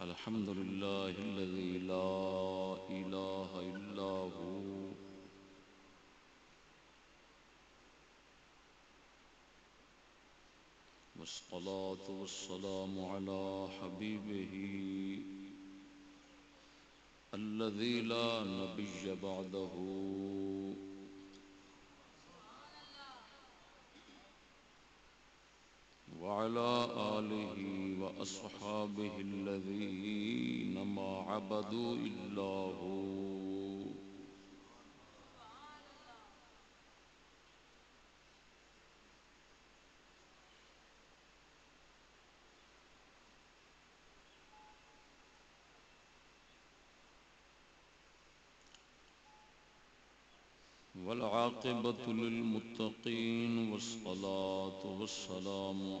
الحمد لله الذي لا إله إلا هو والصلاة والسلام على حبيبه الذي لا نبي بعده وعلى آله وأصحابه الذين ما عبدوا إلا هو. والعاقبة للمتقين والصلاة والسلام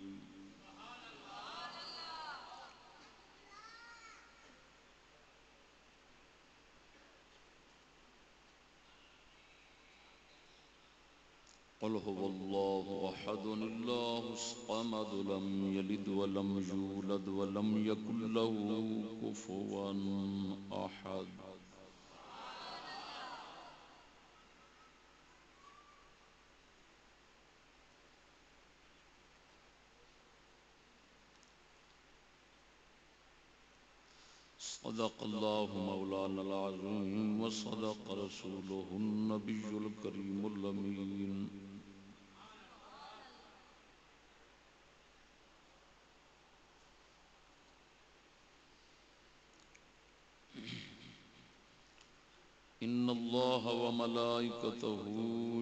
قل هو الله أحد، الله الصمد لم يلد ولم يولد ولم يكن له كفوا أحد. صدق الله مولانا العظيم، وصدق رسوله النبي الكريم الأمين. إن الله وملائكته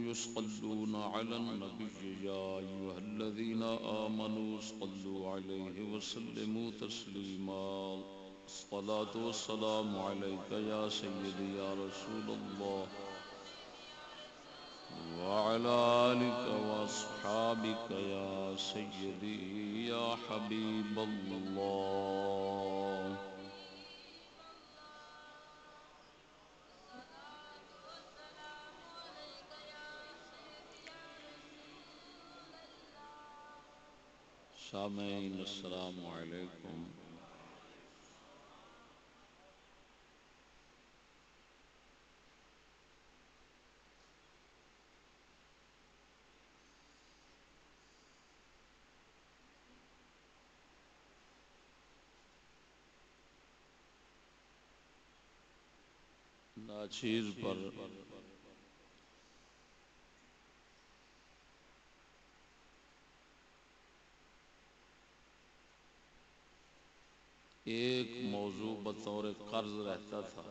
يصلون على النبي يا أيها الذين آمنوا صلوا عليه وسلموا تسليما الصلاة والسلام عليك يا سيدي يا رسول الله وعلى آلك وأصحابك يا سيدي يا حبيب الله سامعین السلام علیکم۔ ناچیر پر ایک موضوع بطور قرض رہتا تھا۔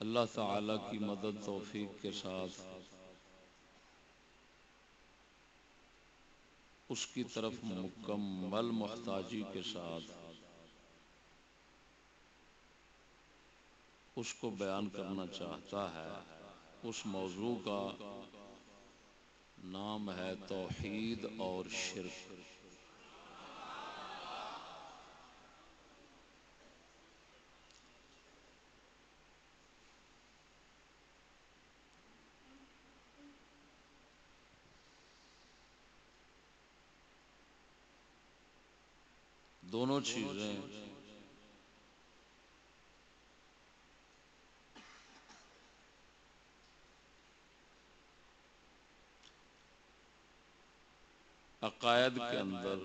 اللہ تعالی کی مدد توفیق کے ساتھ اس کی طرف مکمل محتاجی کے ساتھ اس کو بیان کرنا چاہتا ہے۔ اس موضوع کا نام ہے توحید اور شرک۔ دونوں چیزیں عقائد کے اندر۔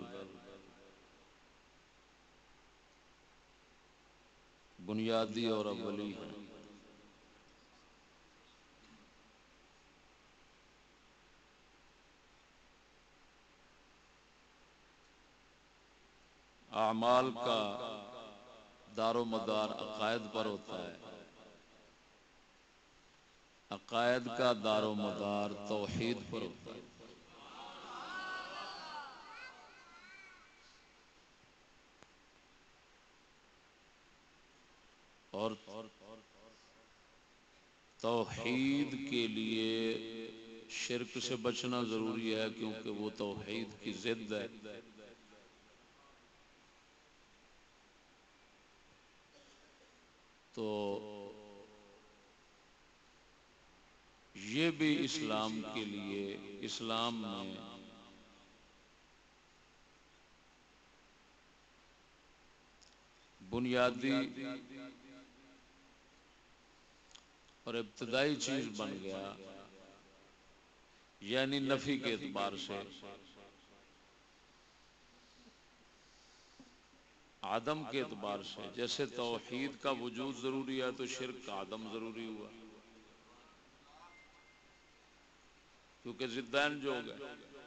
بنیادی اور اولی ہے اعمال کا دار و مدار عقائد پر ہوتا ہے۔ عقائد کا دار و مدار توحید پر ہوتا ہے۔ اور توحید کے لیے شرک سے بچنا ضروری ہے کیونکہ وہ توحید کی ضد ہے۔ تو یہ بھی اسلام کے لیے، اسلام میں بنیادی اور ابتدائی چیز بن گیا یعنی نفی کے اعتبار سے۔ آدم کے اعتبار سے، جیسے توحید کا وجود ضروری ہے تو شرک کا آدم ضروری ہوا۔ کیونکہ زدین جو ہو گئے۔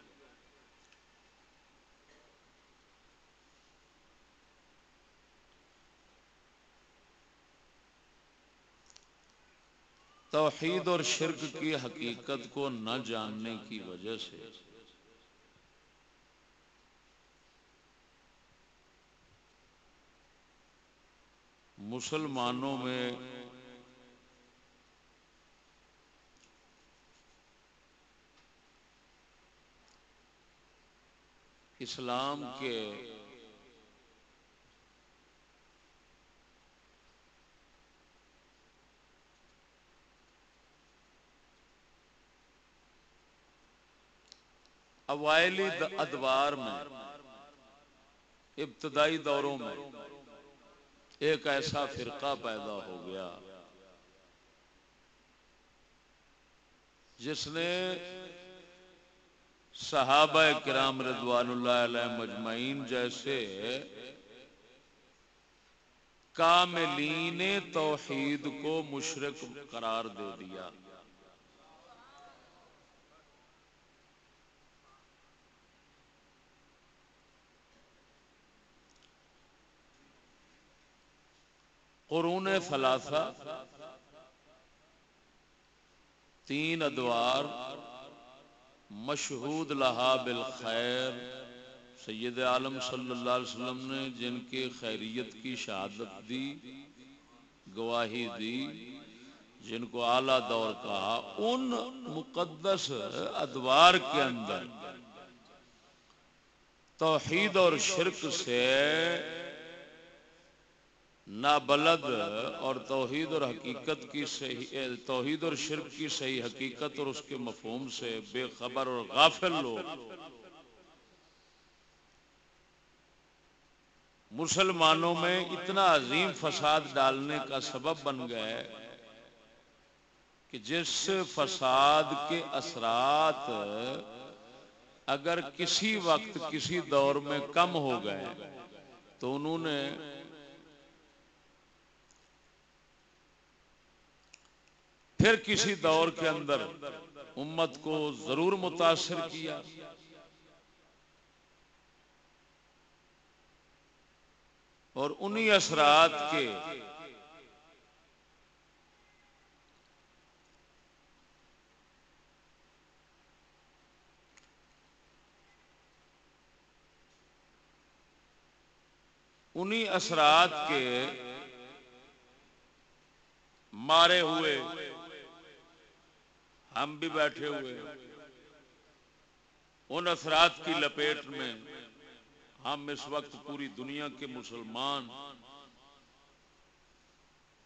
توحید اور شرک کی حقیقت کو نہ جاننے کی وجہ سے۔ مسلمانوں میں اسلام کے اوائلی ادوار میں، ابتدائی دوروں میں ایک ایسا فرقہ پیدا ہو گیا، جس نے صحابہ کرام رضوان اللہ علیہ مجمعین جیسے کاملین توحید کو مشرق قرار دے دیا۔ قرون فلاسا تین ادوار، مشہود لہا بالخیر سید عالم صلی اللہ علیہ وسلم نے جن کے خیریت کی شہادت دی، گواہی دی، جن کو اعلی دور کہا، ان مقدس ادوار کے اندر توحید اور شرک سے نابلد اور توحید اور حقیقت کی صحیح توحید اور شرک کی صحیح حقیقت اور اس کے مفہوم سے بے خبر اور غافل لوگ۔ مسلمانوں میں اتنا عظیم فساد ڈالنے کا سبب بن گئے کہ جس فساد کے اثرات اگر کسی وقت کسی دور میں کم ہو گئے تو انہوں نے پھر کسی دور کے اندر امت کو ضرور متاثر کیا۔ اور انہی اثرات کے انہی اثرات کے مارے ہوئے ہم بھی بیٹھے ہوئے ان اثرات کی لپیٹ میں ہم اس وقت پوری دنیا کے مسلمان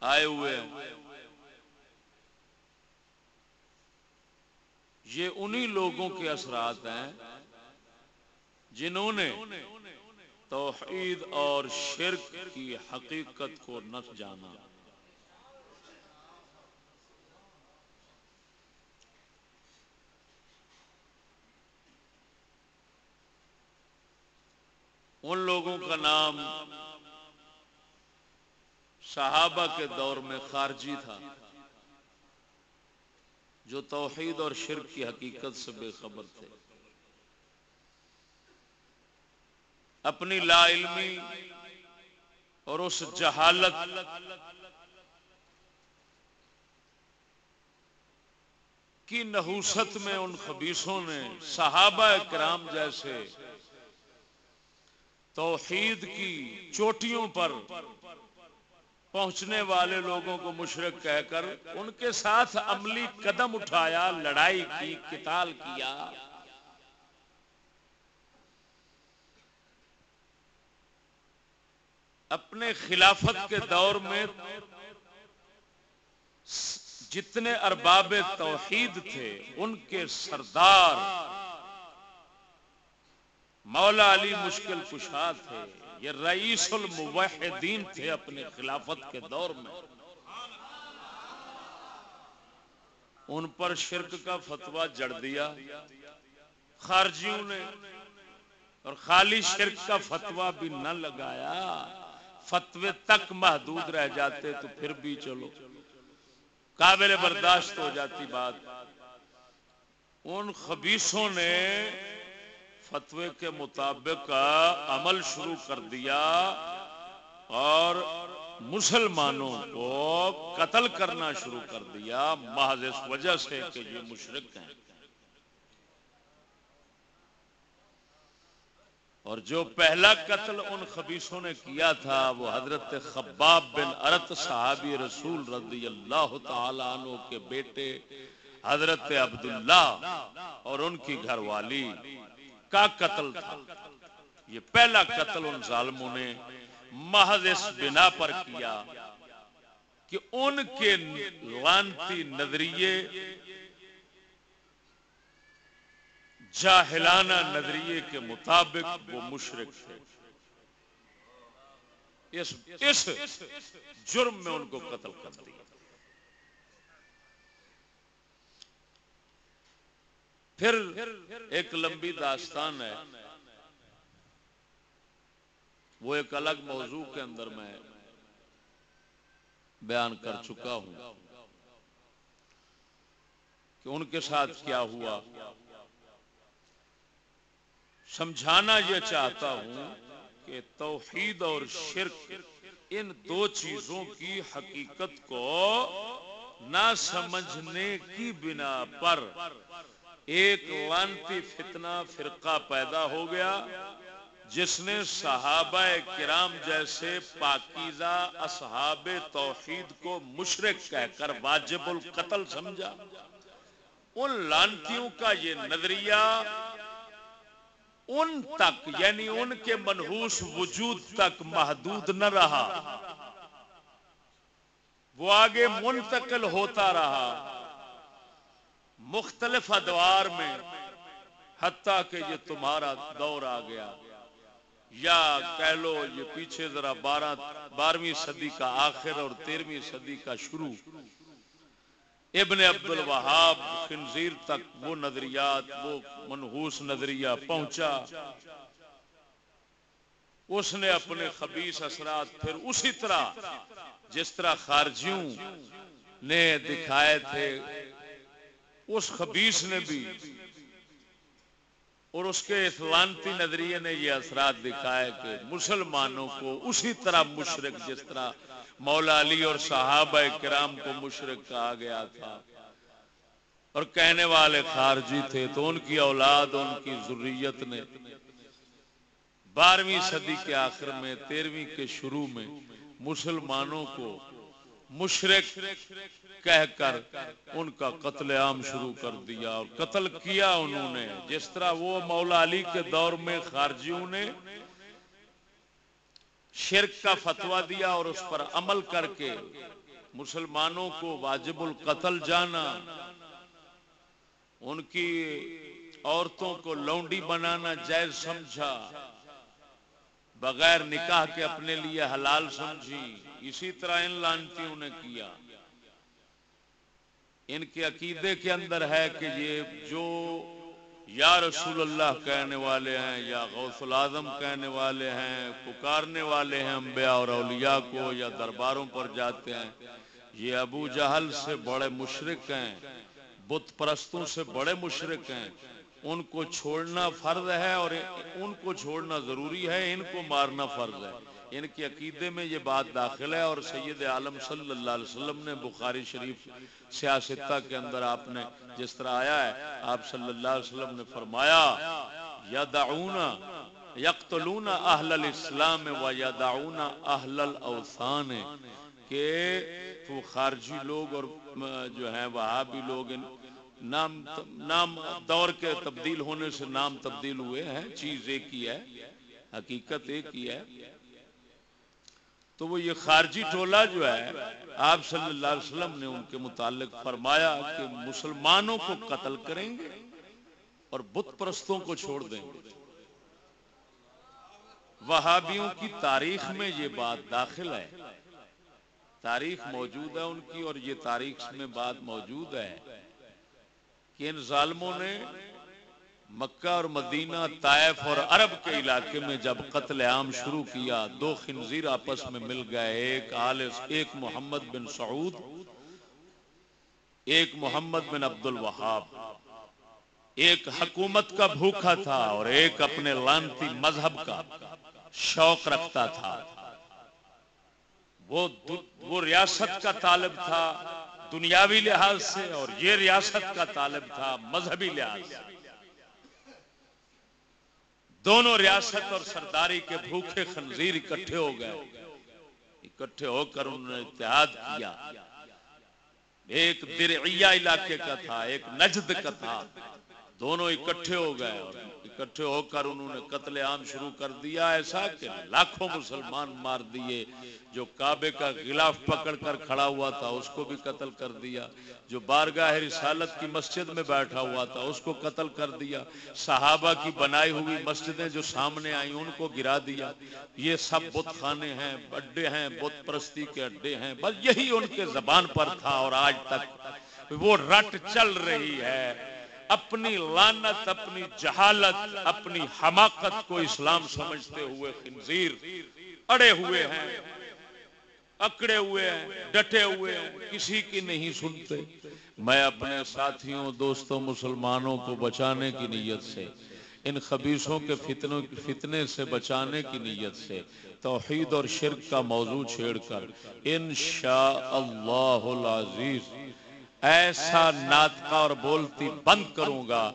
آئے ہوئے ہیں۔ یہ انہی لوگوں کے اثرات ہیں جنہوں نے توحید اور شرک کی حقیقت کو نہ جانا۔ ان لوگوں کا نام صحابہ کے دور میں خارجی تھا، جو توحید اور شرک کی حقیقت سے بے خبر تھے۔ اپنی لا علمی اور اس جہالت کی نحوست میں ان خبیصوں نے صحابہ کرام جیسے توحید کی چوٹیوں پر پہنچنے والے لوگوں کو مشرق کہہ کر ان کے ساتھ عملی قدم اٹھایا، لڑائی کی کتال کیا۔ اپنے خلافت کے دور میں جتنے ارباب توحید تھے، ان کے سردار مولا علی مشکل کشا تھے، یہ رئیس الموحدین تھے اپنے خلافت کے دور میں۔ ان پر شرک کا فتوا جڑ دیا۔ خارجیوں نے، اور خالی شرک کا فتوا بھی نہ لگایا۔ فتوے تک محدود رہ جاتے تو پھر بھی چلو۔ قابل برداشت ہو جاتی بات۔ ان خبیصوں نے فتوے کے مطابق عمل شروع کر دیا اور مسلمانوں کو قتل کرنا شروع کر دیا۔ محض اس وجہ سے کہ یہ مشرق ہیں۔ اور جو پہلا قتل ان خبیصوں نے کیا تھا، وہ حضرت خباب بن ارت صحابی رسول رضی اللہ تعالی عنہ کے بیٹے حضرت عبداللہ اور ان کی گھر والی۔ کا قتل تھا۔ یہ پہلا قتل ان ظالموں نے محض اس بنا پر کیا کہ ان کے لانتی نظریے جاہلانہ نظریے کے مطابق وہ مشرق تھے۔ اس, اس جرم میں ان کو قتل کر دیا۔ پھر ایک لمبی داستان ہے۔ وہ ایک الگ موضوع کے اندر میں بیان کر چکا ہوں کہ ان کے ساتھ کیا ہوا۔ سمجھانا یہ چاہتا ہوں کہ توحید اور شرک ان دو چیزوں کی حقیقت کو نہ سمجھنے کی بنا پر ایک وانتی فتنہ فرقہ پیدا ہو گیا جس نے صحابہ کرام جیسے پاکیزہ اصحاب توحید کو مشرق کہہ کر واجب القتل سمجھا۔ ان لانتیوں کا یہ نظریہ ان تک یعنی ان کے منحوس وجود تک محدود نہ رہا۔ وہ آگے منتقل ہوتا رہا۔ مختلف ادوار میں، حتیٰ کہ یہ تمہارا دور آ گیا۔ یا کہہ لو یہ پیچھے ذرا بارہ، بارہویں صدی کا آخر اور تیرہویں صدی کا شروع۔ ابن عبد الوہاب خنزیر تک وہ نظریات، وہ منحوس نظریہ پہنچا۔ اس نے اپنے خبیص اثرات پھر اسی طرح، جس طرح خارجیوں نے دکھائے تھے اس خبیص نے بھی اور اس کے اطلانتی نظریے نے یہ اثرات دکھائے کہ مسلمانوں کو اسی طرح مشرق جس طرح مولا علی اور صحابہ کرام کو مشرق کہا گیا تھا اور کہنے والے خارجی تھے، تو ان کی اولاد، ان کی ضروریت نے بارہویں صدی کے آخر میں، تیرہویں کے شروع میں مسلمانوں کو مشرق کہہ کر ان کا قتل عام شروع کر دیا اور قتل کیا انہوں نے۔ جس طرح وہ مولا علی کے دور میں خارجیوں نے شرک کا فتوا دیا اور اس پر عمل کر کے مسلمانوں کو واجب القتل جانا، ان کی عورتوں کو لونڈی بنانا جائز سمجھا، بغیر نکاح کے اپنے لیے حلال سمجھی۔ اسی طرح ان لانتیوں نے کیا۔ ان کے عقیدے کے اندر ہے کہ یہ جو یا رسول اللہ کہنے والے ہیں یا غوث العظم کہنے والے ہیں، پکارنے والے ہیں انبیاء اور اولیاء کو یا درباروں پر جاتے ہیں، یہ ابو جہل سے بڑے مشرق ہیں، بت پرستوں سے بڑے مشرق ہیں، ان کو چھوڑنا فرض ہے اور ان کو چھوڑنا ضروری ہے، ان کو مارنا فرض ہے۔ ان کے عقیدے میں یہ بات داخل ہے اور سید عالم صلی اللہ علیہ وسلم نے بخاری شریف سیاستہ کے اندر آپ نے جس طرح آیا ہے، آپ صلی اللہ علیہ وسلم نے فرمایا یا دعونا یقتلون اہل الاسلام و یا دعونا اہل الاوثان، کہ وہ خارجی لوگ اور جو ہیں وہاں بھی لوگ، نام نام دور کے تبدیل ہونے سے نام تبدیل ہوئے ہیں، چیز ایک ہی ہے، حقیقت ایک ہی ہے۔ تو وہ یہ خارجی ٹولہ جو ہے، آپ صلی اللہ علیہ وسلم نے ان کے متعلق فرمایا کہ مسلمانوں کو قتل کریں گے اور بت پرستوں کو چھوڑ دیں گے۔ وہابیوں کی تاریخ میں یہ بات داخل ہے۔ تاریخ موجود ہے ان کی اور یہ تاریخ میں بات موجود ہے کہ ان ظالموں نے مکہ اور مدینہ، طائف اور عرب کے علاقے میں جب قتل عام شروع کیا، دو خنزیر آپس میں مل گئے، ایک ایک محمد بن سعود، ایک محمد بن عبد الوہاب ایک حکومت کا بھوکا تھا اور ایک اپنے لانتی مذہب کا شوق رکھتا تھا۔ وہ وہ ریاست کا طالب تھا، دنیاوی لحاظ سے، اور یہ ریاست کا طالب تھا، مذہبی لحاظ سے۔ دونوں ریاست اور سرداری کے بھوکے خنزیر اکٹھے ہو گئے۔ اکٹھے ہو کر انہوں نے اتحاد کیا۔ ایک درعیہ علاقے کا تھا، ایک نجد کا تھا۔ دونوں اکٹھے ہو گئے اور اکٹھے ہو کر انہوں نے قتل عام شروع کر دیا، ایسا کہ لاکھوں مسلمان مار دیے۔ جو کعبے کا غلاف پکڑ کر کھڑا ہوا تھا، اس کو بھی قتل کر دیا۔ جو بارگاہ رسالت کی مسجد میں بیٹھا ہوا تھا، اس کو قتل کر دیا۔ صحابہ کی بنائی ہوئی مسجدیں جو سامنے آئیں، ان کو گرا دیا۔ یہ سب بت خانے ہیں اڈے ہیں، بت پرستی کے اڈے ہیں۔ بس یہی ان کے زبان پر تھا اور آج تک وہ رٹ چل رہی ہے۔ اپنی لانت اپنی جہالت، اپنی حماقت کو اسلام سمجھتے ہوئے خنزیر اڑے ہوئے ہیں۔ اکڑے ہوئے ہیں، ڈٹے ہوئے ہیں، کسی کی نہیں سنتے۔ میں اپنے ساتھیوں، دوستوں، مسلمانوں کو بچانے کی نیت سے، ان خبیصوں کے فتنوں، فتنے سے بچانے کی نیت سے توحید اور شرک کا موضوع چھیڑ کر انشاء اللہ العزیز ایسا ناطقہ اور بولتی بند کروں گا۔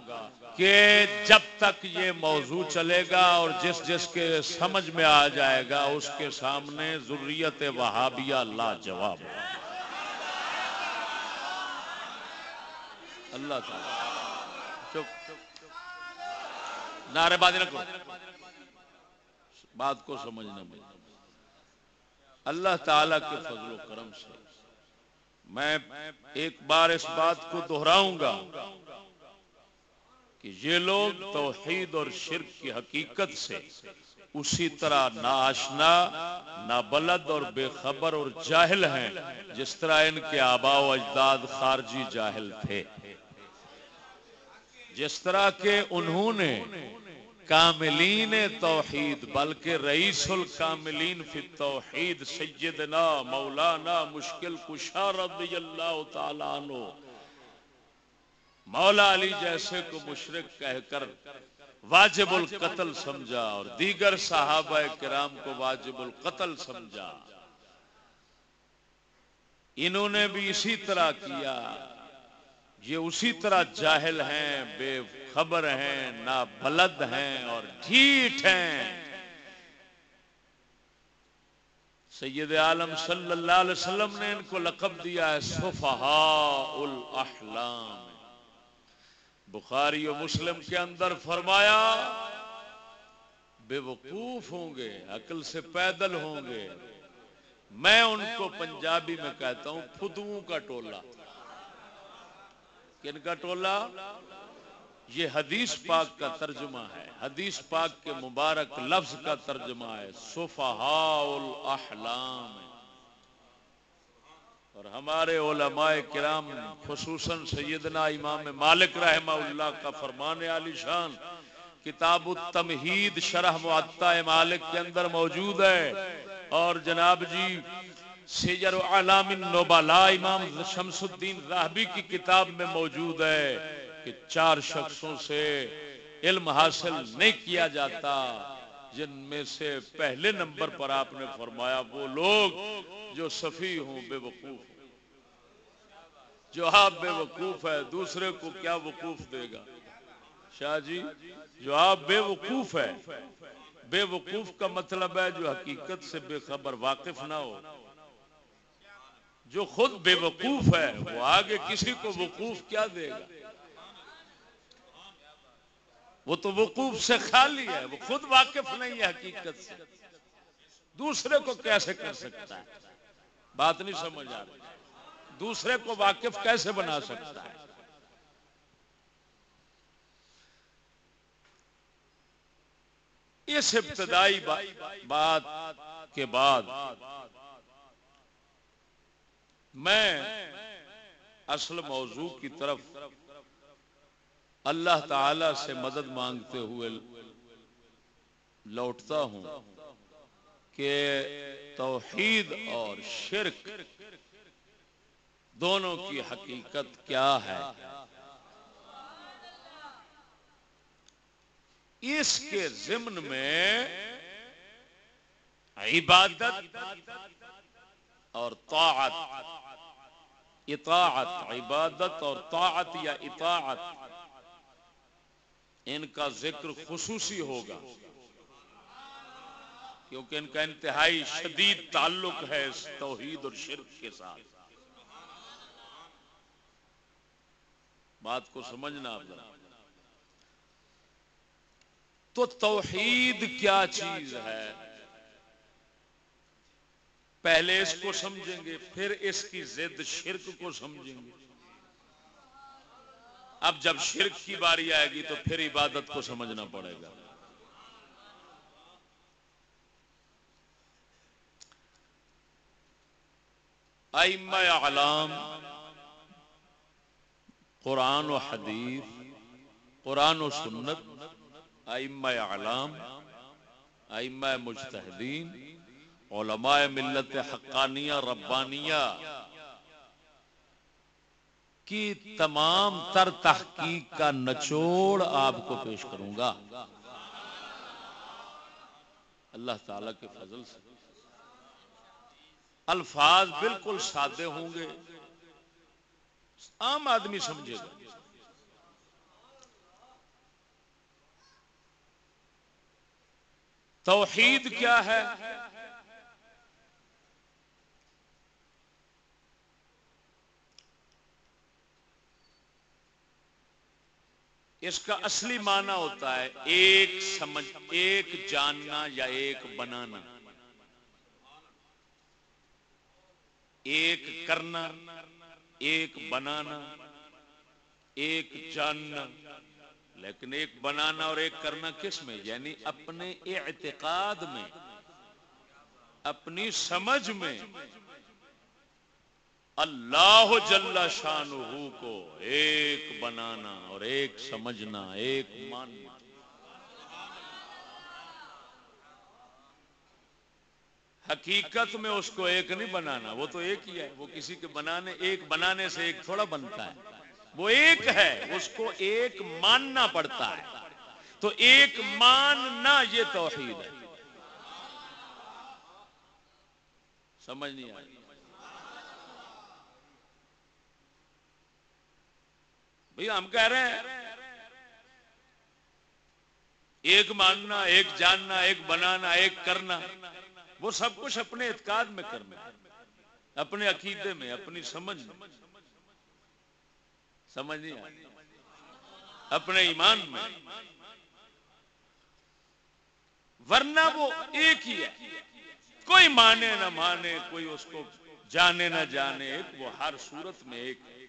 کہ جب تک یہ موضوع چلے گا اور جس جس کے سمجھ میں آ جائے گا، اس کے سامنے ضروریت وہابیہ لا جواب اللہ تعالی۔ نعرے بازی نہ کرو۔ بات کو سمجھنا میں اللہ تعالی کے فضل و کرم سے میں ایک بار اس بات کو دہراؤں گا۔ کہ یہ لوگ توحید اور شرک کی حقیقت سے اسی طرح نا آشنا، نہ بلد اور بے خبر اور جاہل ہیں، جس طرح ان کے آبا و اجداد خارجی جاہل تھے۔ جس طرح کے انہوں نے کاملین توحید، بلکہ رئیس الکاملین فی توحید سیدنا مولانا مشکل کشا رضی اللہ تعالیٰ عنہ مولا علی جیسے کو مشرق کہہ کر واجب القتل سمجھا اور دیگر صحابہ کرام کو واجب القتل سمجھا۔ انہوں نے بھی اسی طرح کیا۔ یہ اسی طرح جاہل ہیں، بے خبر ہیں نہ بلد ہیں اور ڈھیٹ ہیں۔ سید عالم صلی اللہ علیہ وسلم نے ان کو لقب دیا ہے الاحلام۔ بخاری و مسلم کے اندر فرمایا، بے وقوف ہوں گے، عقل سے پیدل ہوں گے۔ میں ان کو پنجابی میں کہتا ہوں فدو کا ٹولہ۔ کن کا ٹولہ؟ یہ حدیث پاک کا ترجمہ ہے۔ حدیث پاک کے مبارک لفظ کا ترجمہ ہے الاحلام اور ہمارے علماء کرام، خصوصاً سیدنا امام مالک رحمہ اللہ کا فرمان علی شان، کتاب التمہید شرح معطا مالک کے اندر موجود ہے۔ اور جناب جی سیجر علام النبلاء امام شمس الدین راہبی کی کتاب میں موجود ہے کہ چار شخصوں سے علم حاصل نہیں کیا جاتا، جن میں سے پہلے نمبر پر آپ نے فرمایا وہ لوگ جو صفی ہوں، بے وقوف جو آپ بے وقوف ہے، دوسرے کو کیا وقوف دے گا؟ شاہ جی جو آپ بے وقوف ہے، بے وقوف کا مطلب ہے جو حقیقت سے بے خبر واقف نہ ہو۔ جو خود بے وقوف ہے، وہ آگے کسی کو وقوف کیا دے گا؟ وہ تو وقوف سے خالی ہے، وہ خود واقف نہیں ہے حقیقت سے۔ دوسرے کو کیسے کر سکتا ہے؟ بات نہیں سمجھ آ رہی۔ دوسرے کو واقف کیسے بنا سکتا ہے؟ اس ابتدائی بات کے بعد میں اصل موضوع کی طرف اللہ تعالی سے مدد مانگتے ہوئے لوٹتا ہوں کہ توحید اور شرک دونوں کی حقیقت کیا ہے؟ اس کے ضمن میں عبادت اور طاعت، اطاعت عبادت اور طاعت یا اطاعت، ان کا ذکر خصوصی ہوگا، کیونکہ ان کا انتہائی شدید تعلق ہے اس توحید اور شرک کے ساتھ۔ بات کو سمجھنا آپ تو توحید کیا چیز ہے؟ پہلے اس کو سمجھیں گے، پھر اس کی زد شرک کو سمجھیں گے۔ اب جب شرک کی باری آئے گی تو پھر عبادت کو سمجھنا پڑے گا۔ علام قرآن و حدیث، قرآن و سنت علام ائمہ مجتہدین، علماء ملت حقانیہ، ربانیہ، کی تمام تر تحقیق کا نچوڑ آپ کو پیش کروں گا۔ اللہ تعالی کے فضل سے۔ الفاظ بالکل سادے ہوں گے۔ عام آدمی سمجھے گا۔ توحید کیا ہے؟ اس کا اصلی معنی ہوتا ہے ایک سمجھ، ایک جاننا یا ایک بنانا۔ ایک کرنا۔ ایک بنانا، ایک جاننا، لیکن ایک بنانا اور ایک کرنا کس میں؟ یعنی اپنے اعتقاد میں، اپنی سمجھ میں۔ اللہ جل شان کو ایک بنانا اور ایک سمجھنا، ایک ماننا۔ حقیقت میں اس کو ایک نہیں بنانا، وہ تو ایک ہی ہے، وہ کسی کے بنانے، ایک بنانے سے ایک تھوڑا بنتا ہے۔ وہ ایک ہے، اس کو ایک ماننا پڑتا ہے۔ تو ایک ماننا یہ توحید ہے۔ سمجھ نہیں آئی ہم کہہ رہے ہیں، ایک ماننا، ایک جاننا، ایک بنانا، ایک کرنا۔ وہ سب کچھ اپنے اعتقاد میں کرنا اپنے عقیدے میں، اپنی سمجھ میں۔ سمجھ نہیں اپنے ایمان میں۔ ورنہ وہ ایک ہی ہے۔ کوئی مانے نہ مانے، کوئی اس کو جانے نہ جانے، وہ ہر صورت میں ایک ہے۔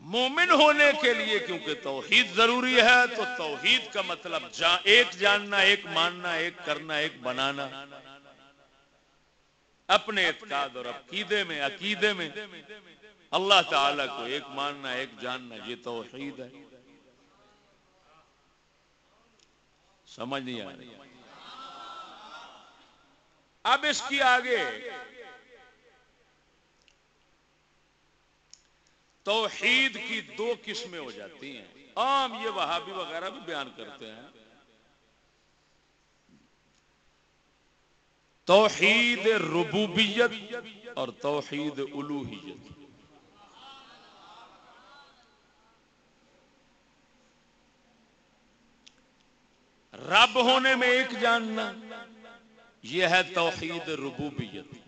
مومن ہونے کے لیے کیونکہ توحید ضروری ہے، تو توحید کا مطلب جا، ایک جاننا، ایک ماننا، ایک کرنا، ایک بنانا۔ اپنے اعتقاد اور عقیدے میں عقیدے میں اللہ تعالی کو ایک ماننا، ایک جاننا، یہ توحید ہے۔ سمجھ نہیں آ رہی۔ اب اس کی آگے توحید کی دو قسمیں ہو جاتی ہیں۔ عام یہ وہابی وغیرہ بھی بیان کرتے ہیں۔ توحید ربوبیت اور توحید الوحیت رب ہونے میں ایک جاننا، یہ ہے توحید ربوبیت۔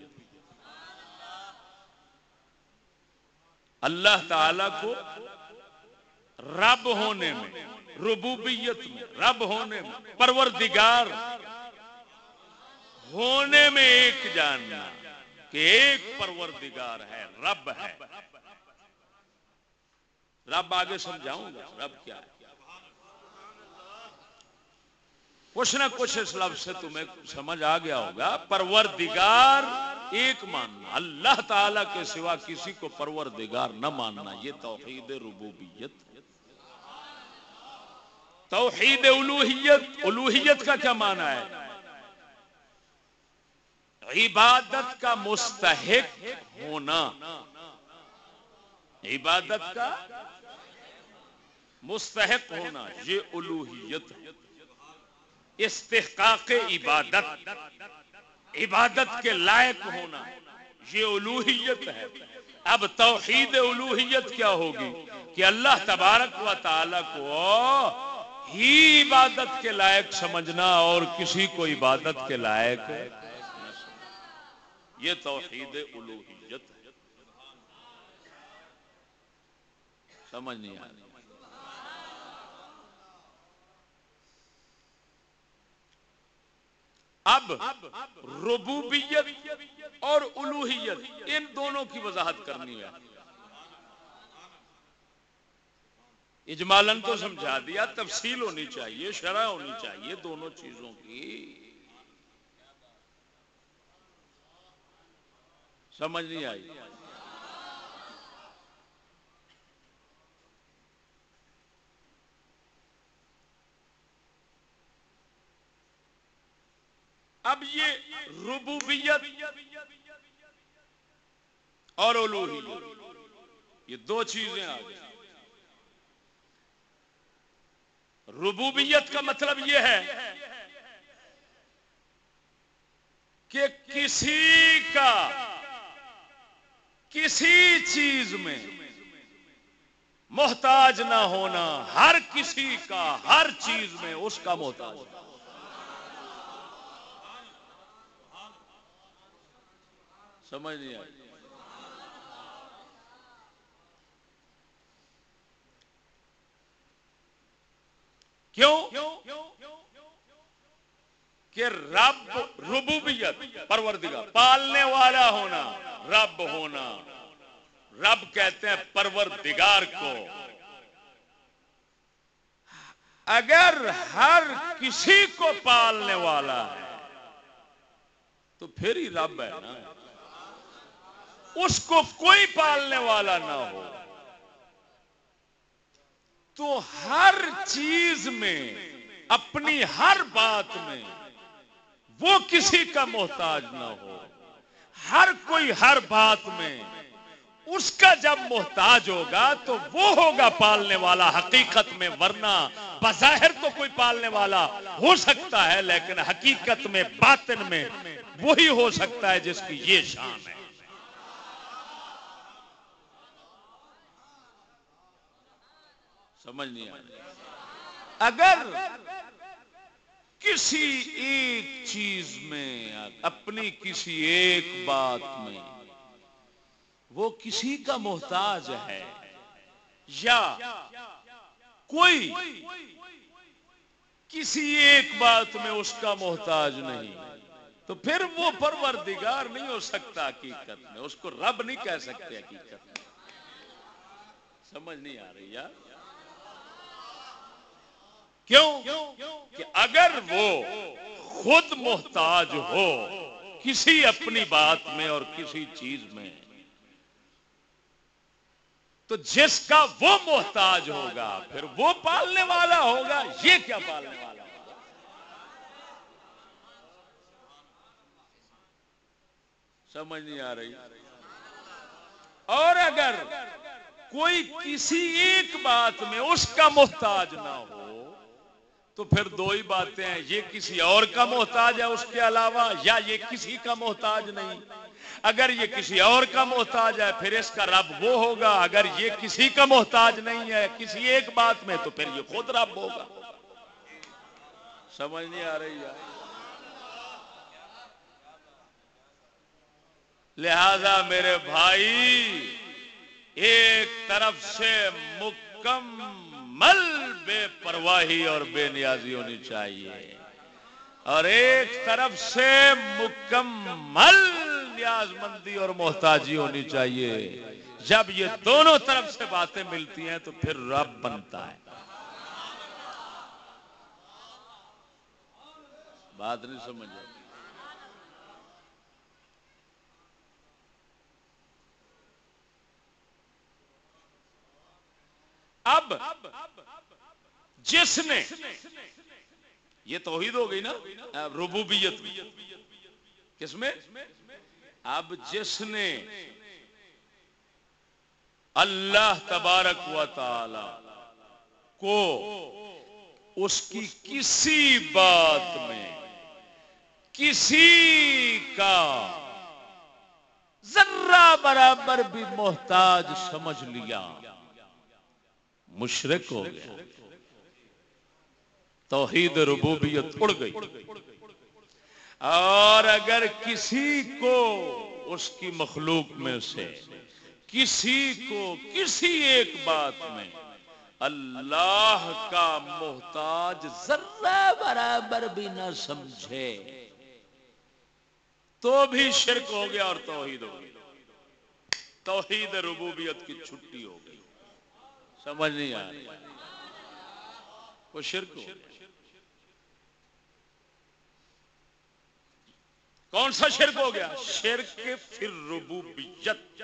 اللہ تعالی کو رب ہونے میں، ربوبیت میں، رب ہونے میں، پروردگار ہونے میں ایک جاننا کہ ایک پروردگار ہے، رب ہے۔ رب آگے سمجھاؤں گا، رب کیا ہے؟ کچھ نہ کچھ اس لفظ سے تمہیں سمجھ آ گیا ہوگا، پروردگار ایک ماننا، اللہ تعالی کے سوا کسی کو پروردگار نہ ماننا، یہ توحید ربوبیت توحید الوحیت الوحیت کا کیا معنی ہے؟ عبادت کا مستحق ہونا۔ عبادت کا مستحق ہونا، یہ الوحیت ہے۔ استحقاق عبادت عبادت کے لائق ہونا، یہ الوحیت ہے۔ اب توحید الوحیت کیا ہوگی؟ کہ اللہ تبارک و تعالی کو ہی عبادت کے لائق سمجھنا اور کسی کو عبادت کے لائق یہ توحید الوحیت ہے۔ سمجھ نہیں آ رہی؟ اب ربوبیت اور الوحیت، ان دونوں کی وضاحت کرنی ہے۔ اجمالن تو سمجھا دیا، تفصیل ہونی چاہیے، شرح ہونی چاہیے دونوں چیزوں کی۔ سمجھ نہیں آئی؟ اب یہ ربوبیت اور الوحیت یہ دو چیزیں آ گئی۔ ربوبیت کا مطلب یہ ہے کہ کسی کا کسی چیز میں محتاج نہ ہونا، ہر کسی کا، ہر چیز میں اس کا محتاج۔ سمجھ نہیں آئی۔ کیوں؟ کہ رب ربوبیت، پروردگار، پالنے والا ہونا، رب ہونا۔ رب کہتے ہیں پروردگار کو۔ اگر ہر کسی کو پالنے والا ہے، تو پھر ہی رب ہے نا۔ اس کو کوئی پالنے والا نہ ہو۔ تو ہر چیز میں، اپنی ہر بات میں وہ کسی کا محتاج نہ ہو۔ ہر کوئی ہر بات میں اس کا جب محتاج ہوگا تو وہ ہوگا پالنے والا حقیقت میں، ورنہ بظاہر تو کوئی پالنے والا ہو سکتا ہے، لیکن حقیقت میں، باطن میں وہی ہو سکتا ہے جس کی یہ شان ہے۔ سمجھ نہیں آ اگر کسی ایک چیز میں، اپنی کسی ایک بات میں وہ کسی کا محتاج ہے، یا کوئی کسی ایک بات میں اس کا محتاج نہیں، تو پھر وہ پروردگار نہیں ہو سکتا حقیقت میں۔ اس کو رب نہیں کہہ سکتے حقیقت میں۔ سمجھ نہیں آ رہی یار؟ کیوں کہ اگر وہ خود محتاج ہو کسی اپنی بات میں اور کسی چیز میں، تو جس کا وہ محتاج ہوگا، پھر وہ پالنے والا ہوگا، یہ کیا پالنے والا ہوگا؟ سمجھ نہیں آ رہی۔ اور اگر کوئی کسی ایک بات میں اس کا محتاج نہ ہو تو پھر دو ہی باتیں ہیں۔ یہ کسی اور کا محتاج ہے اس کے علاوہ، یا یہ کسی کا محتاج نہیں۔ اگر یہ کسی اور کا محتاج ہے، پھر اس کا رب وہ ہوگا۔ اگر یہ کسی کا محتاج نہیں ہے، کسی ایک بات میں، تو پھر یہ خود رب ہوگا۔ سمجھ نہیں آ رہی ہے لہذا میرے بھائی، ایک طرف سے مکمل بے پرواہی اور بے نیازی ہونی چاہیے۔ اور ایک طرف سے مکمل نیاز مندی اور محتاجی ہونی چاہیے۔ جب یہ دونوں طرف سے باتیں ملتی ہیں تو پھر رب بنتا ہے۔ بات نہیں سمجھ اب جس نے یہ توحید ہو گئی نا ربوبیت۔ کس میں؟ اب جس نے اللہ تبارک و تعالی کو اس کی کسی بات میں، کسی کا ذرہ برابر بھی محتاج سمجھ لیا مشرق ہو گیا۔ توحید ربوبیت اڑ گئی۔ اور اگر کسی کو اس کی مخلوق میں سے، کسی کو کسی ایک بات میں اللہ کا محتاج ذرہ برابر بھی نہ سمجھے، تو بھی شرک ہو گیا اور توحید ہو گئی۔ توحید ربوبیت کی چھٹی ہو گئی۔ سمجھ نہیں آ رہی۔ وہ شرک ہو گیا۔ کون سا شرک ہو گیا؟ شرک پھر ربوبیت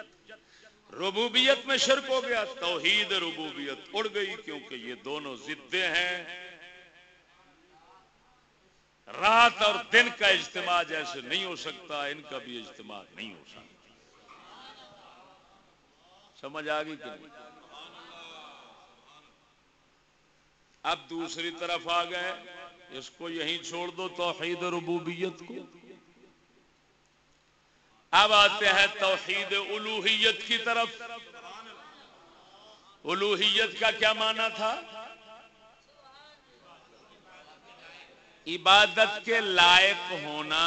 ربوبیت میں شرک ہو گیا، توحید ربوبیت۔ اڑ گئی کیونکہ یہ دونوں ضدے ہیں۔ رات اور دن کا اجتماع جیسے نہیں ہو سکتا، ان کا بھی اجتماع نہیں ہو سکتا۔ سمجھ آ گئی کہ اب دوسری طرف آ گئے، اس کو یہیں چھوڑ دو توحید ربوبیت کو۔ اب آتے ہیں توحید الوحیت کی طرف۔ الوحیت کا کیا معنی تھا؟ عبادت کے لائق ہونا،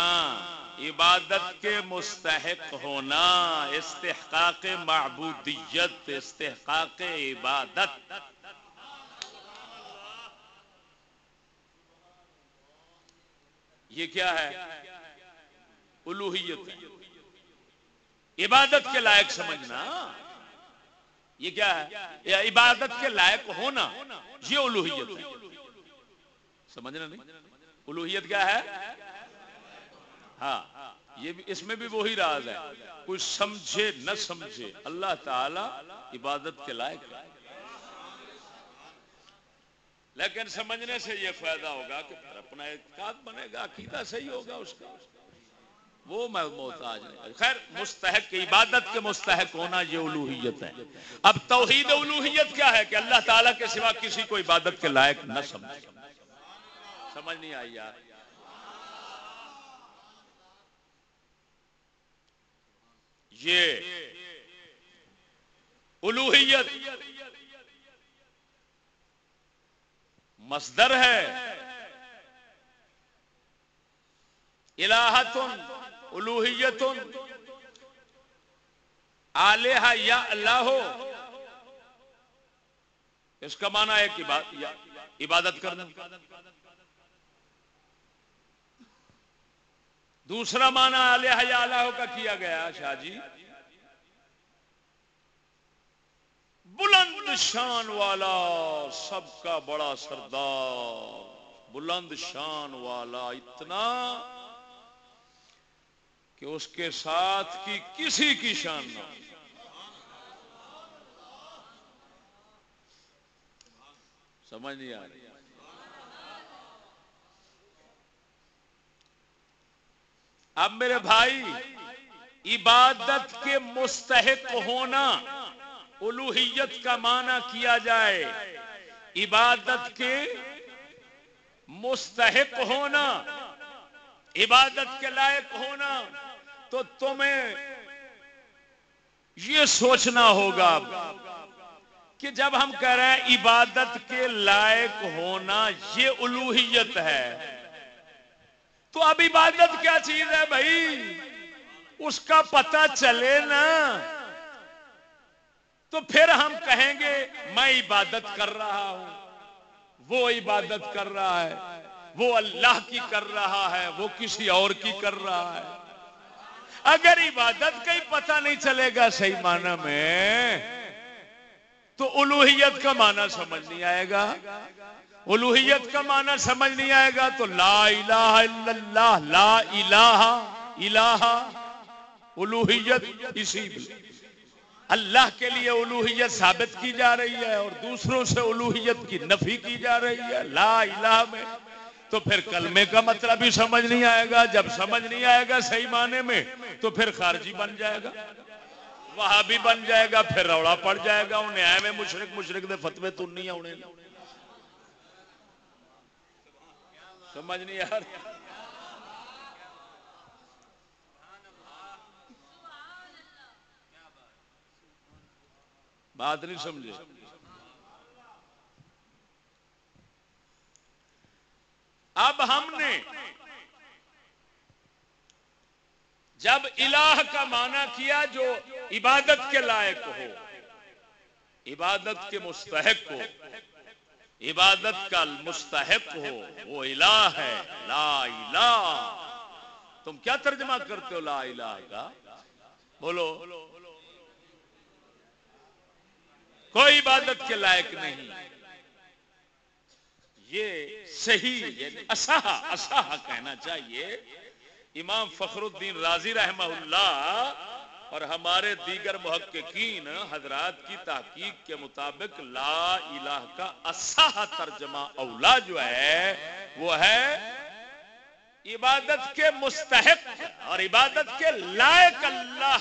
عبادت کے مستحق ہونا، استحقاق معبودیت، استحقاق عبادت۔ یہ کیا ہے؟ الوحیت عبادت کے لائق سمجھنا۔ یہ کیا ہے؟ عبادت کے لائق ہونا، یہ الوحیت ہے۔ سمجھنا نہیں؟ الوحیت کیا ہے؟ ہاں یہ بھی اس میں بھی وہی راز ہے۔ کوئی سمجھے، نہ سمجھے، اللہ تعالی عبادت کے لائق ہے۔ لیکن سمجھنے سے یہ فائدہ ہوگا کہ اپنا اعتقاد بنے گا، عقیدہ صحیح ہوگا اس کا۔ وہ میں محتاج نہیں۔ خیر، مستحق عبادت کے مستحق ہونا یہ الوحیت ہے۔ اب توحید الوحیت کیا ہے کہ اللہ تعالیٰ کے سوا کسی کو عبادت کے لائق نہ سمجھ سمجھ نہیں آئی یار۔ یہ الوحیت مصدر ہے۔ الہتن الوحیت آلیہ یا اللہ ہو۔ اس کا معنی ہے کہ عبادت کرنا۔ دوسرا معنی آلیہ یا اللہ کا کیا گیا شاہ جی؟ بلند شان والا سب کا بڑا سردار۔ بلند شان والا اتنا کہ اس کے ساتھ کی کسی کی شان نہ سمجھ نہیں آ رہی۔ اب میرے بھائی، عبادت کے مستحق ہونا الوحیت کا معنی کیا جائے۔ عبادت کے مستحق ہونا، عبادت کے لائق ہونا۔ تو تمہیں یہ سوچنا ہوگا کہ جب ہم کہہ رہے ہیں عبادت کے لائق ہونا یہ الوحیت ہے، تو اب عبادت کیا چیز ہے بھائی؟ اس کا پتہ چلے نا۔ تو پھر ہم کہیں گے، میں عبادت کر رہا ہوں، وہ عبادت کر رہا ہے، وہ اللہ کی کر رہا ہے، وہ کسی اور کی کر رہا ہے۔ اگر عبادت کا ہی پتہ نہیں چلے گا صحیح معنی میں، تو الوحیت کا معنی سمجھ نہیں آئے گا۔ الوحیت کا معنی سمجھ نہیں آئے گا تو لا الہ الا اللہ، لا الہ الہ، الوحیت اسی اللہ کے لیے الوحیت ثابت کی جا رہی ہے اور دوسروں سے الوحیت کی نفی کی جا رہی ہے۔ لا الہ میں تو پھر کلمے کا مطلب ہی سمجھ نہیں آئے گا، جب سمجھ نہیں آئے گا صحیح معنی میں، تو پھر خارجی بن جائے گا۔ وہاں بھی بن جائے گا، پھر روڑا پڑ جائے گا۔ انہیں آئے میں مشرق مشرق دے فتوے تو نہیں آنے سمجھ نہیں آ بات نہیں سمجھے۔ اب ہم نے جب الہ کا معنی کیا جو عبادت کے لائق ہو، عبادت کے مستحق ہو، عبادت کا مستحق ہو، وہ الہ ہے، لا الہ۔ تم کیا ترجمہ کرتے ہو، لا الہ کا؟ بولو۔ کوئی عبادت کے لائق نہیں۔ یہ صحیح یعنی کہنا چاہیے۔ امام فخر الدین رازی رحمہ اللہ اور ہمارے دیگر محققین حضرات کی تحقیق کے مطابق لا الہ کا اصح ترجمہ اولا جو ہے، وہ ہے عبادت کے مستحق اور عبادت کے لائق اللہ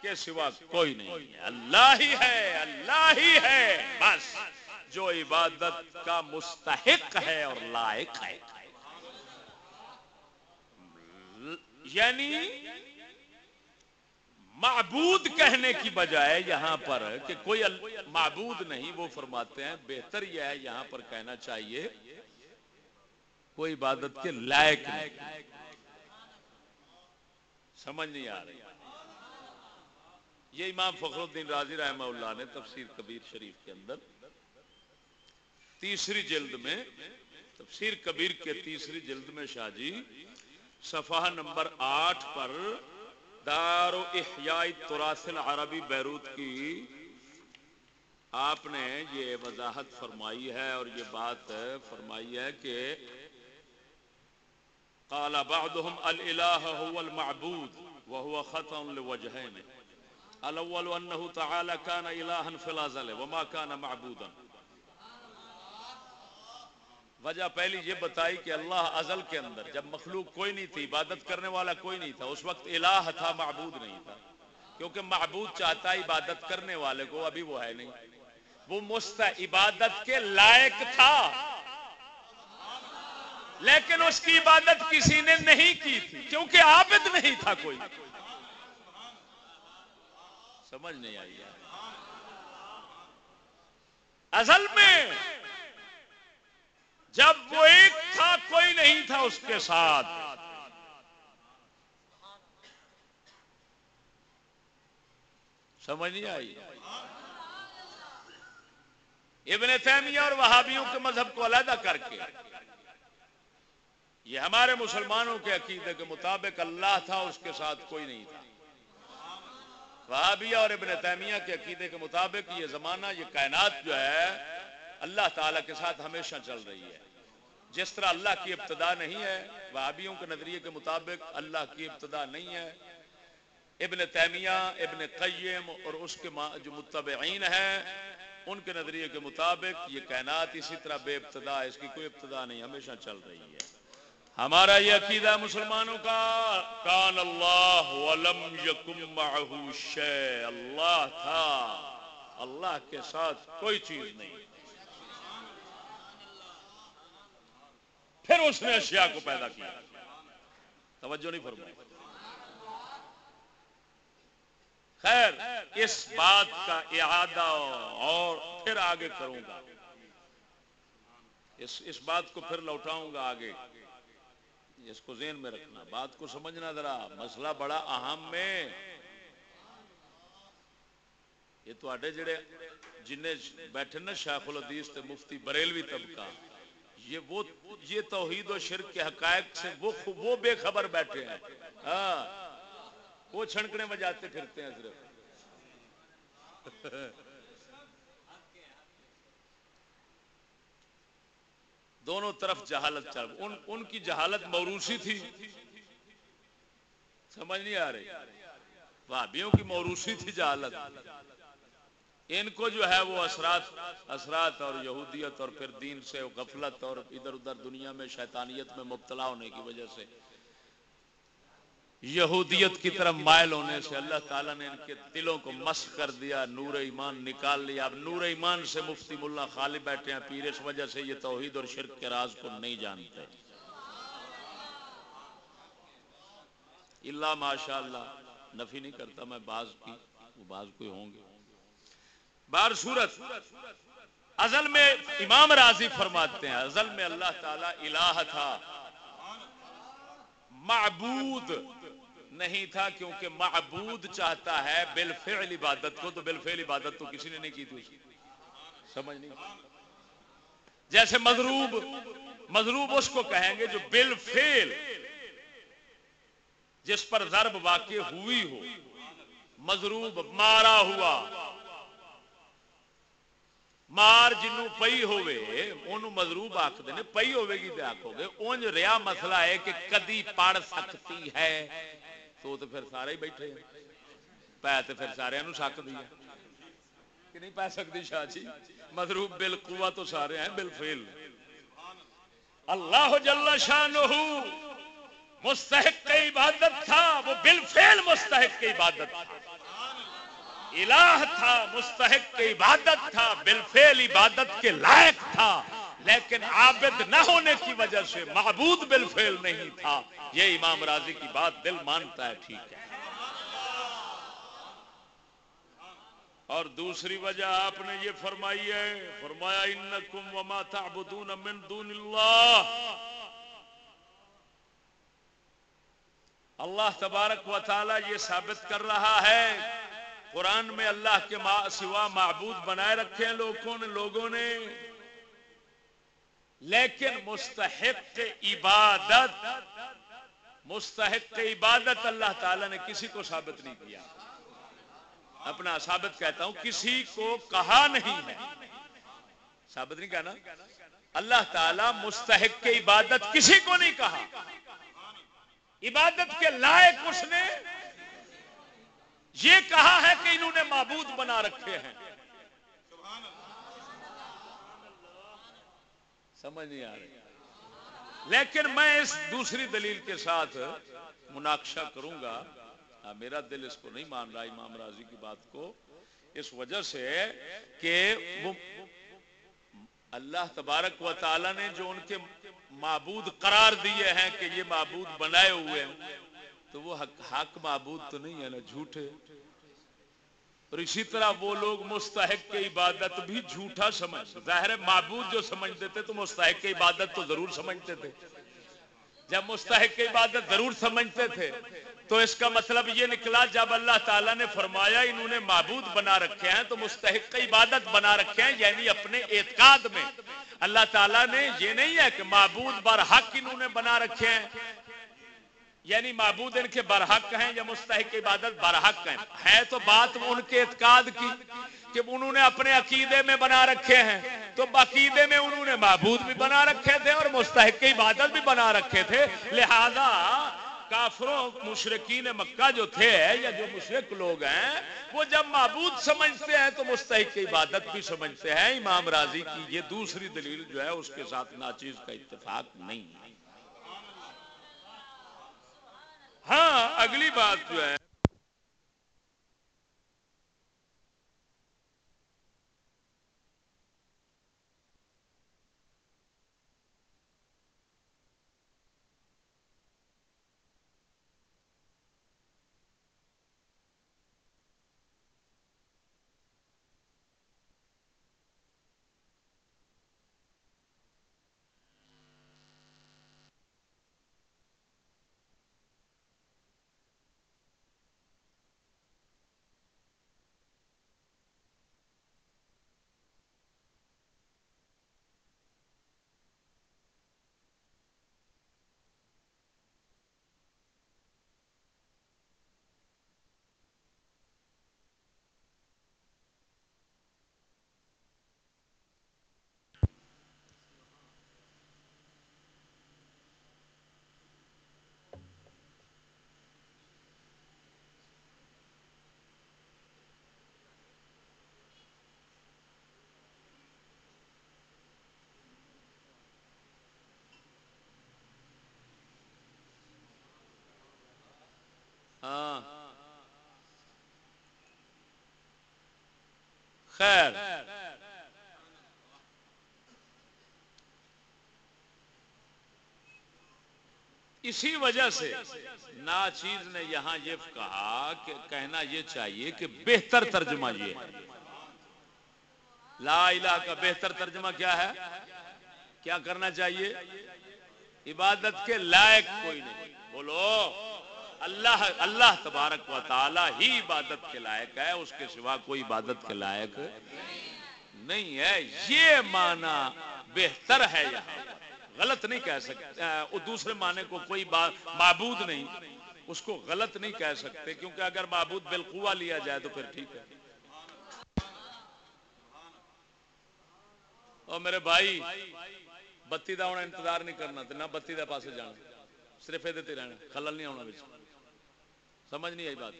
کے سوا کوئی نہیں ہے۔ اللہ ہی ہے، اللہ ہی ہے، بس۔ جو عبادت کا مستحق ہے اور لائق ہے۔ یعنی معبود کہنے کی بجائے یہاں پر کہ کوئی معبود نہیں، وہ فرماتے ہیں بہتر یہ ہے یہاں پر کہنا چاہیے کوئی عبادت کے لائق نہیں۔ سمجھ نہیں آ رہی۔ یہ امام فخر الدین راضی رحمہ اللہ نے تفسیر کبیر شریف کے اندر تیسری جلد میں، تفسیر کبیر کے تیسری جلد میں شاہ جی صفحہ نمبر آٹھ پر دار و احیاء تراث العربی بیروت کی آپ نے یہ وضاحت فرمائی ہے اور یہ بات فرمائی ہے کہ قال بعضهم الالہ هو المعبود وهو خطا لوجهين الاول انه تعالى كان الها في الازل وما كان معبودا۔ وجہ پہلی یہ بتائی کہ اللہ ازل کے اندر جب مخلوق کوئی نہیں تھی، عبادت کرنے والا کوئی نہیں تھا، اس وقت الہ تھا، معبود نہیں تھا۔ کیونکہ معبود چاہتا عبادت کرنے والے کو، ابھی وہ ہے نہیں۔ وہ مست عبادت کے لائق تھا۔ لیکن اس کی عبادت کسی نے نہیں کی تھی، کیونکہ عابد نہیں تھا کوئی۔ سمجھ نہیں آئی۔ اصل میں جب وہ ایک تھا، کوئی نہیں تھا اس کے ساتھ۔ سمجھ نہیں آئی؟ ابن تیمیہ اور وہابیوں کے مذہب کو علیحدہ کر کے۔ یہ ہمارے مسلمانوں کے عقیدے کے مطابق اللہ تھا، اس کے ساتھ کوئی نہیں تھا۔ وہابیہ اور ابن تیمیہ کے عقیدے کے مطابق یہ زمانہ، یہ کائنات جو ہے، اللہ تعالی کے ساتھ ہمیشہ چل رہی ہے۔ جس طرح اللہ کی ابتدا نہیں ہے، وہابیوں کے نظریے کے مطابق اللہ کی ابتدا نہیں ہے۔ ابن تیمیہ، ابن قیم اور اس کے جو متبعین ہیں، ان کے نظریے کے مطابق یہ کائنات اسی طرح بے ابتدا اس کی کوئی ابتدا نہیں، ہمیشہ چل رہی ہے۔ ہمارا یہ عقیدہ مسلمانوں کا، کان اللہ ولم یکم معه شیء، اللہ تھا، اللہ کے ساتھ کوئی چیز نہیں۔ پھر اس نے اشیاء کو پیدا کیا۔ توجہ نہیں فرمائی۔ خیر، اس بات کا اعادہ اور پھر آگے کروں گا۔ اس اس بات کو پھر لوٹاؤں گا آگے۔ اس کو ذہن میں رکھنا، بات کو سمجھنا ذرا۔ مسئلہ بڑا اہم میں یہ تو جڑے جن بیٹھے نا شیخ الحدیث تے مفتی بریلوی طبقہ۔ یہ وہ یہ توحید و شرک کے حقائق سے وہ وہ بے خبر بیٹھے ہیں۔ ہاں۔ وہ چھڑکنے بجاتے پھرتے ہیں صرف۔ دونوں طرف جہالت چل ان, ان کی جہالت موروسی تھی۔ سمجھ نہیں آ رہی۔ بھابھیوں کی موروسی تھی جہالت۔ ان کو جو ہے وہ اثرات اثرات اور یہودیت اور پھر دین سے غفلت اور ادھر ادھر دنیا میں شیطانیت میں مبتلا ہونے کی وجہ سے۔ یہودیت کی طرف مائل ہونے سے اللہ تعالیٰ نے ان کے دلوں کو مس کر دیا، نور ایمان نکال لیا۔ اب نور ایمان سے مفتی ملا خالی بیٹھے ہیں پیر، اس وجہ سے یہ توحید اور شرک کے راز کو نہیں جانتے۔ اللہ ماشاء اللہ نفی نہیں کرتا میں بعض کی، وہ بعض کوئی ہوں گے۔ بار صورت، ازل میں امام راضی فرماتے ہیں، ازل میں اللہ تعالی الہ تھا، معبود نہیں تھا کیونکہ معبود چاہتا ہے بالفعل عبادت کو، تو بالفعل عبادت تو کسی نے نہیں کی تھی۔ سمجھ نہیں؟ جیسے مضروب مضروب اس کو کہیں گے جو بالفعل، جس پر ضرب واقع ہوئی ہو، مضروب مارا ہوا۔ مار جنو پئی ہوئے انہوں مضروب آکھ نے پئی ہوئے گی تے آکھو گے اونج ریا مسئلہ ہے کہ کدی پڑھ سکتی ہے تو تو پھر سارے ہی بیٹھے ہیں پہ تو پھر سارے انہوں سک دیا کہ نہیں پہ سکتی شاہ جی مضروب بالقوہ تو سارے ہیں بالفعل اللہ جل شانہ مستحق عبادت تھا وہ بالفعل مستحق عبادت تھا الہ تھا، مستحق کی عبادت تھا، بالفعل عبادت کے لائق تھا، لیکن عابد نہ ہونے کی وجہ سے معبود بالفعل نہیں تھا۔ یہ امام راضی کی بات دل مانتا ہے، ٹھیک ہے۔ اور دوسری وجہ آپ نے یہ فرمائی ہے، فرمایا، انکم وما تعبدون من دون اللہ۔ اللہ تبارک و تعالی یہ ثابت کر رہا ہے قرآن میں اللہ کے سوا معبود بنائے رکھے ہیں لوگوں نے لوگوں نے۔ لیکن مستحق عبادت مستحق عبادت اللہ تعالی نے کسی کو ثابت نہیں کیا۔ اپنا ثابت کہتا ہوں، کسی کو کہا نہیں ہے۔ ثابت نہیں کہنا۔ اللہ تعالی مستحق عبادت کسی کو نہیں کہا۔ عبادت کے لائق اس نے یہ کہا ہے کہ انہوں نے معبود بنا رکھے ہیں۔ سمجھ نہیں آ رہی۔ لیکن میں اس دوسری دلیل کے ساتھ مناقشہ کروں گا ہاں، میرا دل اس کو نہیں مان رہا، امام راضی کی بات کو۔ اس وجہ سے کہ وہ اللہ تبارک و تعالی نے جو ان کے معبود قرار دیے ہیں کہ یہ معبود بنائے ہوئے ہیں تو وہ حق, حق معبود تو نہیں ہے نا جھوٹے۔ اور اسی طرح وہ لوگ مستحق کی عبادت بھی جھوٹا سمجھ ظاہر معبود جو سمجھتے تھے تو مستحق کی عبادت تو ضرور سمجھتے تھے۔ جب مستحق کی عبادت ضرور سمجھتے تھے تو اس کا مطلب یہ نکلا جب اللہ تعالیٰ نے فرمایا انہوں نے معبود بنا رکھے ہیں تو مستحق کی عبادت بنا رکھے ہیں یعنی اپنے اعتقاد میں۔ اللہ تعالیٰ نے یہ نہیں ہے کہ معبود برحق انہوں نے بنا رکھے ہیں۔ یعنی معبود ان کے برحق ہیں یا مستحق عبادت برحق ہیں؟ ہے تو بات ان کے اعتقاد کی کہ انہوں نے اپنے عقیدے میں بنا رکھے ہیں۔ تو عقیدے میں انہوں نے معبود بھی بنا رکھے تھے اور مستحق عبادت بھی بنا رکھے تھے۔ لہذا کافروں مشرقین مکہ جو تھے یا جو مشرق لوگ ہیں، وہ جب معبود سمجھتے ہیں تو مستحق عبادت بھی سمجھتے ہیں۔ امام راضی کی یہ دوسری دلیل جو ہے، اس کے ساتھ ناچیز کا اتفاق نہیں ہے۔ ہاں اگلی بات جو ہے خیر۔ اسی وجہ سے ناچیز نے یہاں یہ کہا کہ کہنا یہ چاہیے کہ بہتر ترجمہ یہ ہے۔ لا الہ کا بہتر ترجمہ کیا ہے؟ کیا کرنا چاہیے؟ عبادت کے لائق کوئی نہیں۔ بولو۔ اللہ اللہ تبارک و تعالی ہی عبادت کے لائق ہے، اس کے سوا کوئی عبادت کے لائق نہیں ہے۔ یہ معنی بہتر ہے یہاں۔ غلط نہیں کہہ سکتے وہ دوسرے معنی کو کوئی معبود نہیں۔ اس کو غلط نہیں کہہ سکتے، کیونکہ اگر معبود بالقوا لیا جائے تو پھر ٹھیک ہے۔ اور میرے بھائی، بتی کا ہونا انتظار نہیں کرنا، نہ بتی کا پاس جانا، صرف یہ رہنا، خلل نہیں آنا بچ۔ سمجھ نہیں آئی بات۔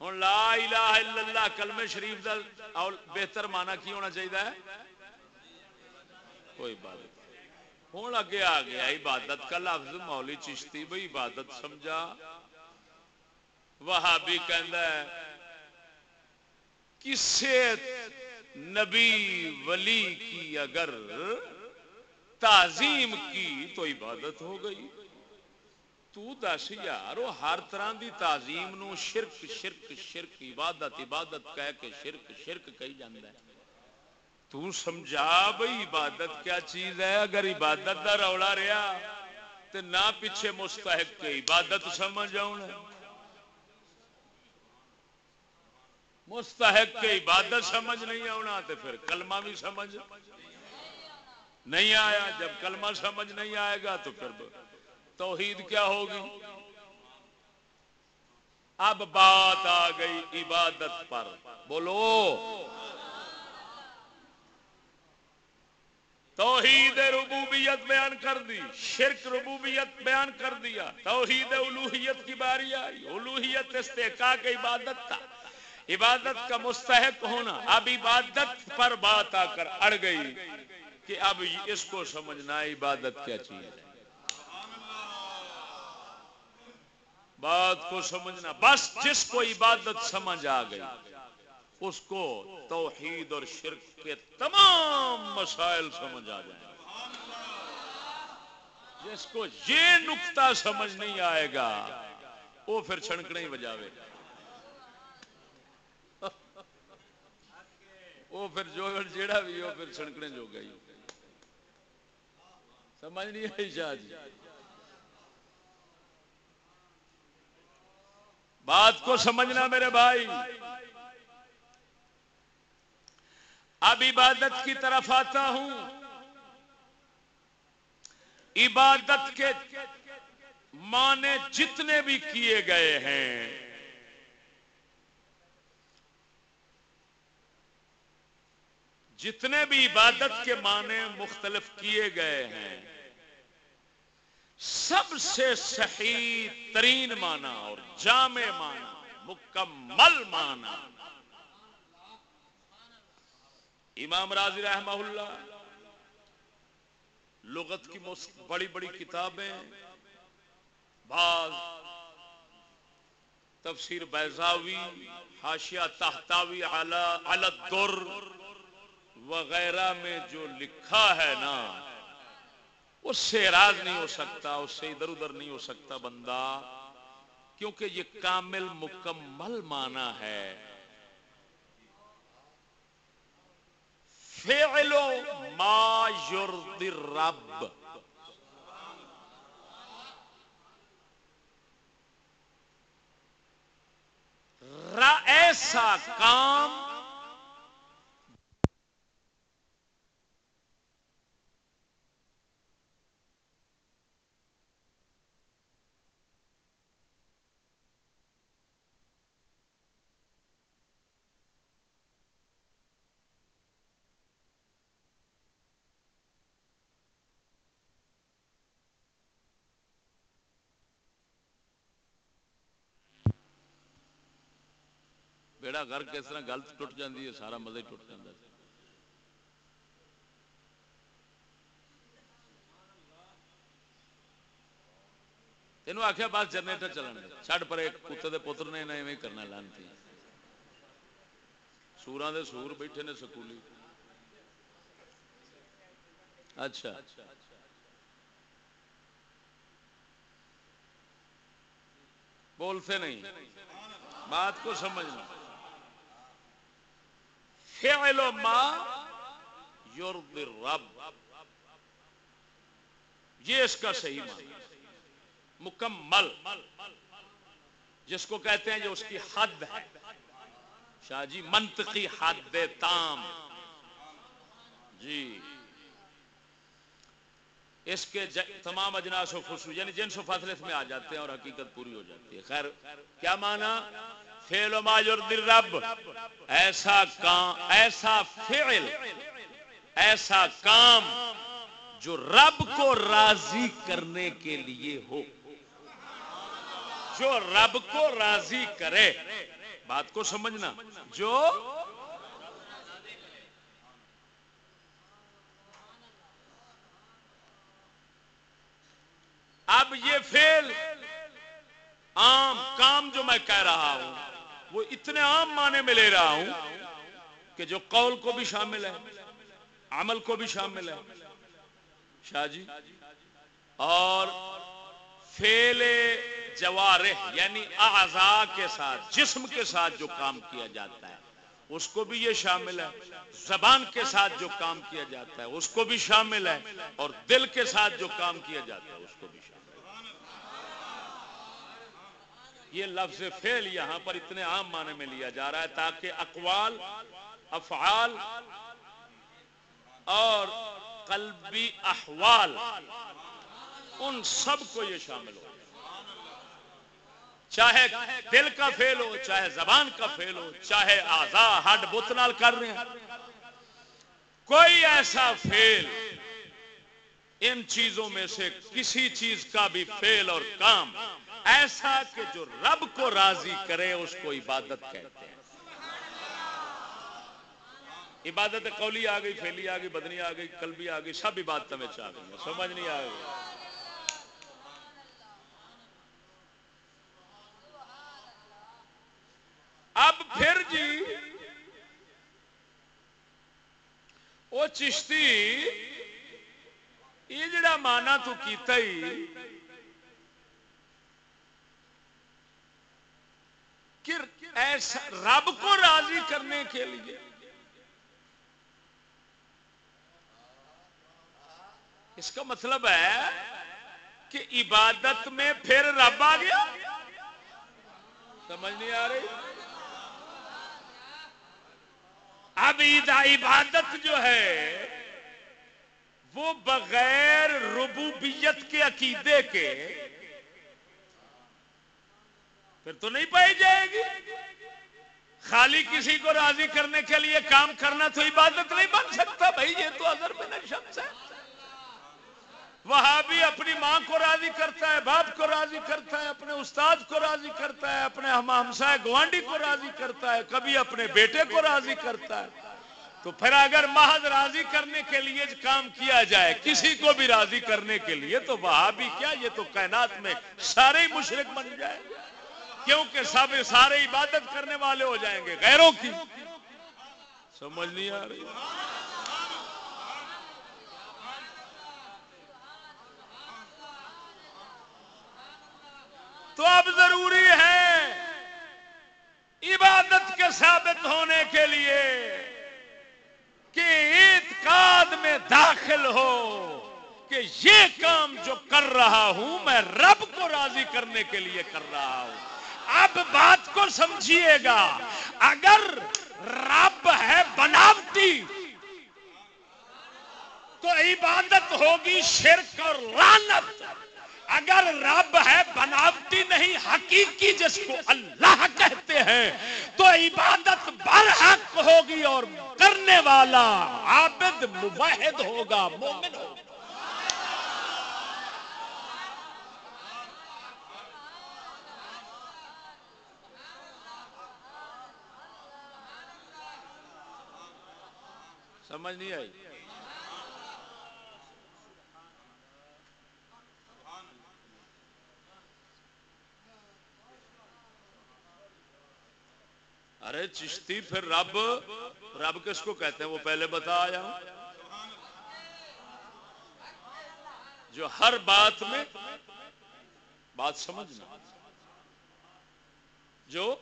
ہوں لا الہ الا اللہ کلمے شریف دا بہتر مانا کی ہونا چاہیے۔ کوئی عبادت ہوں اگے آ گیا، عبادت کا لفظ مولی چشتی بھائی، عبادت سمجھا۔ وہ بھی کسے نبی ولی کی اگر تعظیم کی تو عبادت ہو گئی۔ تو دس یار وہ ہر طرح دی تعظیم نو شرک شرک شرک، عبادت عبادت کہہ کے شرک شرک کہی جاندہ ہے۔ تو سمجھا بھئی عبادت کیا چیز ہے؟ اگر عبادت دا روڑا رہا تو نہ پیچھے مستحق کے عبادت سمجھ آؤں مستحق کے عبادت سمجھ نہیں آنا تو پھر کلمہ بھی سمجھ۔ نہیں آیا، جب کلمہ سمجھ نہیں آئے گا تو پھر توحید کیا ہوگی؟ اب بات آ گئی عبادت پر۔ بولو۔ توحید ربوبیت بیان کر دی۔ شرک ربوبیت بیان کر دیا۔ توحید الوحیت کی باری آئی۔ الوحیت استحقاق عبادت تھا عبادت کا مستحق ہونا۔ اب عبادت پر بات آ کر اڑ گئی کہ اب اس کو سمجھنا عبادت کیا چیز ہے۔ بات کو سمجھنا۔ بس جس کو عبادت سمجھ آ گئی، اس کو توحید اور شرک کے تمام مسائل سمجھ آ جائیں۔ جس کو یہ نقطہ سمجھ نہیں آئے گا، وہ پھر چھڑکنے ہی بجاوے۔ وہ پھر جو جیڑا بھی ہو، پھر چھڑکنے جو گئی سمجھ نہیں آئی شاہ جی؟ بات کو سمجھنا میرے بھائی۔ اب عبادت کی طرف آتا ہوں۔ عبادت کے معنی جتنے بھی کیے گئے ہیں۔ جتنے بھی عبادت کے معنی مختلف کیے گئے ہیں۔ سب سے صحیح ترین معنی اور جامع معنی، مکمل معنی۔ امام راضی رحمہ اللہ، لغت کی بڑی بڑی کتابیں، بعض تفسیر بیزاوی حاشیہ تحتاوی الدر وغیرہ میں جو لکھا ہے نا اس سے راز نہیں ہو سکتا اس سے ادھر ادھر نہیں ہو سکتا بندہ، کیونکہ یہ کامل مکمل مانا ہے۔ فعل ما یرضی الرب۔ ایسا کام بیڑا گھر کس طرح گل ٹوٹ جاتی ہے سارا مزہ ٹوٹ جاتا ہے یہ آخیا بس جنریٹر چلن چڑ پر کتے دے پتر نے ایویں کرنا لانتی سورا دے سور بیٹھے نے سکولی اچھا بولتے نہیں بات کو سمجھنا فعل ما یرد الرب. یہ اس کا صحیح معنی مکمل. جس کو کہتے ہیں جو اس کی حد ہے. شاہ جی منطقی حد تام. جی. اس کے تمام اجناس و خصوص یعنی جنس و فاصلت میں آ جاتے ہیں اور حقیقت پوری ہو جاتی ہے. خیر، کیا مانا فیل و ماجر دل رب، ایسا کام، ایسا فعل، ایسا کام جو رب کو راضی کرنے کے لیے ہو۔ جو رب کو راضی کرے، بات کو سمجھنا۔ جو اب یہ فیل عام کام جو میں کہہ رہا ہوں وہ اتنے عام معنی میں لے رہا ہوں کہ جو قول کو بھی شامل ہے، عمل کو بھی شامل ہے۔ شاہ جی اور فیل جوارح یعنی اعضاء کے ساتھ، جسم کے ساتھ جو کام کیا جاتا ہے، اس کو بھی یہ شامل ہے۔ زبان کے ساتھ جو کام کیا جاتا ہے، اس کو بھی شامل ہے۔ اور دل کے ساتھ جو کام کیا جاتا ہے، اس کو بھی شامل یہ لفظ فعل یہاں پر اتنے عام معنی میں لیا جا رہا ہے تاکہ اقوال، افعال اور قلبی احوال، ان سب کو یہ شامل ہو چاہے دل کا فیل ہو، چاہے زبان کا فیل ہو، چاہے آزا ہڈ بتنال کر رہے ہیں۔ کوئی ایسا فیل ان چیزوں میں سے کسی چیز کا بھی فیل اور کام ایسا کہ جو رب کو راضی کرے اس کو عبادت کہتے ہیں۔ عبادت قولی آ گئی فیلی آ گئی، بدنی آ گئی کلبی آ گئی، سب عبادت میں چاہ گئی سمجھ نہیں آ گئی اب پھر جی وہ چشتی، یہ جڑا مانا تو کیتا ہی ایسا رب کو راضی کرنے کے لیے۔ اس کا مطلب ہے کہ عبادت میں پھر رب آ گیا۔ سمجھ نہیں آ رہی؟ اب عبادت جو ہے، وہ بغیر ربوبیت کے عقیدے کے پھر تو نہیں پائی جائے گی۔ خالی کسی کو راضی کرنے کے لیے کام کرنا تو عبادت نہیں بن سکتا۔ بھائی، یہ تو اگر میں شخص ہے۔ وہاں بھی اپنی ماں کو راضی کرتا ہے، باپ کو راضی کرتا ہے، اپنے استاد کو راضی کرتا ہے، اپنے ہم ہمسائے گوانڈی کو راضی کرتا ہے، کبھی اپنے بیٹے کو راضی کرتا ہے۔ تو پھر اگر محض راضی کرنے کے لیے کام کیا جائے، کسی کو بھی راضی کرنے کے لیے، تو وہاں بھی کیا؟ یہ تو کائنات میں سارے مشرق بن جائے۔ کیونکہ سب سارے عبادت کرنے والے ہو جائیں گے۔ غیروں کی۔ سمجھ نہیں آ رہی۔ تو اب ضروری ہے عبادت کے ثابت ہونے کے لیے کہ اعتقاد میں داخل ہو کہ یہ کام جو کر رہا ہوں، میں رب کو راضی کرنے کے لیے کر رہا ہوں۔ اب بات کو سمجھیے گا۔ اگر رب ہے بناوٹی، تو عبادت ہوگی شرک اور لانت اگر رب ہے بناوٹی نہیں، حقیقی جس کو اللہ کہتے ہیں، تو عبادت برحق ہوگی اور کرنے والا عابد مباحد ہوگا، مومن ہوگا۔ سمجھ نہیں آئی؟ ارے چشتی پھر رب رب کس کو کہتے ہیں؟ وہ پہلے بتا آیا ہوں۔ جو ہر بات میں، بات سمجھنا۔ جو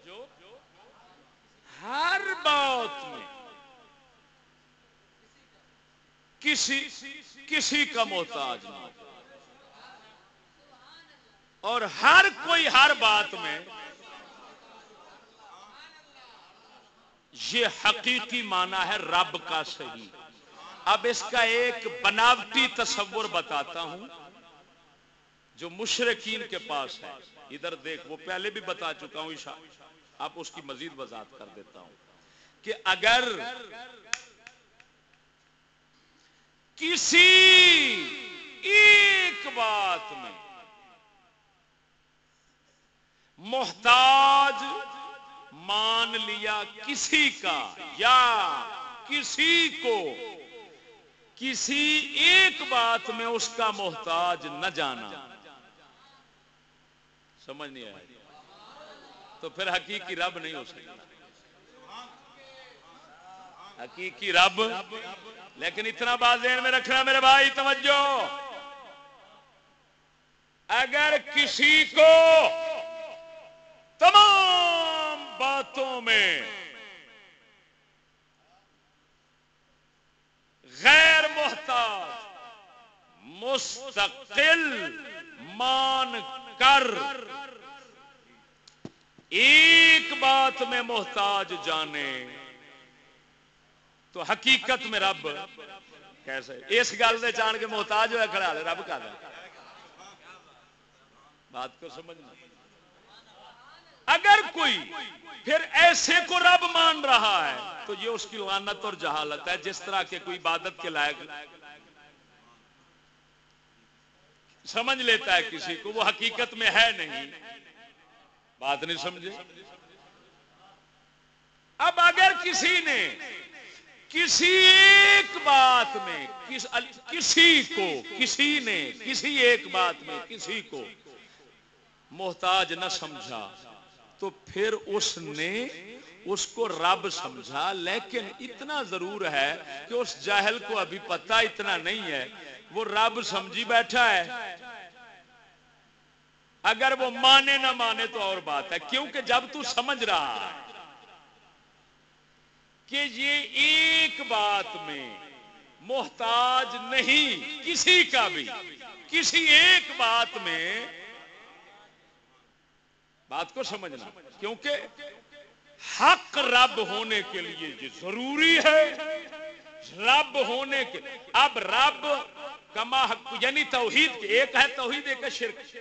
ہر بات میں۔ کسی کسی کا محتاج نہ اور ہر کوئی ہر بات میں یہ حقیقی مانا ہے رب کا صحیح۔ اب اس کا ایک بناوٹی تصور بتاتا ہوں جو مشرقین کے پاس ہے۔ ادھر دیکھ، وہ پہلے بھی بتا چکا ہوں اب اس کی مزید وضاحت کر دیتا ہوں کہ اگر کسی ایک بات میں۔ محتاج مان لیا کسی کا یا کسی کو۔ کسی ایک بات میں اس کا محتاج نہ جانا۔ سمجھ نہیں آیا؟ تو پھر حقیقی رب نہیں ہو سکتا۔ حقیقی رب، لیکن اتنا بات ذہن میں رکھنا میرے بھائی، توجہ۔ اگر کسی کو تمام باتوں میں غیر محتاج، مستقل مان کر ایک بات میں محتاج جانے تو حقیقت میں رب کیسے؟ اس گل سے جان کے محتاج ہوا کھڑا رب کا بات کو سمجھنا اگر کوئی پھر ایسے کو رب مان رہا ہے، تو یہ اس کی لانت اور جہالت ہے، جس طرح کے کوئی عبادت کے لائق سمجھ لیتا ہے کسی کو، وہ حقیقت میں ہے نہیں۔ بات نہیں سمجھے؟ اب اگر کسی نے کسی ایک بات میں کسی کو، کسی نے، کسی ایک بات میں، کسی کو محتاج نہ سمجھا تو پھر اس نے اس کو رب سمجھا، لیکن اتنا ضرور ہے کہ اس جاہل کو ابھی پتا اتنا نہیں ہے، وہ رب سمجھی بیٹھا ہے۔ اگر وہ مانے نہ مانے تو اور بات ہے، کیونکہ جب تو سمجھ رہا ہے۔ کہ یہ ایک بات میں محتاج نہیں کسی کا بھی، کسی ایک بات میں بات کو سمجھنا، کیونکہ حق رب ہونے کے لیے یہ ضروری ہے۔ رب ہونے کے، اب رب کما حق یعنی توحید ایک ہے توحید، ایک ہے شرک۔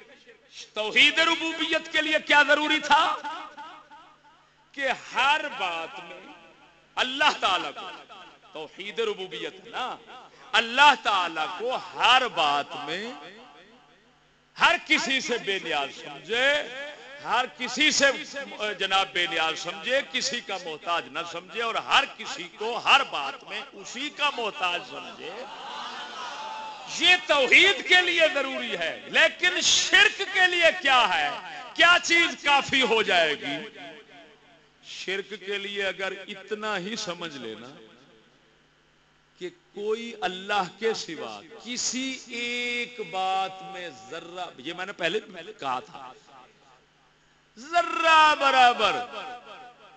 توحید ربوبیت کے لیے کیا ضروری تھا؟ کہ ہر بات میں اللہ تعالی کو۔ توحید ربوبیت نا۔ اللہ تعالی کو ہر بات میں ہر کسی سے بے نیاز سمجھے، ہر کسی سے جناب بے نیاز سمجھے، کسی کا محتاج نہ سمجھے اور ہر کسی کو ہر بات میں اسی کا محتاج سمجھے۔ یہ توحید کے لیے ضروری ہے، لیکن شرک کے لیے کیا ہے؟ کیا چیز کافی ہو جائے گی؟ شرک کے لیے اگر اتنا ہی سمجھ لینا کہ کوئی اللہ کے سوا کسی ایک بات میں ذرہ، یہ میں نے پہلے کہا تھا، ذرہ برابر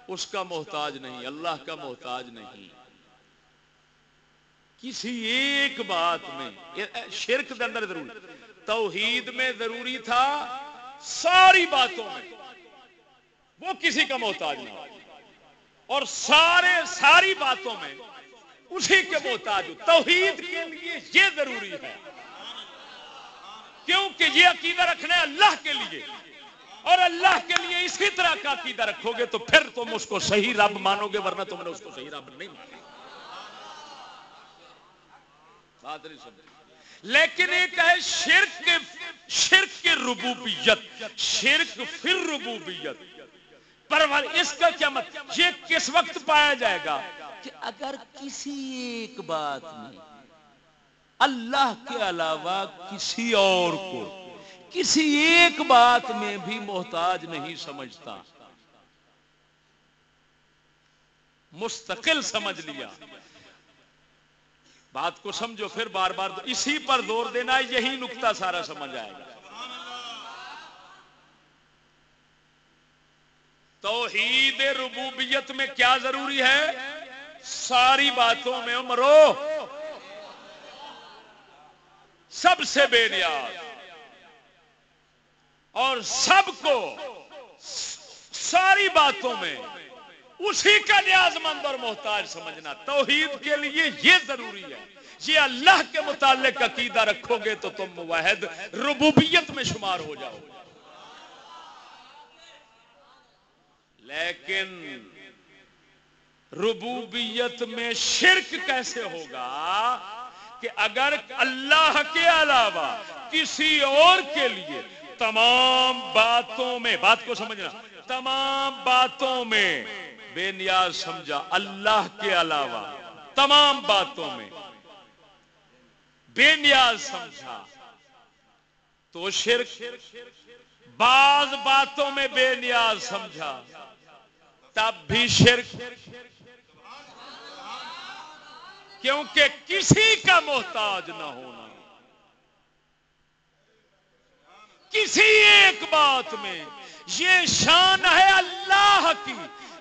اس کا محتاج نہیں، اللہ کا محتاج نہیں۔ کسی ایک بات میں، شرک کے اندر ضروری توحید میں ضروری تھا ساری باتوں میں، وہ کسی کا محتاج نہ اور سارے ساری باتوں میں اسی کے محتاج توحید کے لیے یہ ضروری ہے۔ کیونکہ یہ عقیدہ رکھنا ہے اللہ کے لیے۔ اور اللہ کے لیے اسی طرح کا عقیدہ رکھو گے تو پھر تم اس کو صحیح رب مانو گے، ورنہ تم نے اس کو صحیح رب نہیں مانا۔ بات نہیں سمجھ لیکن ایک ہے شرک کے شرک کے ربوبیت۔ شرک پھر ربوبیت پر اس کا کیا مطلب یہ کس وقت پایا جائے گا؟ کہ اگر کسی ایک بات میں اللہ کے علاوہ کسی اور کو کسی ایک بات میں بھی محتاج نہیں سمجھتا، مستقل سمجھ لیا۔ بات کو سمجھو پھر بار بار اسی پر زور دینا، یہی نقطہ سارا سمجھ آئے گا۔ توحید ربوبیت میں کیا ضروری ہے؟ ساری باتوں میں عمرو سب سے بے نیاز۔ اور سب کو ساری باتوں میں اسی کا نیاز مند اور محتاج سمجھنا۔ توحید کے لیے یہ ضروری ہے۔ یہ اللہ کے متعلق عقیدہ رکھو گے تو تم واحد ربوبیت میں شمار ہو جاؤ۔ گے لیکن ربوبیت میں شرک کیسے ہوگا کہ اگر اللہ کے علاوہ کسی اور کے لیے تمام باتوں میں، بات کو سمجھنا، تمام باتوں میں بے نیاز سمجھا اللہ کے علاوہ تمام باتوں میں بے نیاز سمجھا تو شرک، بعض باتوں میں بے نیاز سمجھا تب بھی شرک۔ کیونکہ کسی کا محتاج نہ ہونا۔ کسی ایک بات میں یہ شان ہے اللہ کی۔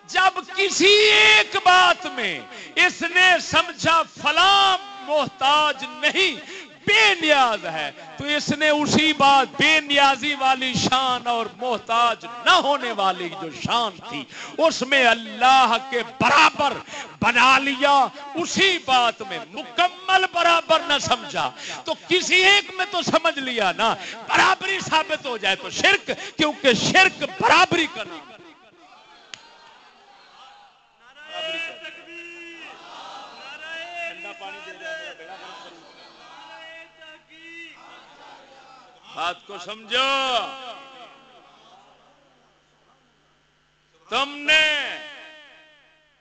جب کسی ایک بات میں اس نے سمجھا فلاں محتاج نہیں بے نیاز ہے، تو اس نے اسی بات بے نیازی والی شان اور محتاج نہ ہونے والی جو شان تھی، اس میں اللہ کے برابر بنا لیا، اسی بات میں مکمل برابر نہ سمجھا۔ تو کسی ایک میں تو سمجھ لیا نا، برابری ثابت ہو جائے تو شرک، کیونکہ شرک برابری کرنا بات کو سمجھو۔ تم نے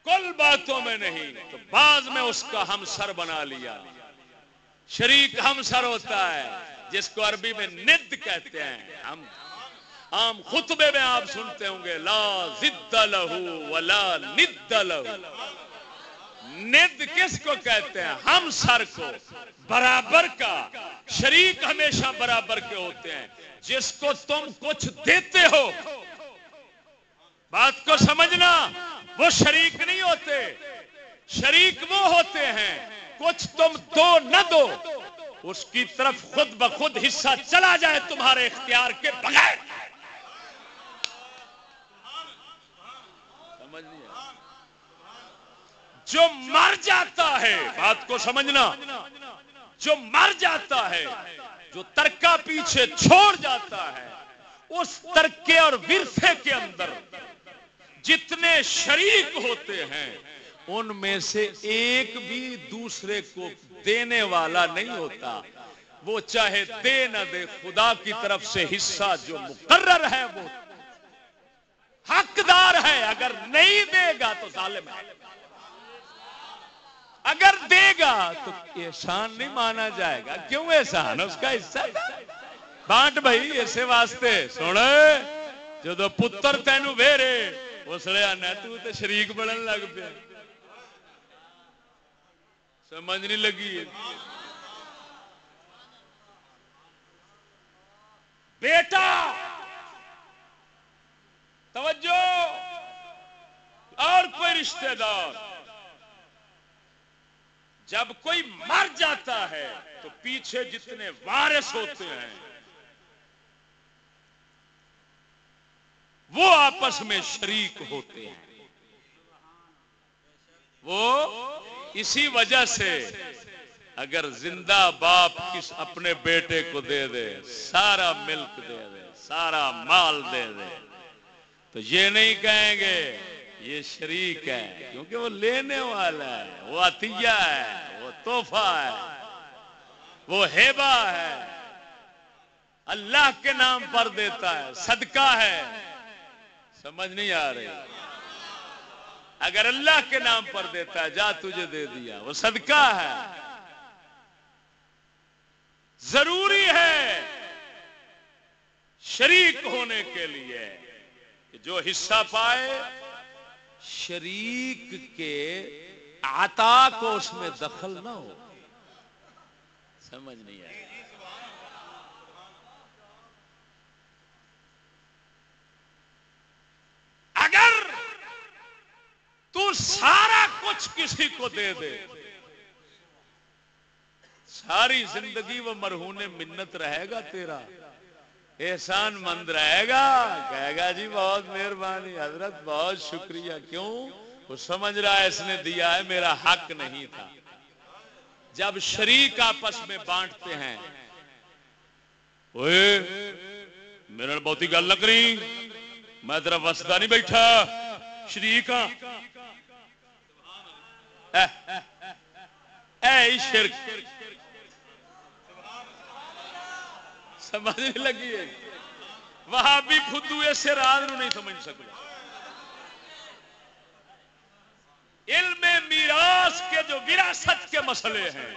کل باتوں میں نہیں، تو بعض میں اس کا ہم سر بنا لیا۔ شریک ہم سر ہوتا ہے، جس کو عربی میں ند کہتے ہیں۔ ہم عام خطبے میں آپ سنتے ہوں گے، لا زد لہو ولا ند لہو۔ ند کس کو کہتے ہیں؟ ہم سر کو۔ برابر کا۔ شریک ہمیشہ برابر کے ہوتے ہیں۔ جس کو تم کچھ دیتے ہو۔ بات کو سمجھنا۔ وہ شریک نہیں ہوتے۔ شریک وہ ہوتے ہیں۔ کچھ تم دو نہ دو۔ اس کی طرف خود بخود حصہ چلا جائے تمہارے اختیار کے بغیر۔ سمجھ جو مر جاتا ہے۔ بات کو سمجھنا۔ جو مر جاتا ہے، جو ترکا پیچھے چھوڑ جاتا ہے، اس ترکے اور ورثے کے اندر جتنے شریک ہوتے ہیں، ان میں سے ایک بھی دوسرے کو دینے والا نہیں ہوتا۔ وہ چاہے دے نہ دے، خدا کی طرف سے حصہ جو مقرر ہے وہ حقدار ہے۔ اگر نہیں دے گا تو ظالم ہے۔ اگر دے گا تو احسان نہیں مانا جائے گا۔ کیوں احسان اس کا حصہ بانٹ بھائی، اسے واسطے سن۔ جدو پتر تینو ویرے، اس لیے آنا تو تے شریک بڑھن لگ پیا۔ سمجھ نہیں لگی۔ بیٹا! توجہ! اور کوئی رشتہ دار؟ جب کوئی مر جاتا ہے تو پیچھے جتنے وارث ہوتے ہیں، وہ آپس میں شریک ہوتے ہیں۔ وہ اسی وجہ سے اگر زندہ باپ کس اپنے بیٹے کو دے دے، سارا ملک دے دے، سارا مال دے دے، تو یہ نہیں کہیں گے یہ شریک ہے، کیونکہ وہ لینے والا ہے، وہ عطیہ ہے، وہ توحفہ ہے، وہ ہیبا ہے۔ اللہ کے نام پر دیتا ہے، صدقہ ہے۔ سمجھ نہیں آ رہی۔ اگر اللہ کے نام پر دیتا ہے، جا تجھے دے دیا۔ وہ صدقہ ہے۔ ضروری ہے شریک ہونے کے لیے کہ جو حصہ پائے شریک کے عطا کو اس میں دخل نہ ہو۔ سمجھ نہیں آئی اگر تو سارا کچھ کسی کو دے دے۔ ساری زندگی وہ مرہون منت رہے گا تیرا۔ احسان مند رہے گا کہے گا جی بہت مہربانی حضرت بہت شکریہ کیوں وہ سمجھ رہا ہے اس نے دیا ہے میرا حق نہیں تھا جب شریک آپس میں بانٹتے ہیں میرے بہت ہی گل لگ رہی میں تیرا وسدا نہیں بیٹھا شریک ہاں شرک سمجھ نہیں لگی ہے۔ وہاں بھی خدو اسے راز نہیں سمجھ سکتا۔ علم میراث کے جو وراثت کے مسئلے ہیں،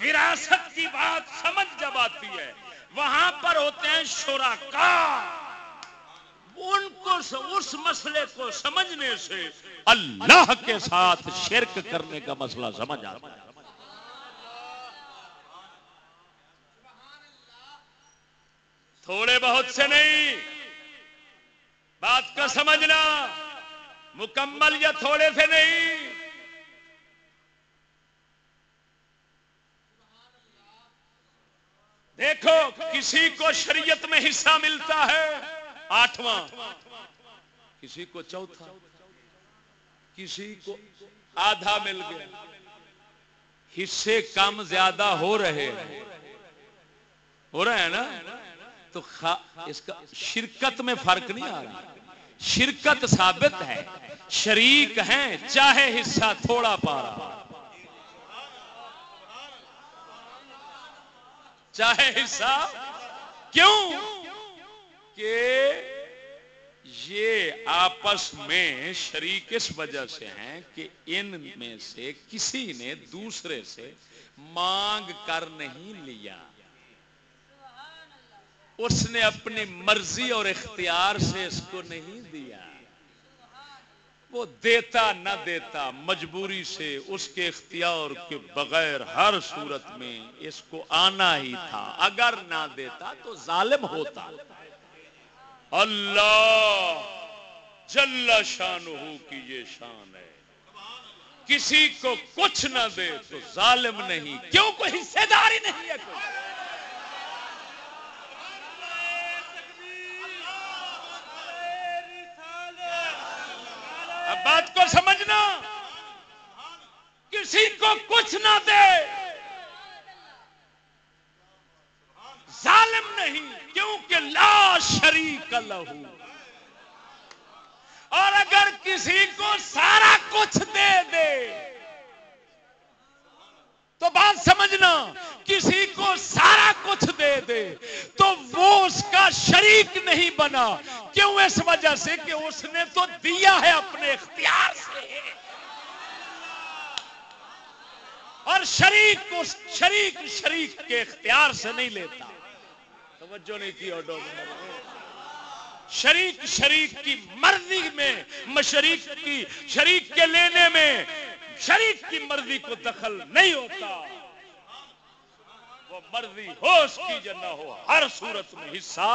وراثت کی بات سمجھ جب آتی ہے، وہاں پر ہوتے ہیں شرکا ان کو اس مسئلے کو سمجھنے سے اللہ کے ساتھ شرک کرنے کا مسئلہ سمجھ آتا ہے۔ تھوڑے بہت سے نہیں۔ بات کا سمجھنا مکمل یا تھوڑے سے نہیں۔ دیکھو، کسی کو شریعت میں حصہ ملتا ہے، آٹھواں۔ کسی کو چوتھا۔ کسی کو آدھا مل گیا۔ حصے کم زیادہ ہو رہے ہیں۔ ہو رہے ہیں نا؟ تو اس کا شرکت میں فرق نہیں آ رہا شرکت ثابت ہے۔ شریک ہیں، چاہے حصہ تھوڑا پا رہا چاہے حصہ کیوں؟ کہ یہ آپس میں شریک اس وجہ سے ہیں کہ ان میں سے کسی نے دوسرے سے مانگ کر نہیں لیا۔ اس نے اپنی مرضی اور اختیار سے اس کو نہیں دیا۔ وہ دیتا نہ دیتا، مجبوری سے اس کے اختیار کے بغیر ہر صورت میں اس کو آنا ہی تھا۔ اگر نہ دیتا تو ظالم ہوتا۔ اللہ جل شان ہو کی یہ شان ہے۔ کسی کو کچھ نہ دے تو ظالم نہیں۔ کیوں؟ کوئی حصے داری نہیں ہے۔ کوئی بات کو سمجھنا۔ کسی کو کچھ نہ دے۔ ظالم نہیں، کیونکہ لا شریک لہو۔ اور اگر کسی کو سارا کچھ دے دے تو بات سمجھنا، کسی کو سارا کچھ دے دے، تو وہ اس کا شریک نہیں بنا۔ کیوں؟ اس وجہ سے کہ اس نے تو دیا ہے اپنے اختیار سے۔ اور شریک اس شریک شریک کے اختیار سے نہیں لیتا۔ توجہ نہیں کی اور شریک شریک کی مرضی میں شریک کی، شریک کے لینے میں۔ شریک کی مرضی کو دخل نہیں ہوتا۔ وہ مرضی ہو اس کی جنا ہو، ہر صورت میں حصہ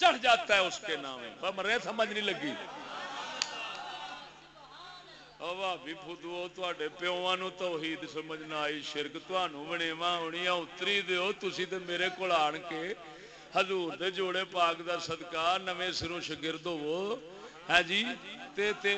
چڑھ جاتا ہے اس کے نام مرے، سمجھ نہیں لگی۔ بھی فدو تے پیوا نو توحید سمجھنا، آئی شرک تمہوں بنےوا ہونی اتری دو تھی تو میرے کو آن کے حضور دے جوڑے پاک دا صدقہ، نویں سروں شگرد ہو ہے جی؟ تے تے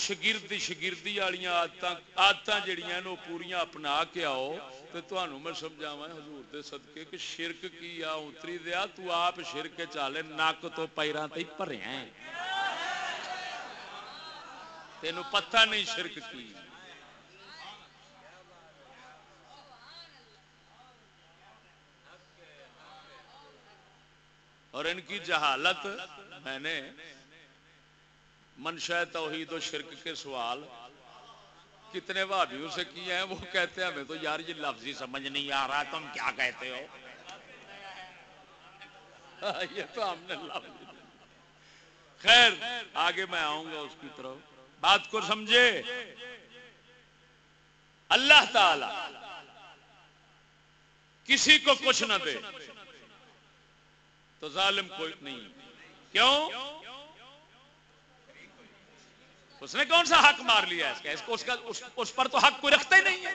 شگردی شگردی والی آدت آدت جہیا پوریا اپنا کے آؤ تے تمہوں میں سمجھاوا حضور دے صدقے کہ شرک کی آ اتری دیا تو آپ شرک چالے نک تو پیروں تے بھریا تین پتہ نہیں شرک کی۔ اور ان کی جہالت میں نے منشا توحید و شرک کے سوال۔ کتنے بھابیوں سے کیے ہیں، وہ کہتے ہیں، ہمیں تو یار یہ لفظ ہی سمجھ نہیں آ رہا، تم کیا کہتے ہو؟ یہ تو ہم نے لفظ۔ خیر، آگے میں آؤں گا اس کی طرف۔ بات کو سمجھے؟ اللہ تعالی کسی کو کچھ نہ دے تو ظالم کوئی نہیں۔ کیوں؟ اس نے کون سا حق مار لیا اس کا؟ اس اس کا اس پر تو حق کوئی رکھتا ہی نہیں ہے۔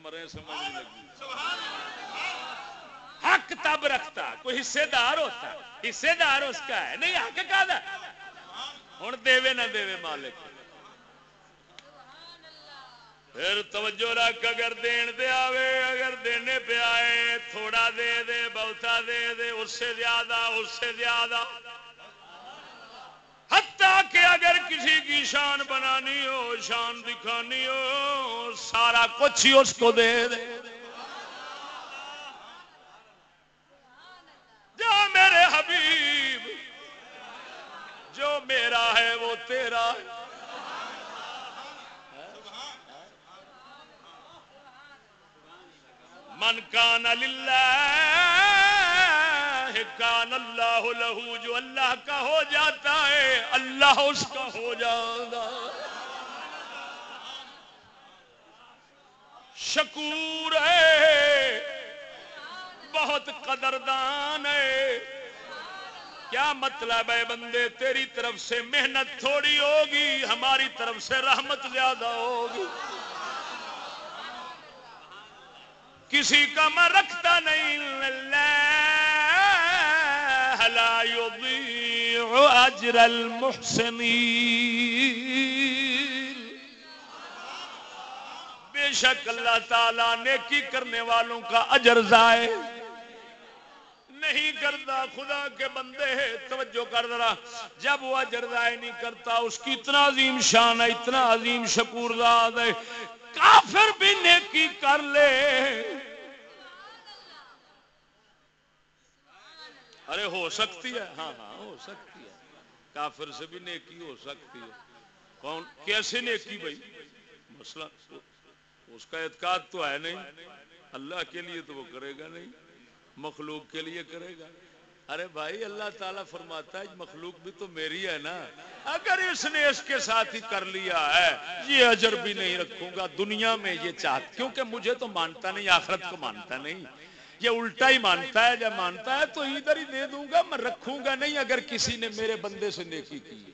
مرے سمجھ لگی۔ حق تب رکھتا، کوئی حصے دار ہوتا۔ حصے دار اس کا ہے۔ نہیں، حق کا ہوں دے نہ دے مالک۔ پھر توجہ رکھ، اگر دین دے آوے، اگر دینے پہ آئے، تھوڑا دے دے، بہتا دے دے اس سے زیادہ اس سے زیادہ۔ حتیٰ کہ اگر کسی کی شان بنانی ہو، شان دکھانی ہو، سارا کچھ ہی اس کو دے دے۔ جو میرے حبیب، جو میرا ہے وہ تیرا ہے۔ من کان للہ کان اللہ لہو جو اللہ کا ہو جاتا ہے، اللہ اس کا ہو جاتا شکور ہے، بہت قدردان ہے۔ کیا مطلب ہے بندے، تیری طرف سے محنت تھوڑی ہوگی، ہماری طرف سے رحمت زیادہ ہوگی۔ کسی کا میں رکھتا نہیں اجر المحسنین بے شک اللہ تعالیٰ نیکی کرنے والوں کا اجر ضائع نہیں کرتا، خدا کے بندے توجہ کر رہا جب وہ اجر ضائع نہیں کرتا، اس کی اتنا عظیم شان ہے، اتنا عظیم شکور زاد ہے، کافر بھی نیکی کر لے۔ ارے ہو سکتی ہے۔ ہاں ہاں ہو سکتی ہے۔ کافر سے بھی نیکی ہو سکتی ہے۔ کون؟ کیسے نیکی بھائی؟ مسئلہ، اس کا اعتقاد تو ہے نہیں۔ اللہ کے لیے تو وہ کرے گا نہیں۔ مخلوق کے لیے کرے گا۔ ارے بھائی، اللہ تعالیٰ فرماتا ہے، مخلوق بھی تو میری ہے نا۔ اگر اس نے اس کے ساتھ ہی کر لیا ہے، یہ اجر بھی نہیں رکھوں گا۔ دنیا میں یہ چاہتا، کیونکہ مجھے تو مانتا نہیں، آخرت کو مانتا نہیں۔ یہ الٹا ہی مانتا ہے، جب مانتا ہے تو ادھر ہی دے دوں گا، میں رکھوں گا نہیں اگر کسی نے میرے بندے سے نیکی کی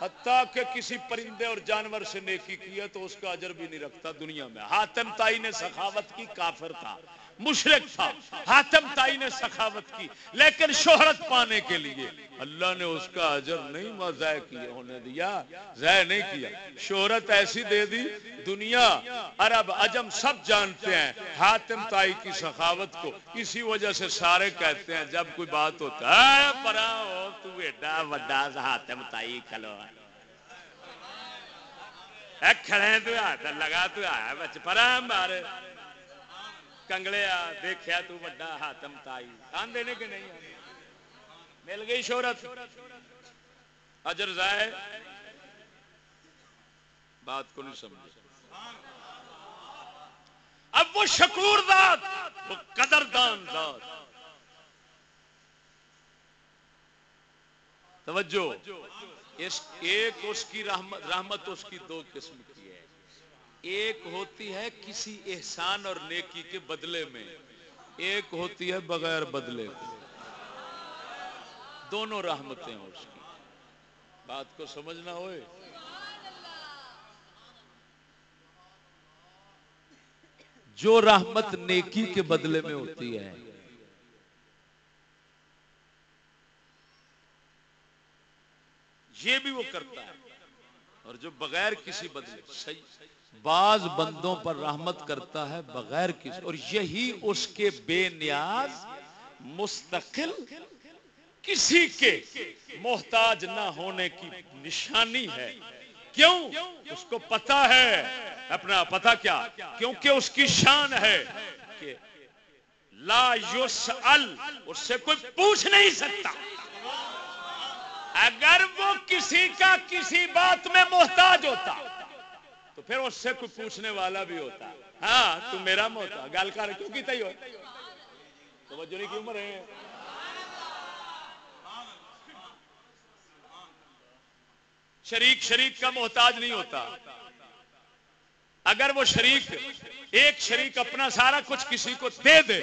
حتیٰ کہ کسی پرندے اور جانور سے نیکی کی ہے تو اس کا اجر بھی نہیں رکھتا دنیا میں۔ ہاتم تائی نے سخاوت کی، کافر تھا۔ مشرق تھا، حاتم تائی نے سخاوت کی، لیکن شہرت پانے کے لیے۔ اللہ نے اس کا اجر نہیں ضائع کیا ہونے دیا۔ ضائع نہیں کیا۔ شہرت ایسی دے دی، دنیا، عرب، عجم سب جانتے ہیں۔ حاتم تائی کی سخاوت کو اسی وجہ سے سارے کہتے ہیں، جب کوئی بات ہوتا ہے پرا ہو، تو ایڈا وڈا حاتم تائی کھلو۔ کھڑے تو لگا تو آیا بچ پرا مارے کنگلیا دیکھا تو بڑا ہاتم تائی آدھے نے کہ نہیں مل گئی شہرت اجر ضائع بات کو نہیں سمجھ اب وہ شکور داد وہ قدردان داد توجہ اس ایک اس کی رحمت رحمت اس کی دو قسم کی ایک ہوتی ہے کسی احسان اور نیکی کے بدلے میں، ایک ہوتی ہے بغیر بدلے کے۔ دونوں رحمتیں اس کی۔ بات کو سمجھنا ہوئے۔ جو رحمت نیکی کے بدلے میں ہوتی ہے، یہ بھی وہ کرتا ہے۔ اور جو بغیر کسی بدلے، صحیح۔ بعض بندوں پر رحمت کرتا ہے بغیر کسی اور یہی اس کے بے نیاز مستقل کسی کے محتاج نہ ہونے کی نشانی ہے۔ کیوں؟ اس کو پتا ہے۔ اپنا پتا کیا؟ کیونکہ اس کی شان ہے کہ لا یوس اس سے کوئی پوچھ نہیں سکتا۔ اگر وہ کسی کا کسی بات میں محتاج ہوتا تو پھر اس سے کوئی پوچھنے والا بھی ہوتا۔ ہاں تو میرا موتا، گل کر، کیوں کی ہو؟ توجہ نہیں کیوں مرے شریک شریک کا محتاج نہیں ہوتا۔ اگر وہ شریک، ایک شریک اپنا سارا کچھ کسی کو دے دے،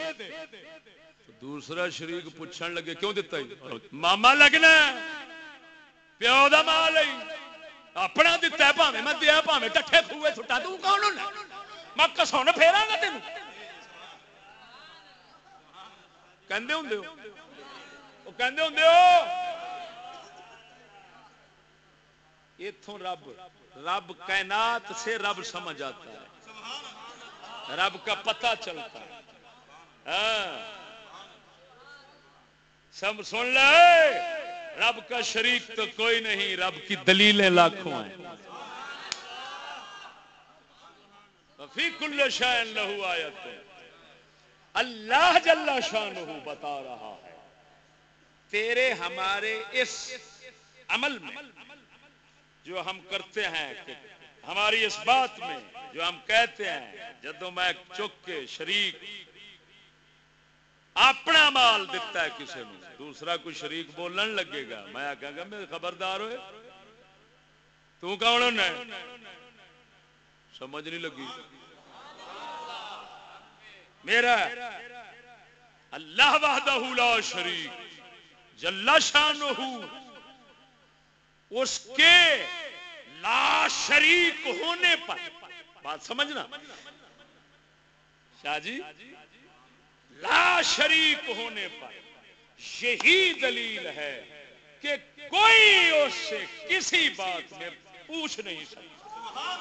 تو دوسرا شریک پوچھنے لگے، کیوں دیتا ہی؟ ماما لگنا پیو دا مال اپنا دتا ہے پاوے میں دیا پاوے ٹھے کھوے چھٹا تو کون ہونا میں کسون پھیرا گا تین کہندے ہوں وہ کہندے ہوں اتوں رب رب کائنات سے رب سمجھ آتا ہے رب کا پتہ چلتا ہے ہاں۔ سب سن لے رب کا شریک تو کوئی نہیں، رب کی دلیلیں لاکھوں ہیں۔ فی کل شائن لہو آیت۔ اللہ جل شان بتا رہا ہے، تیرے ہمارے اس عمل میں جو ہم کرتے ہیں ہماری اس بات میں جو ہم کہتے ہیں جدو میں چک کے شریک اپنا مال دیتا ہے کسی نے دوسرا کوئی شریک بولن لگے گا۔ میں آگا گا، میرے خبردار ہوئے۔ تو کون ہے؟ سمجھ نہیں لگی۔ میرا اللہ وحدہ لا شریک۔ جل شانہ اس کے لا شریک ہونے پر۔ بات سمجھنا؟ شاہ جی؟ لا شریک ہونے پر یہی دلیل ہے کہ کوئی اس سے کسی بات میں پوچھ نہیں سکتا۔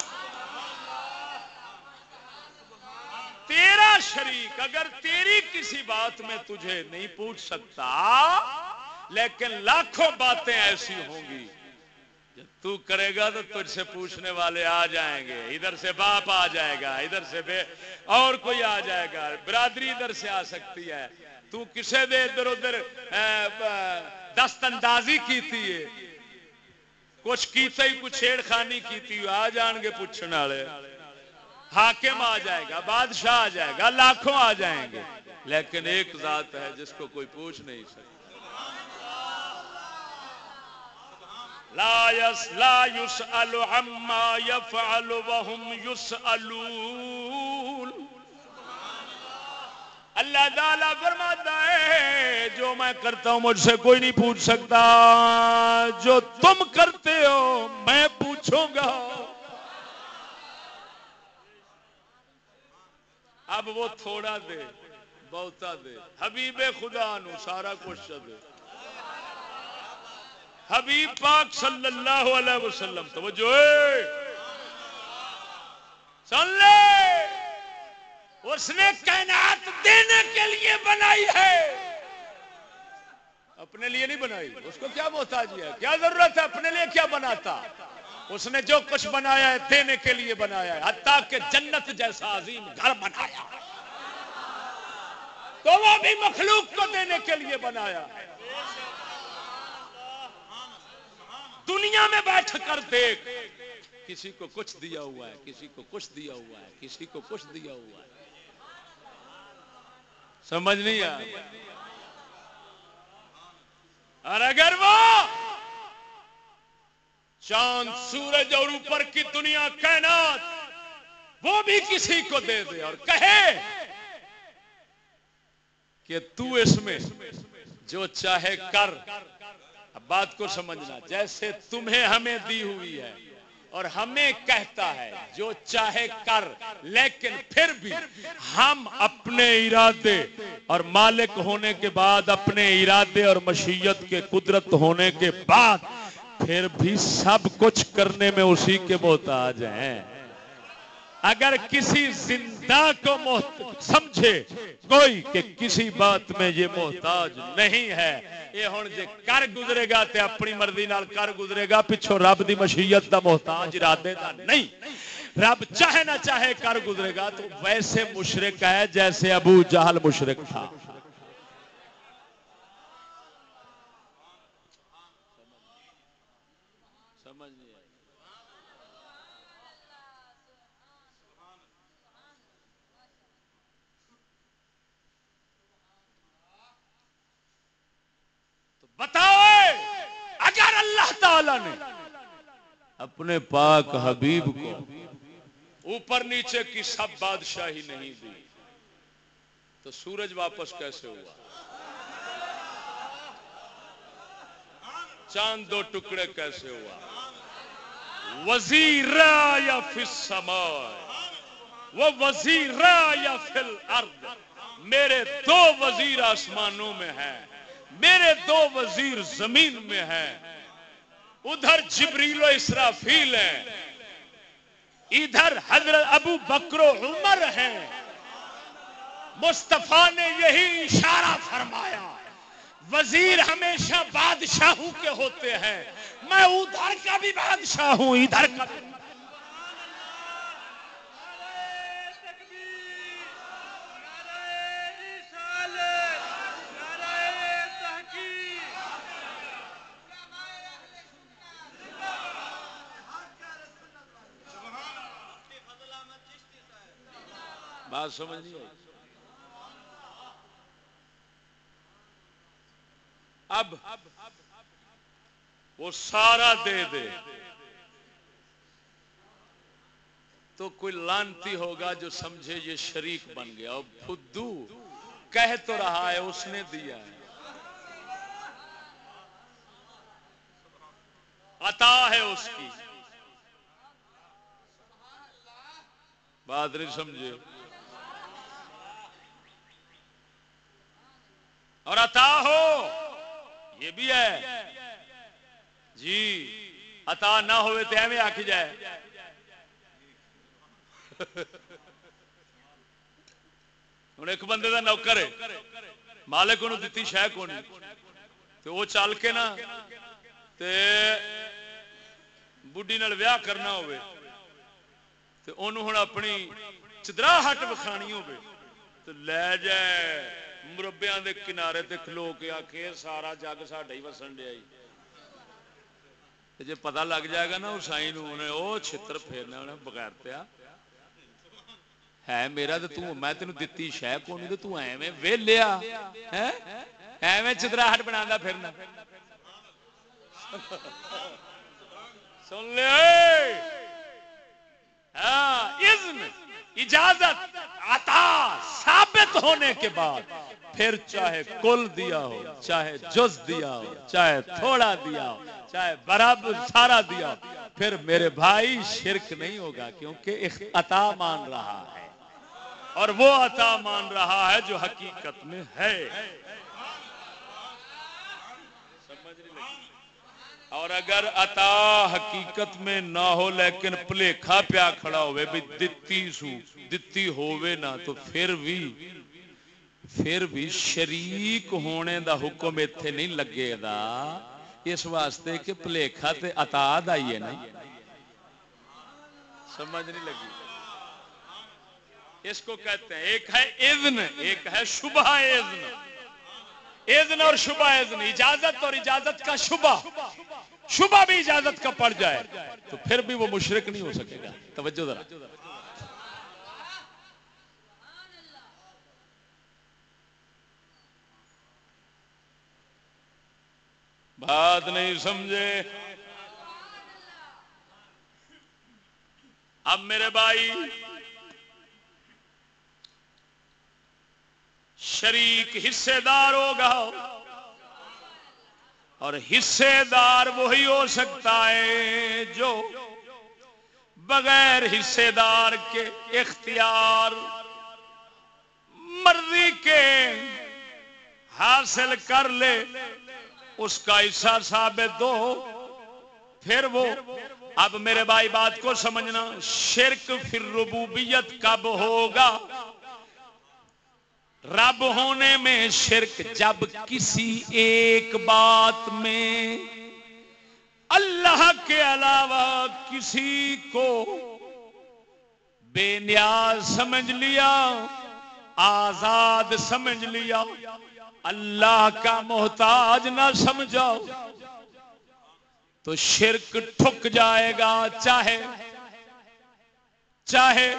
تیرا شریک اگر تیری کسی بات میں تجھے نہیں پوچھ سکتا، لیکن لاکھوں باتیں ایسی ہوں گی۔ تو کرے گا تو تجھ سے پوچھنے والے آ جائیں گے۔ ادھر سے باپ آ جائے گا، ادھر سے بے اور کوئی آ جائے گا۔ برادری ادھر سے آ سکتی ہے۔ تو کسے دے ادھر ادھر دست اندازی کی تھی کچھ کیتے ہی، کچھ چھیڑ خانی کی تھی آ جان گے پوچھنے والے۔ حاکم آ جائے گا، بادشاہ آ جائے گا، لاکھوں آ جائیں گے۔ لیکن ایک ذات ہے جس کو کوئی پوچھ نہیں سکتا۔ لا يس، لا يسأل عما يفعل وهم يسألون. اللہ تعالیٰ فرماتا ہے، جو میں کرتا ہوں مجھ سے کوئی نہیں پوچھ سکتا. جو تم کرتے ہو، میں پوچھوں گا. اب وہ تھوڑا دے، بہتا دے. حبیب خدا نو سارا کچھ دے. حبیب پاک صلی اللہ علیہ وسلم، توجہ سن لے۔ اس نے کائنات دینے کے لیے بنائی ہے۔ اپنے لیے نہیں بنائی، اس کو کیا محتاجی ہے؟ کیا ضرورت ہے اپنے لیے کیا بناتا؟ اس نے جو کچھ بنایا ہے دینے کے لیے بنایا ہے، حتیٰ کہ جنت جیسا عظیم گھر بنایا۔ تو وہ بھی مخلوق کو دینے کے لیے بنایا۔ ہے دنیا میں بیٹھ کر دیکھ۔ کسی کو کچھ دیا ہوا ہے، کسی کو کچھ دیا ہوا ہے، کسی کو کچھ دیا ہوا ہے۔ سمجھ نہیں آ اور اگر وہ چاند، سورج اور اوپر کی دنیا کائنات وہ بھی کسی کو دے دے اور کہے کہ تو اس میں جو چاہے کر۔ اب بات کو سمجھنا، جیسے تمہیں ہمیں دی ہوئی ہے اور ہمیں کہتا ہے، جو چاہے کر، لیکن پھر بھی ہم اپنے ارادے اور مالک ہونے کے بعد اپنے ارادے اور مشیت کے قدرت ہونے کے بعد پھر بھی سب کچھ کرنے میں اسی کے محتاج ہیں۔ اگر کسی زندہ کو سمجھے کوئی کہ کسی بات میں یہ محتاج نہیں ہے، یہ ہوں جی کر گزرے گا تے اپنی مرضی نال کر گزرے گا پچھو رب دی مشیت دا محتاج ارادے دا نہیں۔ رب چاہے نہ چاہے کر گزرے گا تو ویسے مشرق ہے جیسے ابو جہل مشرق تھا۔ بتاؤ اگر اللہ تعالی نے اپنے پاک حبیب کو اوپر نیچے کی سب بادشاہی نہیں دی، تو سورج واپس کیسے ہوا؟ چاند دو ٹکڑے کیسے ہوا؟ وزیر یا فسما وہ وزیر یا فل ارد میرے دو وزیر آسمانوں میں ہیں۔ میرے دو وزیر زمین میں ہیں۔ ادھر جبریل و اسرافیل ہیں۔ ادھر حضرت ابو بکرو عمر ہیں۔ مصطفیٰ نے یہی اشارہ فرمایا۔ وزیر ہمیشہ بادشاہوں کے ہوتے ہیں۔ میں ادھر کا بھی بادشاہ ہوں، ادھر کا بھی۔ بات سمجھ نہیں آئی۔ اب وہ سارا دے دے۔ تو کوئی لانتی ہوگا جو سمجھے یہ شریک بن گیا۔ اور فدو کہہ تو رہا ہے، اس نے دیا۔ ہے عطا ہے اس کی۔ بات نہیں سمجھے۔ اور عطا ہو، یہ بھی ہے۔ جی عطا نہ ہوئے تو ایویں آخ جائے۔ ہوں ایک بندے کا نوکر ہے۔ مالک انہوں دیتی شہ کو تو وہ چل کے نا بڈی ویاہ کرنا ہوئے۔ تو انہوں ہوں اپنی چدرا ہٹ وکھانی ہوئے۔ تو لے جائے۔ مربیا دے کنارے تے کھلو کے آخے سارا جگ ساڈا ہی وسن دیا جی۔ پتا لگ جائے گا نا اسائی وہ چھتر پھیرنا انہیں بغیر پیا ہے میرا تو، میں تینوں دتی شہ کو نہیں تو ایویں وے لیا ایویں چدراہٹ بنا پھرنا۔ سن لے ہاں اذن۔ اجازت، عطا ثابت ہونے کے بعد، پھر چاہے کل دیا ہو، چاہے جز دیا ہو، چاہے تھوڑا دیا ہو، چاہے برابر سارا دیا ہو، پھر میرے بھائی شرک نہیں ہوگا کیونکہ عطا مان رہا ہے۔ اور وہ عطا مان رہا ہے جو حقیقت میں ہے۔ اور اگر عطا حقیقت میں نہ ہو لیکن پلیکھا پیا کھڑا ہوئے بھی دتی سو، دتی ہوئے نہ، تو پھر بھی پھر بھی شریک ہونے دا حکم اتنے نہیں لگے دا۔ اس واسطے کہ پلیکھا تے اتاد آئیے نا۔ سمجھ نہیں لگی۔ اس کو کہتے ہیں، ایک ہے اذن، ایک ہے شبہ اذن۔ اذن اور شبہ اذن، اجازت اور اجازت کا شبہ۔ شبہ بھی اجازت کا پڑ جائے تو پھر بھی وہ مشرک نہیں ہو سکے گا۔ توجہ ذرا۔ بات نہیں سمجھے۔ اب میرے بھائی شریک حصے دار ہوگا اور حصے دار وہی ہو سکتا ہے جو بغیر حصے دار کے اختیار مرضی کے حاصل کر لے، اس کا حصہ ثابت دو پھر وہ، اب میرے بھائی بات کو سمجھنا، شرک پھر ربوبیت کب ہوگا؟ رب ہونے میں شرک، جب کسی ایک بات میں اللہ کے علاوہ کسی کو بے نیاز سمجھ لیا، آزاد سمجھ لیا، اللہ کا محتاج نہ سمجھو تو شرک ٹھک جائے گا، چاہے چاہے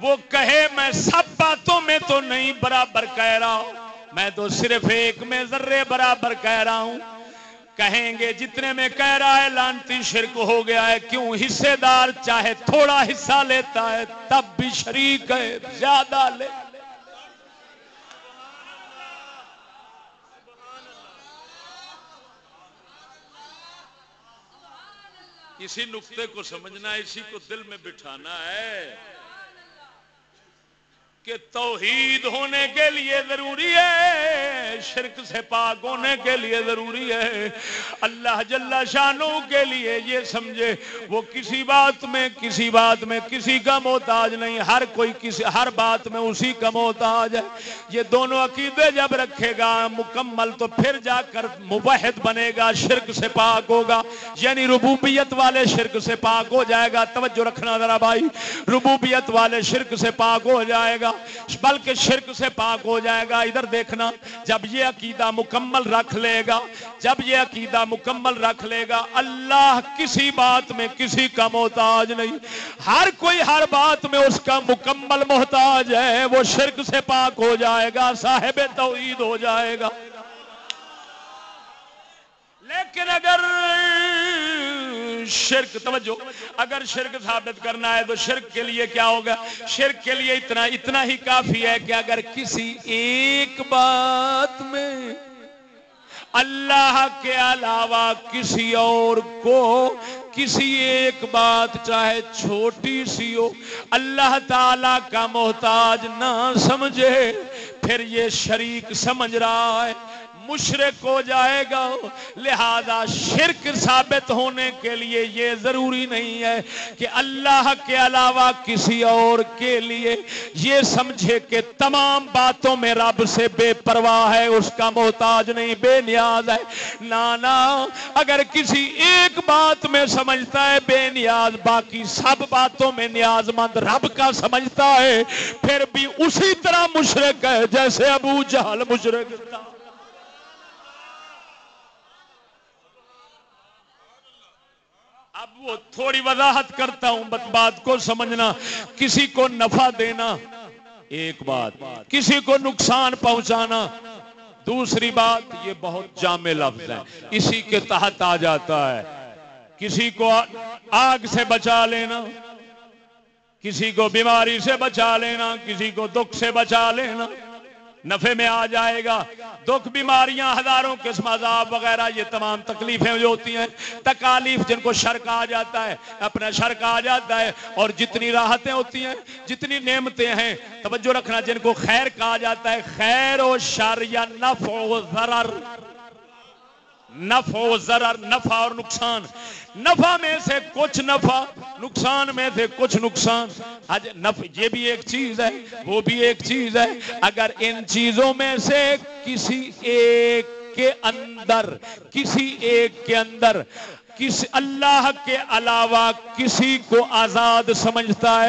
وہ کہے، میں سب باتوں میں تو نہیں برابر کہہ رہا ہوں، میں تو صرف ایک میں ذرے برابر کہہ رہا ہوں۔ کہیں گے، جتنے میں کہہ رہا ہے، لانتی شرک ہو گیا ہے، کیوں حصے دار چاہے تھوڑا حصہ لیتا ہے، تب بھی شریک ہے، زیادہ لے۔ اسی نقطے کو سمجھنا، اسی کو دل میں بٹھانا ہے۔ کہ توحید ہونے کے لیے ضروری ہے، شرک سے پاک ہونے کے لیے ضروری ہے۔ اللہ جل شانوں کے لیے یہ سمجھے، وہ کسی بات میں، کسی بات میں کسی کا محتاج نہیں، ہر کوئی کسی، ہر بات میں اسی کا محتاج ہے۔ یہ دونوں عقیدے جب رکھے گا، مکمل تو پھر جا کر مبحد بنے گا، شرک سے پاک ہوگا۔ یعنی ربوبیت والے شرک سے پاک ہو جائے گا۔ توجہ رکھنا ذرا بھائی، ربوبیت والے شرک سے پاک ہو جائے گا۔ بلکہ شرک سے پاک ہو جائے گا۔ ادھر دیکھنا، جب یہ عقیدہ مکمل رکھ لے گا، جب یہ عقیدہ مکمل رکھ لے گا، اللہ کسی بات میں کسی کا محتاج نہیں۔ ہر کوئی ہر بات میں اس کا مکمل محتاج ہے، وہ شرک سے پاک ہو جائے گا، صاحب توحید ہو جائے گا۔ لیکن اگر شرک، توجہ، اگر شرک ثابت کرنا ہے تو شرک کے لیے کیا ہوگا؟ شرک کے لیے اتنا اتنا ہی کافی ہے کہ اگر کسی ایک بات میں اللہ کے علاوہ کسی اور کو کسی ایک بات چاہے چھوٹی سی ہو، اللہ تعالی کا محتاج نہ سمجھے، پھر یہ شریک سمجھ رہا ہے۔ مشرق ہو جائے گا۔ لہذا شرک ثابت ہونے کے لیے یہ ضروری نہیں ہے کہ اللہ کے علاوہ کسی اور کے لیے۔ یہ سمجھے کہ تمام باتوں میں رب سے بے پرواہ ہے، اس کا محتاج نہیں، بے نیاز ہے۔ نانا اگر کسی ایک بات میں سمجھتا ہے، بے نیاز، باقی سب باتوں میں نیاز مند رب کا سمجھتا ہے۔ پھر بھی اسی طرح مشرق ہے، جیسے ابو جہل مشرق تھا۔ اب وہ تھوڑی وضاحت کرتا ہوں بات کو سمجھنا۔ کسی کو نفع دینا، ایک بات۔ کسی کو نقصان پہنچانا۔ دوسری بات، یہ بہت جامع لفظ ہے۔ اسی کے تحت آ جاتا ہے۔ کسی کو آگ سے بچا لینا، کسی کو بیماری سے بچا لینا، کسی کو دکھ سے بچا لینا۔ نفے میں آ جائے گا۔ دکھ بیماریاں ہزاروں قسم عذاب وغیرہ، یہ تمام تکلیفیں جو ہوتی ہیں، تکالیف جن کو شرک آ جاتا ہے، اپنا شرک آ جاتا ہے۔ اور جتنی راحتیں ہوتی ہیں، جتنی نعمتیں ہیں، توجہ رکھنا جن کو خیر کہا جاتا ہے، خیر و شر یا نفع و ضرر۔ نفع و ضرر، نفع اور نقصان۔ نفع میں سے کچھ نفع، نقصان میں سے کچھ نقصان۔ نفع، یہ بھی ایک چیز ہے، وہ بھی ایک چیز ہے۔ اگر ان چیزوں میں سے کسی ایک کے اندر، کسی ایک کے اندر کس اللہ کے علاوہ کسی کو آزاد سمجھتا ہے؟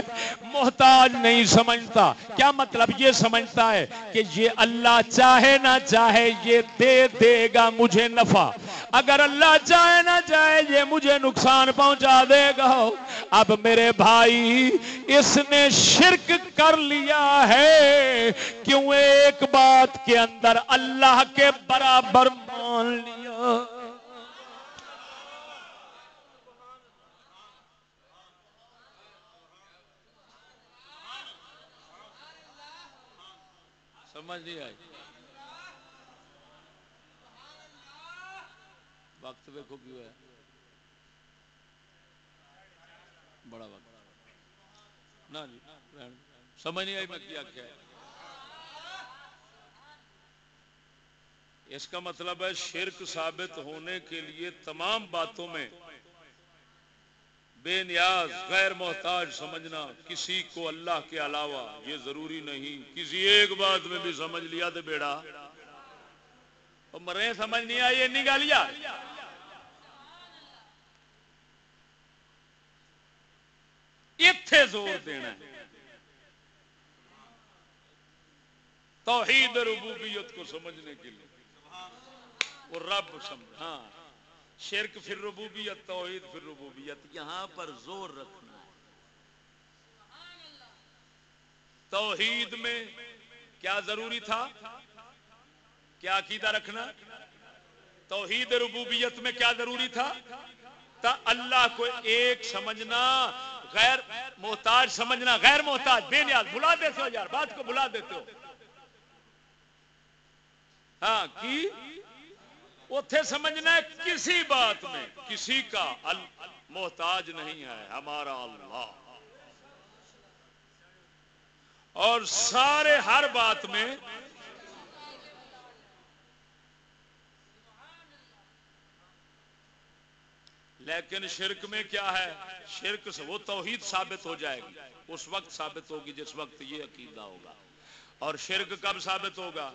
محتاج نہیں سمجھتا۔ کیا مطلب یہ سمجھتا ہے کہ یہ اللہ چاہے نہ چاہے یہ دے دے گا مجھے نفع۔ اگر اللہ چاہے نہ چاہے یہ مجھے نقصان پہنچا دے گا۔ اب میرے بھائی، اس نے شرک کر لیا ہے۔ کیوں ایک بات کے اندر اللہ کے برابر مان لیا؟ سمجھ نہیں آئی۔ وقت ویکو کی ہوا بڑا وقت۔ نہ جی سمجھ نہیں آئی میں کیا کیا اس کا مطلب ہے شرک ثابت ہونے کے لیے تمام باتوں میں بے نیاز، غیر محتاج سمجھنا، کسی کو اللہ کے علاوہ یہ ضروری نہیں۔ کسی ایک بات میں بھی سمجھ لیا تو بیڑا۔ مرے سمجھ نہیں آئی این گالیا اتے زور دینا توحید ربوبیت کو سمجھنے کے لیے۔ وہ رب سمجھ ہاں۔ شرک پھر ربوبیت توحید پھر ربوبیت یہاں پر زور رکھنا توحید میں کیا ضروری تھا؟ کیا عقیدہ رکھنا؟ توحید ربوبیت میں کیا ضروری تھا؟ تا اللہ کو ایک سمجھنا، غیر محتاج سمجھنا، غیر محتاج، بے نیاز، بلا دیتے ہو یار، بات کو بلا دیتے ہو۔ ہاں کی؟ اتے سمجھنا ہے کسی بات میں کسی کا محتاج نہیں ہے، ہمارا اللہ۔ اور سارے ہر بات میں لیکن شرک میں کیا ہے؟ شرک سے وہ توحید ثابت ہو جائے گی۔ اس وقت ثابت ہوگی جس وقت یہ عقیدہ ہوگا۔ اور شرک کب ثابت ہوگا؟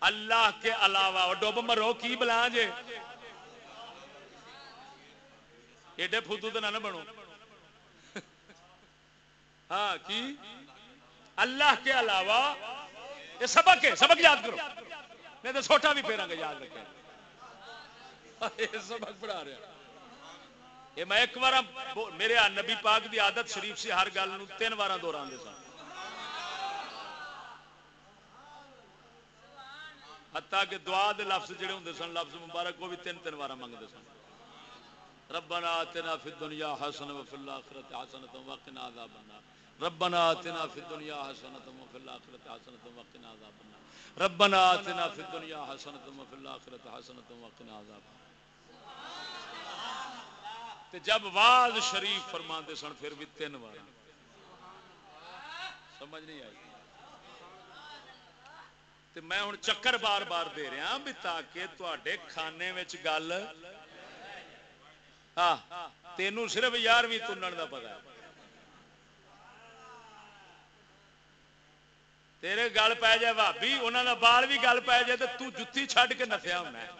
اللہ کے علاوہ، اور ڈوب مرو، کی بلا جے؟ ایڈے فدو تو نہ بنو۔ ہاں کی؟ اللہ کے علاوہ، یہ سبق ہے، سبق یاد کرو۔ نہیں تو چھوٹا بھی پھیرا گا، یاد رکھیں۔ ہاں، سبق پڑھا رہا یہ میں ایک بار میرے نبی پاک دی عادت شریف سے ہر گل تین بار دوران دے سن۔ حتیٰ کہ دعا دے لفظ جڑے ہوندے سن، لفظ مبارک، وہ بھی تین تین بار منگتے سن۔ ربنا آتنا فی الدنیا حسن و فی الاخرت حسنت وقنا عذاب النار۔ ربنا آتنا فی الدنیا حسنت و فی الاخرت حسنت وقنا عذاب النار۔ ربنا آتنا فی الدنیا حسنت و فی الاخرت حسنت وقنا عذاب النار۔ تے جب واز شریف فرما دے سن، پھر بھی تین بار سمجھ نہیں آئی؟ تے میں ہوں چکر بار بار دے رہا ہاں بھی تاکہ تے کھانے گل ہاں تینوں صرف یار بھی تنن کا پتا تیرے گل پی جائے بھابی انہوں کا بال بھی گل پی جائے تو جتی چھڈ کے نسیا ہونا ہے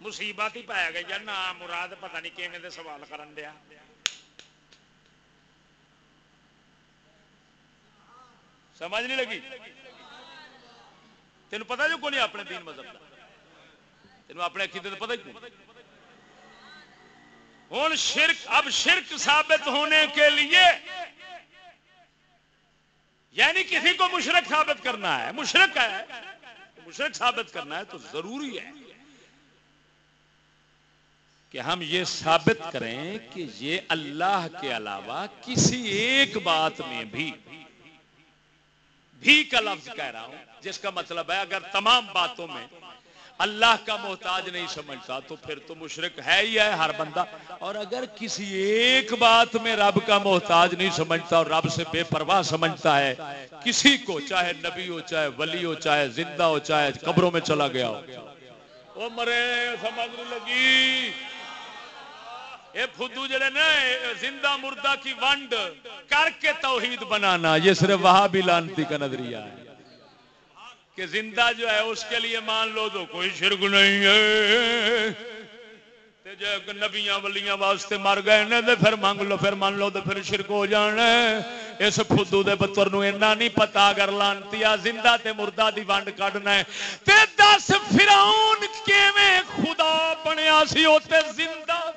مصیبت ہی پایا گئی نہ مراد پتہ نہیں کیون سوال کرن دیا۔ سمجھ نہیں لگی؟ تین پتا جو کون اپنے دین مذہب کا تین اپنے عقیدے پتا ہی ہوں شرک، اب شرک ثابت ہونے کے لیے یعنی کسی کو مشرق ثابت کرنا ہے مشرق ہے۔ مشرق ثابت کرنا ہے تو ضروری ہے کہ ہم یہ ثابت کریں کہ یہ اللہ کے علاوہ کسی ایک بات میں بھی بھی کا لفظ کہہ رہا ہوں، جس کا مطلب ہے اگر تمام باتوں میں اللہ کا محتاج نہیں سمجھتا تو پھر تو مشرق ہے ہی ہے ہر بندہ۔ اور اگر کسی ایک بات میں رب کا محتاج نہیں سمجھتا اور رب سے بے پرواہ سمجھتا ہے، کسی کو چاہے نبی ہو، چاہے ولی ہو، چاہے زندہ ہو، چاہے قبروں میں چلا گیا ہو، وہ مرے، سمجھ لگی۔ یہ فدو جڑے نا زندہ مردہ کی ونڈ کر کے توحید بنانا، یہ صرف وہاں بھی لانتی کا نظریہ ہے۔ کہ زندہ جو ہے، اس کے لیے مان لو تو کوئی شرک نہیں ہے۔ جو نبیاں ولیاں واسطے مر گئے نے، تے پھر مانگ لو، پھر مان لو تو پھر شرک ہو جانا اس فدو دے پتر نو اینا نہیں پتا، اگر لانتی زندہ تے مردہ دی ونڈ کڈنا ہے۔ تے دس فرعون کیویں خدا بنیا سی اوتے زندہ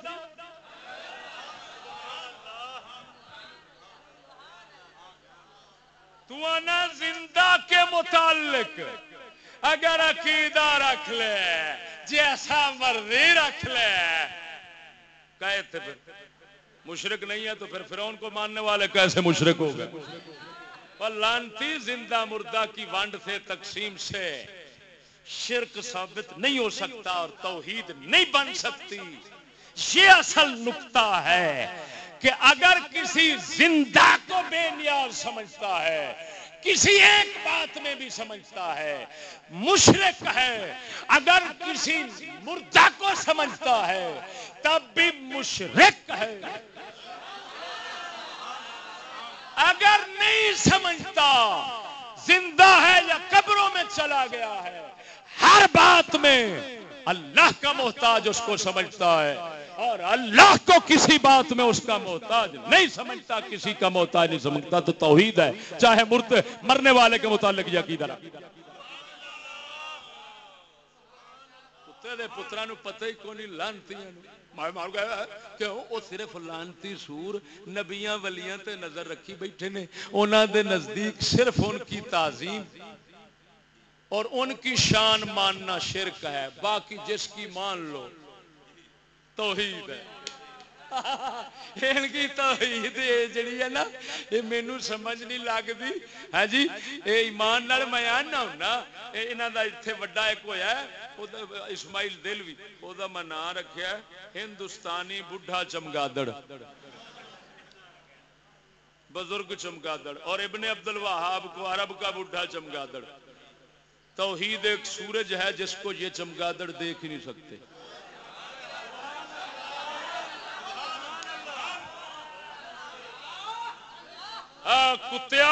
تو انا زندہ کے متعلق اگر عقیدہ رکھ لے، جیسا مرضی رکھ لے۔ کہے تھے پھر مشرق نہیں ہے تو پھر فرعون کو ماننے والے کیسے مشرق ہو گئے؟ پر لانتی زندہ مردہ کی وانڈ سے تقسیم سے شرک ثابت نہیں ہو سکتا اور توحید نہیں بن سکتی۔ یہ اصل نقطہ ہے۔ کہ اگر کسی زندہ کو بے نیاز سمجھتا ہے، کسی ایک بات میں بھی سمجھتا ہے، مشرق ہے، اگر کسی مردہ کو سمجھتا ہے، تب بھی مشرق ہے۔ اگر نہیں سمجھتا، زندہ ہے یا قبروں میں چلا گیا ہے، ہر بات میں اللہ کا محتاج اس کو سمجھتا ہے۔ اور اللہ کو کسی بات میں اس کا محتاج نہیں سمجھتا، کسی کا محتاج نہیں سمجھتا، تو توحید ہے۔ چاہے مرد مرنے والے کے متعلق یقیدہ پترا نو پتہ ہی کون لانتی صرف لانتی سور نبیاں ولیاں تے نظر رکھی بیٹھے نے۔ انہوں دے نزدیک صرف ان کی تعظیم اور ان کی شان ماننا شرک ہے۔ باقی جس کی مان لو توحید ہے ان کی توحید جڑی ہے نا یہ مینو سمجھ نہیں لگتی ہاں جی یہ ایمان نال میں آنا ہونا یہاں کا اتنے وڈا ایک ہویا ہوا اسماعیل دل بھی وہ میں نام رکھا ہندوستانی بڈھا چمگادڑ بزرگ چمگادڑ اور ابن عبد الوہاب کو عرب کا بڈھا چمگادڑ توحید ایک سورج ہے جس کو یہ چمگادڑ دیکھ ہی نہیں سکتے کتیا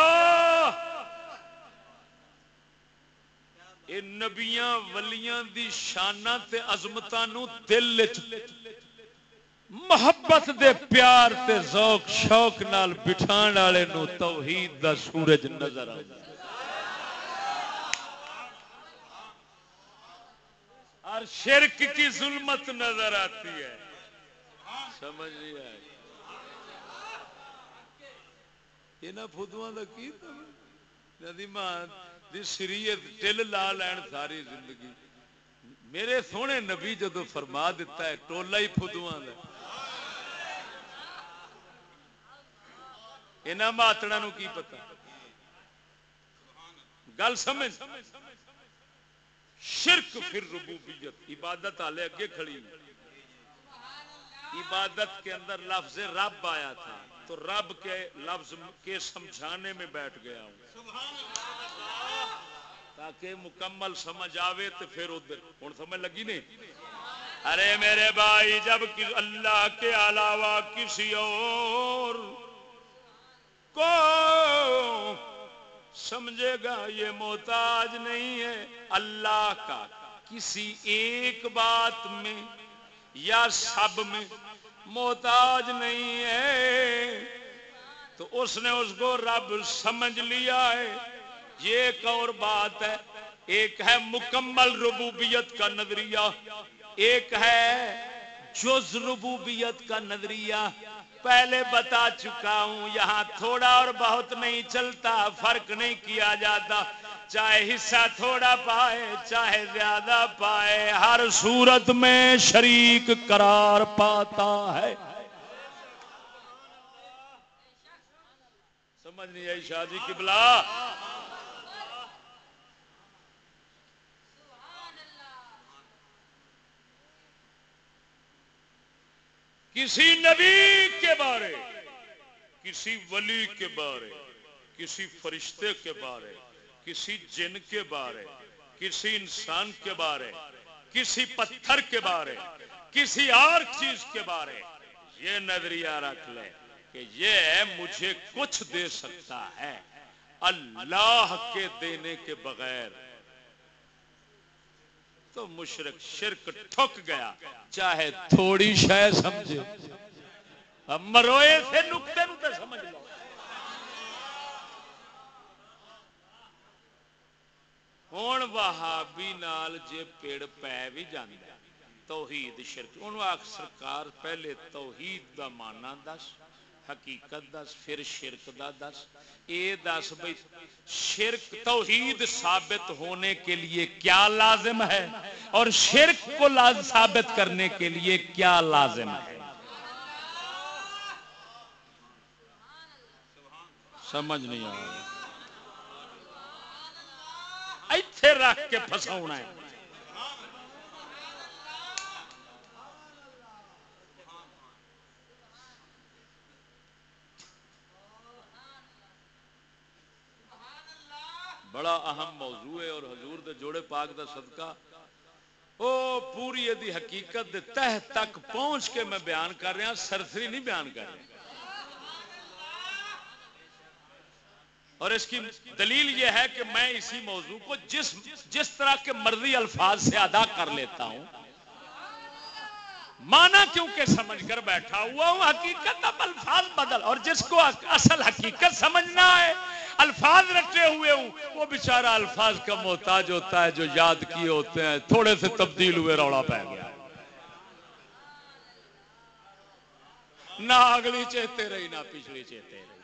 نبیاں ولیاں دی شانہ تے عظمتانو دل محبت دے پیار تے ذوق شوق نال بٹھان والے نو توحید دا سورج نظر آتا اور شرک کی ظلمت نظر آتی ہے۔ سمجھ نہیں آئی۔ یہاں فدو کا کی دی شریعت ٹل لا لین ساری زندگی میرے سونے نبی جدو فرما دیتا ہے ٹولا ہی فدو یہاں ماتڑا نو کی پتا گل سمجھ شرک پھر ربوبیت عبادت والے اگے کھڑی عبادت کے اندر لفظ رب آیا تھا تو رب کے لفظ کے سمجھانے میں بیٹھ گیا ہوں۔ تاکہ مکمل سمجھ آوے تو پھر ادھر۔ ہوں سمجھ لگی نہیں؟ ارے میرے بھائی، جب اللہ کے علاوہ کسی اور کو سمجھے گا یہ محتاج نہیں ہے۔ اللہ کا کسی ایک بات میں یا سب میں محتاج نہیں ہے۔ تو اس نے اس کو رب سمجھ لیا ہے۔ یہ ایک اور بات ہے۔ ایک ہے مکمل ربوبیت کا نظریہ۔ ایک ہے جز ربوبیت کا نظریہ۔ پہلے بتا چکا ہوں، یہاں تھوڑا اور بہت نہیں چلتا، فرق نہیں کیا جاتا۔ چاہے حصہ تھوڑا پائے، چاہے زیادہ پائے، ہر صورت میں شریک قرار پاتا ہے۔ سمجھ نہیں آئی شاہ جی کبلا کسی نبی کے بارے، کسی ولی کے بارے، کسی فرشتے کے بارے۔ کسی جن کے بارے، کسی انسان کے بارے، کسی پتھر کے بارے، کسی اور چیز کے بارے، یہ نظریہ رکھ لے کہ یہ مجھے کچھ دے سکتا ہے اللہ کے دینے کے بغیر۔ تو مشرق شرک ٹھک گیا، چاہے تھوڑی شہ سمجھے۔ مروئے سے نقطے نقطے سمجھ لو۔ ہوں وہابی نال جے پیڑ پی بھی جانا توحید شرک انہوں آخ سرکار پہلے توحید دا مانا دس حقیقت دس پھر شرک دا دس اے دس بھائی شرک توحید ثابت ہونے کے لیے کیا لازم ہے اور شرک کو ثابت کرنے کے لیے کیا لازم ہے سمجھ نہیں آ رہا ایتھے رکھ کے پھساؤنا ہے۔ بڑا اہم موضوع ہے اور حضور دے جوڑے پاک دا صدقہ۔ او پوری دی حقیقت دے تہ تک پہنچ کے میں بیان کر رہا ہاں، سرسری نہیں بیان کر رہا۔ اور اس کی دلیل یہ ہے کہ میں اسی موضوع کو جس جس طرح کے مرضی الفاظ سے ادا کر لیتا ہوں، مانا کیونکہ سمجھ کر بیٹھا ہوا ہوں، حقیقت اب الفاظ بدل اور جس کو اصل حقیقت سمجھنا ہے، الفاظ رٹے ہوئے ہوں، وہ بیچارہ الفاظ کا محتاج ہوتا ہے جو یاد کیے ہوتے ہیں، تھوڑے سے تبدیل ہوئے روڑا پہ گیا۔ نہ اگلی چہتے رہی، نہ پچھلی چہتے رہی۔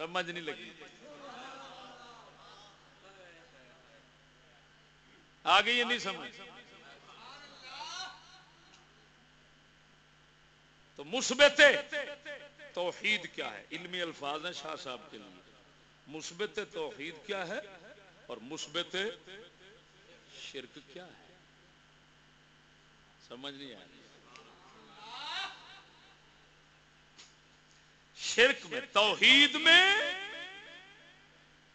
سمجھ نہیں لگی۔ آگے یہ نہیں سمجھ؟ تو مثبت توحید کیا ہے؟ علمی الفاظ ہیں شاہ صاحب کے لیے۔ مثبت توحید کیا ہے اور مثبت شرک کیا ہے؟ سمجھ نہیں آ رہی۔ شرک میں، توحید میں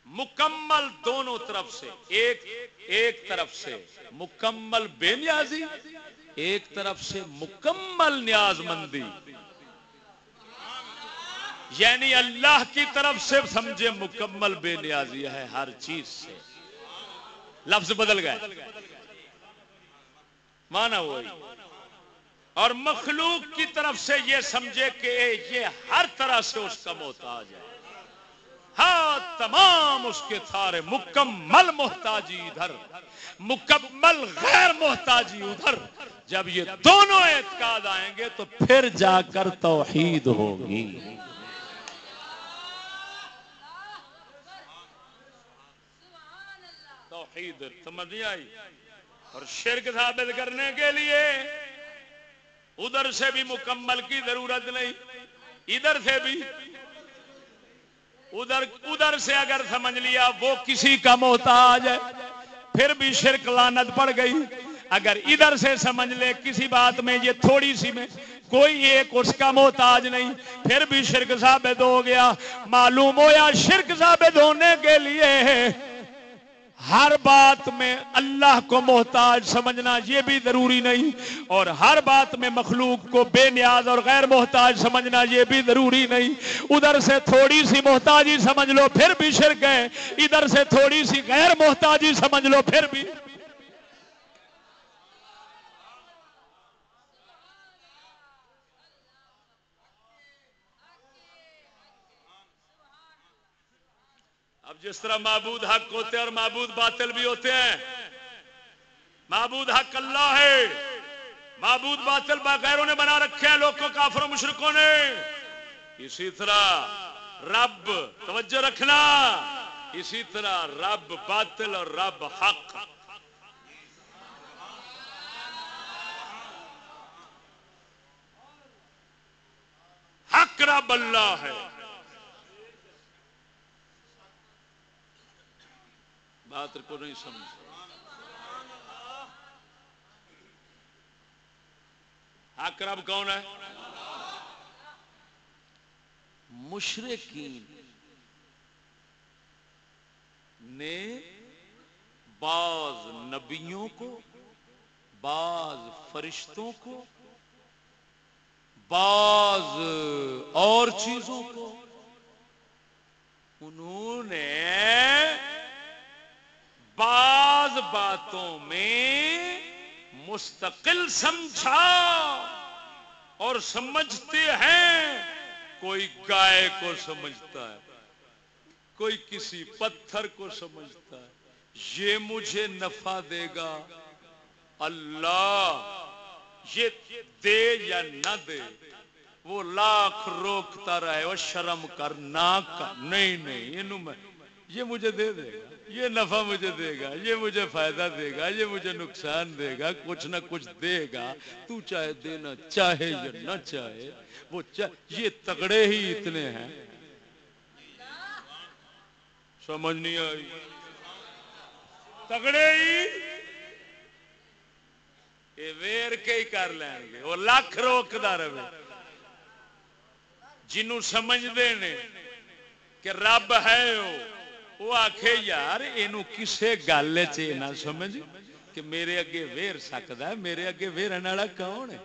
مکمل دونوں طرف سے، ایک ایک طرف سے مکمل بے نیازی، ایک طرف سے مکمل نیاز مندی۔ یعنی اللہ کی طرف سے سمجھے مکمل بے نیازی ہے ہر چیز سے۔ لفظ بدل گئے۔ مانا وہی۔ اور مخلوق کی طرف سے یہ سمجھے کہ یہ ہر طرح سے اس کا محتاج ہے۔ ہاں تمام اس کے تھارے مکمل محتاجی ادھر، مکمل غیر محتاجی ادھر۔ جب یہ دونوں اعتقاد آئیں گے تو پھر جا کر توحید ہوگی۔ توحید سمجھ نہیں آئی اور شرک ثابت کرنے کے لیے ادھر سے بھی مکمل کی ضرورت نہیں، ادھر سے بھی۔ ادھر ادھر سے اگر سمجھ لیا وہ کسی کا محتاج ہے، پھر بھی شرک لانت پڑ گئی۔ اگر ادھر سے سمجھ لے کسی بات میں یہ تھوڑی سی میں کوئی ایک اس کا محتاج نہیں، پھر بھی شرک ثابت ہو گیا۔ معلوم ہو یا شرک ثابت ہونے کے لیے ہر بات میں اللہ کو محتاج سمجھنا یہ بھی ضروری نہیں اور ہر بات میں مخلوق کو بے نیاز اور غیر محتاج سمجھنا یہ بھی ضروری نہیں۔ ادھر سے تھوڑی سی محتاجی سمجھ لو پھر بھی شرک ہے، ادھر سے تھوڑی سی غیر محتاجی سمجھ لو پھر بھی اب جس طرح معبود حق ہوتے ہیں اور معبود باطل بھی ہوتے ہیں۔ معبود حق اللہ ہے۔ معبود باطل باغیروں نے بنا رکھے ہیں لوگوں کافروں مشرقوں نے۔ اسی طرح رب، توجہ رکھنا۔ اسی طرح رب باطل اور رب حق۔ حق رب اللہ ہے۔ بات کو نہیں سمجھ۔ اکرب کون ہے؟ مشرقین نے بعض نبیوں کو، بعض فرشتوں کو، بعض اور چیزوں کو، انہوں نے بعض باتوں میں مستقل سمجھا اور سمجھتے ہیں۔ کوئی گائے کو سمجھتا ہے، کوئی کسی پتھر کو سمجھتا ہے۔ یہ مجھے نفع دے گا۔ اللہ، یہ دے یا نہ دے، وہ لاکھ روکتا رہے وہ شرم کر نہ کر نہیں نہیں یہ مجھے دے دے گا۔ یہ نفع مجھے دے گا، یہ مجھے فائدہ دے گا، یہ مجھے نقصان دے گا، کچھ نہ کچھ دے گا۔ تو چاہے دینا چاہے یا نہ چاہے، وہ یہ تگڑے ہی اتنے ہیں۔ سمجھ نہیں آئی؟ تگڑے ہی؟ یہ ویر کے ہی کر لیں گے، وہ لاکھ روکدار رہے۔ جنوں سمجھتے نے کہ رب ہے وہ وہ آخ یار یہ کسی گل چ سمجھ کہ میرے اگے ویر سکتا ہے، میرے اگے ویرن والا کون ہے?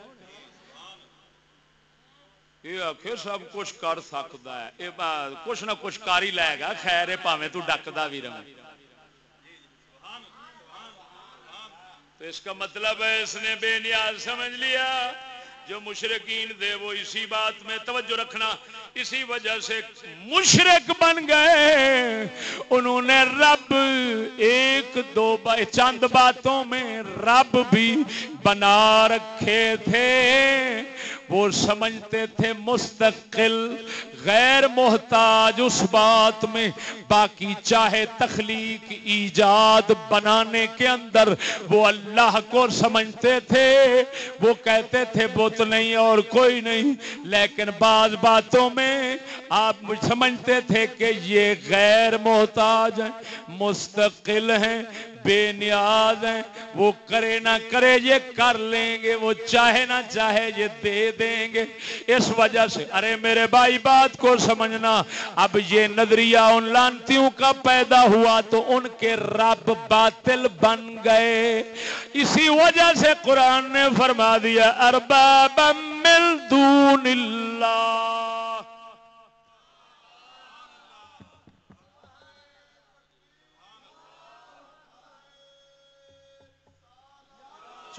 یہ آخ سب کچھ کر سکتا ہے. یہ کچھ نہ کچھ کر ہی لے گا، خیر پاوے تو ڈکتا بھی رہے تو اس کا مطلب ہے، اس نے بے نیاز سمجھ لیا۔ جو مشرقین دے وہ اسی بات میں توجہ رکھنا، اسی وجہ سے مشرق بن گئے۔ انہوں نے رب ایک دو چند باتوں میں رب بھی بنا رکھے تھے۔ وہ سمجھتے تھے مستقل غیر محتاج اس بات میں، باقی چاہے تخلیق ایجاد بنانے کے اندر۔ وہ اللہ کو سمجھتے تھے، وہ کہتے تھے، بت نہیں اور کوئی نہیں۔ لیکن بعض باتوں میں آپ سمجھتے تھے کہ یہ غیر محتاج ہیں، مستقل ہیں۔ بے نیاز ہیں۔ وہ کرے نہ کرے یہ کر لیں گے۔ وہ چاہے نہ چاہے یہ دے دیں گے۔ اس وجہ سے، ارے میرے بھائی، بات کو سمجھنا۔ اب یہ نظریہ ان لانتیوں کا پیدا ہوا تو ان کے رب باطل بن گئے۔ اسی وجہ سے قرآن نے فرما دیا ارباب مل دون اللہ۔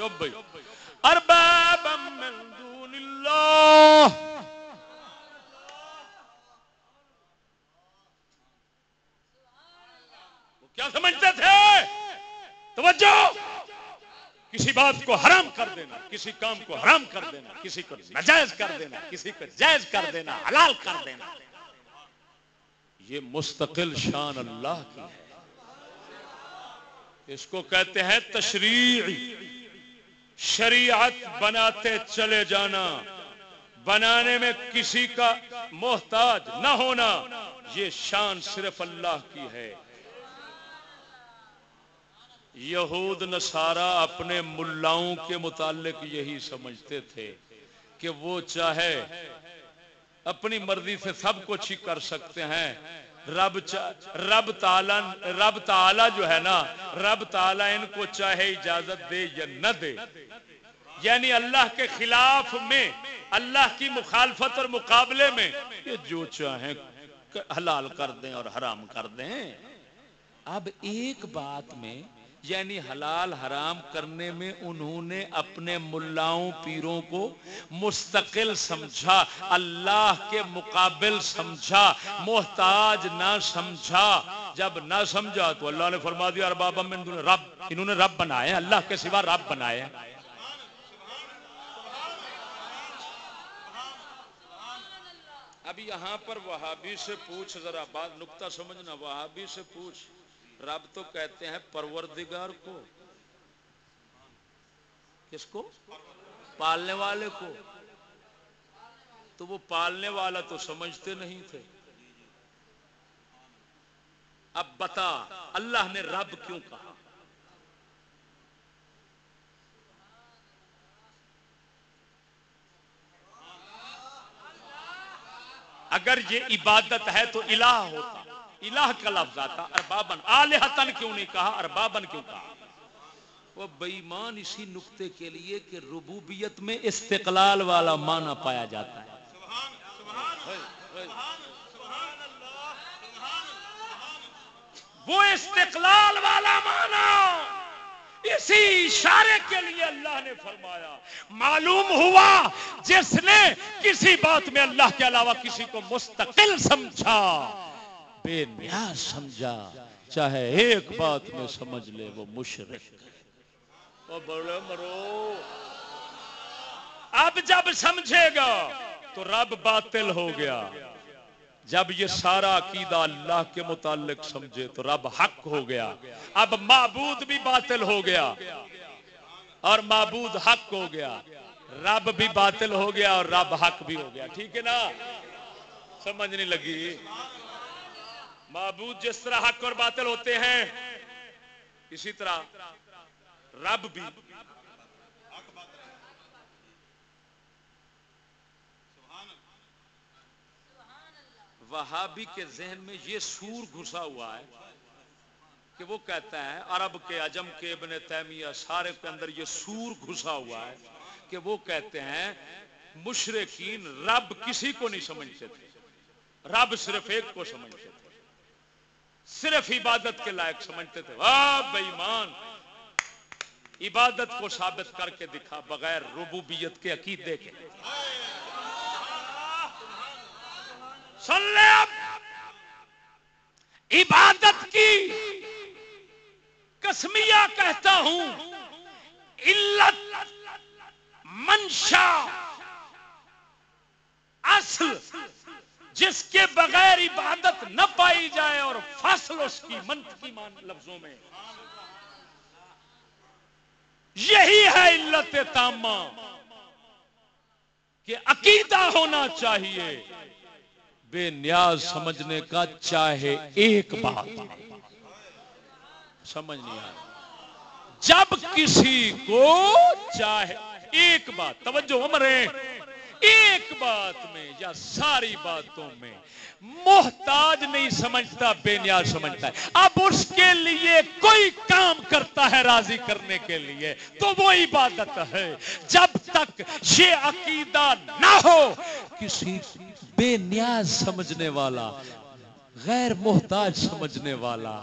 چپ بھائی ارباب من دون اللہ۔ کیا سمجھتے تھے؟ توجہ! کسی بات کو حرام کر دینا، کسی کام کو حرام کر دینا، کسی کو نجائز کر دینا، کسی کو جائز کر دینا، حلال کر دینا۔ یہ مستقل شان اللہ کی ہے۔ اس کو کہتے ہیں تشریع شریعت بناتے چلے جانا، بنانے میں کسی کا محتاج نہ ہونا، یہ شان صرف اللہ کی ہے۔ یہود، نصارہ اپنے ملاؤں کے متعلق یہی سمجھتے تھے کہ وہ چاہے اپنی مرضی سے سب کچھ ہی کر سکتے ہیں رب رب تعالی رب تعالی جو ہے نا، رب تعالی ان کو چاہے اجازت دے یا نہ دے۔ یعنی اللہ کے خلاف میں، اللہ کی مخالفت اور مقابلے میں، یہ جو چاہیں حلال کر دیں اور حرام کر دیں۔ اب ایک بات میں یعنی حلال حرام کرنے میں انہوں نے اپنے ملاؤں پیروں کو مستقل سمجھا، اللہ کے مقابل سمجھا، محتاج نہ سمجھا۔ جب نہ سمجھا تو اللہ نے فرما دیا میں رب۔ انہوں نے رب بنائے اللہ کے سوا رب بنائے اب یہاں پر وہابی سے پوچھ، ذرا بات نقطہ سمجھنا، وہابی سے پوچھ۔ رب تو کہتے ہیں پروردگار کو۔ کس کو؟ پالنے والے کو۔ تو وہ پالنے والا تو سمجھتے نہیں تھے۔ اب بتا، اللہ نے رب کیوں کہا؟ اگر یہ عبادت ہے تو الہ ہوتا۔ الہ کا لفظ آتا اربابن آلہتن کیوں نہیں کہا؟ اربابن کیوں کہا؟ وہ بےمان اسی نقطے کے لیے کہ ربوبیت میں استقلال والا معنی پایا جاتا ہے۔ وہ استقلال والا معنی۔ اسی اشارے کے لیے اللہ نے فرمایا، معلوم ہوا جس نے کسی بات میں اللہ کے علاوہ کسی کو مستقل سمجھا۔ بے نیاز سمجھا، چاہے ایک بات میں سمجھ لے، وہ مشرق بڑے مرو۔ اب جب سمجھے گا، تو رب باطل ہو گیا۔ جب یہ سارا عقیدہ اللہ کے متعلق سمجھے، تو رب حق ہو گیا۔ اب معبود بھی باطل ہو گیا اور معبود حق ہو گیا۔ رب بھی باطل ہو گیا اور رب حق بھی ہو گیا۔ ٹھیک ہے نا؟ سمجھ نہیں لگی؟ معبود جس طرح حق اور باطل ہوتے ہیں، اسی طرح رب بھی۔ وہابی کے ذہن میں یہ سور گھسا ہوا ہے کہ وہ کہتا ہے، عرب کے، عجم کے، ابن تیمیہ، سارے کے اندر یہ سور گھسا ہوا ہے کہ وہ کہتے ہیں، مشرقین رب کسی کو نہیں سمجھتے تھے۔ رب صرف ایک کو سمجھتے تھے۔ صرف عبادت کے لائق سمجھتے تھے۔ واہ بےمان عبادت کو ثابت کر کے دکھا بغیر ربوبیت کے عقیدے کے۔ سن لے اب عبادت کی کسمیا کہتا ہوں، علت منشا، اصل جس کے بغیر عبادت نہ پائی جائے اور فصل اس کی منطقی مان لفظوں میں۔ یہی ہے علت تامہ کہ عقیدہ ہونا چاہیے، بے نیاز سمجھنے کا چاہے ایک بات۔ سمجھ نہیں آ جب کسی کو چاہے ایک بات، توجہ عمریں ایک بات میں یا ساری باتوں میں محتاج نہیں سمجھتا، بے نیاز سمجھتا ہے۔ اب اس کے لیے کوئی کام کرتا ہے راضی کرنے کے لیے تو وہ عبادت ہے۔ جب تک یہ عقیدہ نہ ہو، کسی بے نیاز سمجھنے والا، غیر محتاج سمجھنے والا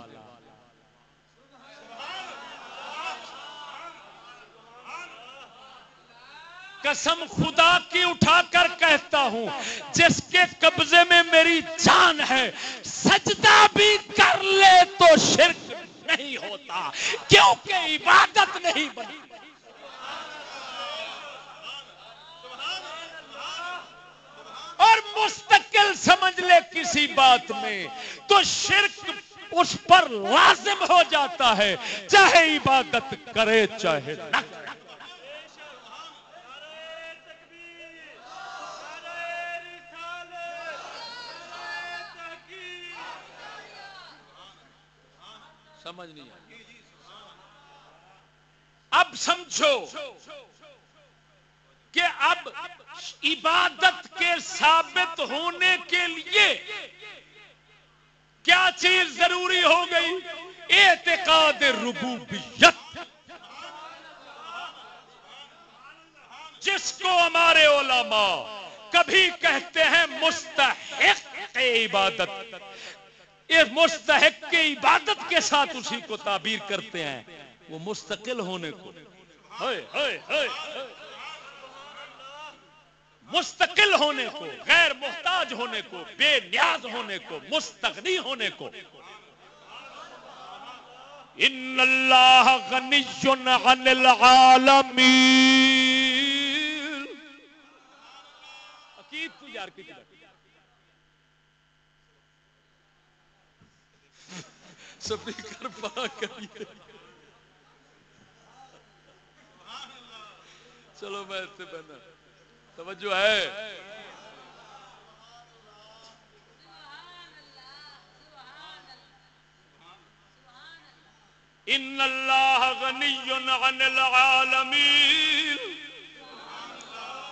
قسم خدا کی اٹھا کر کہتا ہوں، جس کے قبضے میں میری جان ہے، سجدہ بھی کر لے تو شرک نہیں ہوتا، کیونکہ عبادت نہیں بنی۔ اور مستقل سمجھ لے کسی بات میں تو شرک اس پر لازم ہو جاتا ہے، چاہے عبادت کرے چاہے نہ سمجھ نہیں آئی۔ اب سمجھو کہ اب عبادت کے ثابت ہونے کے لیے کیا چیز ضروری ہو گئی؟ اعتقاد ربوبیت۔ جس کو ہمارے علماء کبھی کہتے ہیں مستحق عبادت مستحق کی عبادت کے ساتھ اسی کو تعبیر کرتے ہیں۔ وہ مستقل ہونے کو۔ مستقل ہونے کو، غیر محتاج ہونے کو، بے نیاز ہونے کو مستقنی ہونے کو۔ ان اللہ غنی عن العالمین۔ عقید تو یار کی سپیکر پا کریے۔ چلو میں اس سے بہنا۔ توجہ ہے۔ ان اللہ غنی عن العالمین۔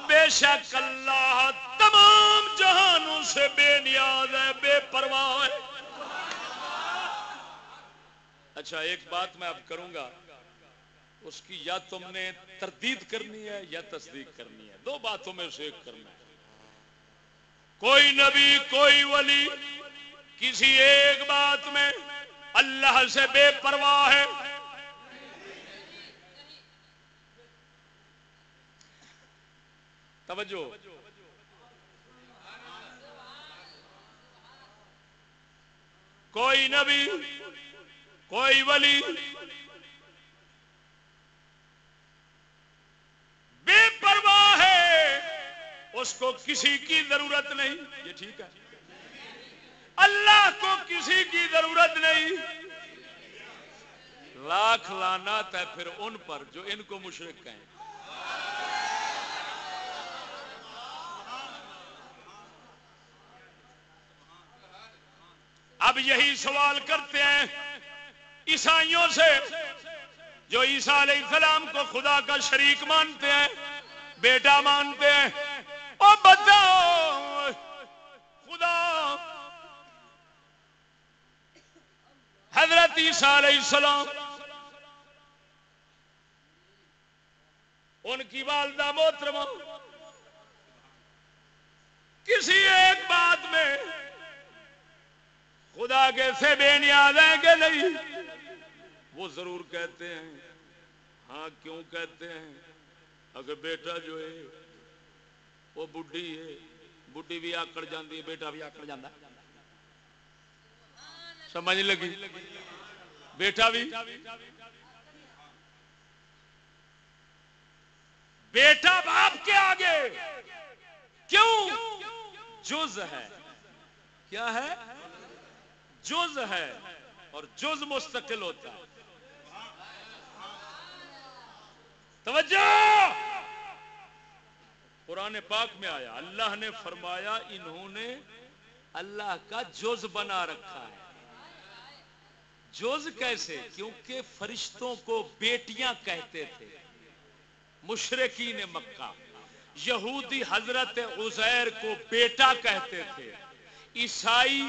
بے شک اللہ تمام جہانوں سے بے نیاز ہے، بے پرواہ ہے۔ اچھا ایک بات میں اب کروں گا۔ اس کی یا تم نے تردید کرنی ہے یا تصدیق کرنی ہے۔ دو باتوں میں سے ایک کرنا ہے۔ کوئی نبی، کوئی ولی، کسی ایک بات میں اللہ سے بے پرواہ ہے۔ توجہ۔ کوئی نبی کوئی ولی بے پرواہ ہے، اس کو کسی کی ضرورت نہیں۔ یہ ٹھیک ہے۔ اللہ کو کسی کی ضرورت نہیں۔ لاکھ لانا ہے پھر ان پر جو ان کو مشرق کہیں۔ اب یہی سوال کرتے ہیں۔ عیسائیوں سے، جو عیسیٰ علیہ السلام کو خدا کا شریک مانتے ہیں، بیٹا مانتے ہیں۔ اور بتاؤ خدا۔ حضرت عیسیٰ علیہ السلام، ان کی والدہ محترمہ، کسی ایک بات میں خدا کے سے بے نیاز ہیں کہ نہیں؟ وہ ضرور کہتے ہیں۔ ہاں کیوں کہتے ہیں؟ اگر بیٹا جو ہے، وہ بڈھی ہے، بڈھی بھی آکڑ جاندی ہے، بیٹا بھی آکڑ جاندہ سمجھ لگی؟ بیٹا بھی؟ بیٹا باپ کے آگے۔ کیوں؟ جز ہے۔ کیا ہے؟ جز ہے اور جز مستقل ہوتا ہے۔ توجہ! قرآن پاک میں آیا، اللہ نے فرمایا، انہوں نے اللہ کا جز بنا رکھا ہے۔ جز کیسے؟ کیونکہ فرشتوں کو بیٹیاں کہتے تھے۔ مشرقین مکہ، یہودی حضرت عزیر کو بیٹا کہتے تھے۔ عیسائی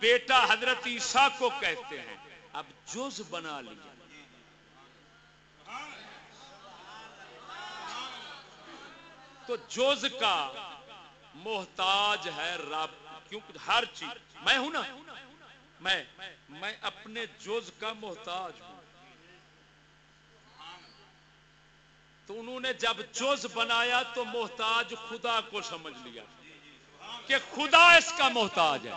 بیٹا حضرت عیسیٰ کو کہتے ہیں، اب جز بنا لیا۔ تو جز کا محتاج ہے رب، کیونکہ ہر چیز، میں ہوں نا، میں میں اپنے جز کا محتاج ہوں۔ تو انہوں نے جب جز بنایا تو محتاج خدا کو سمجھ لیا کہ خدا اس کا محتاج ہے۔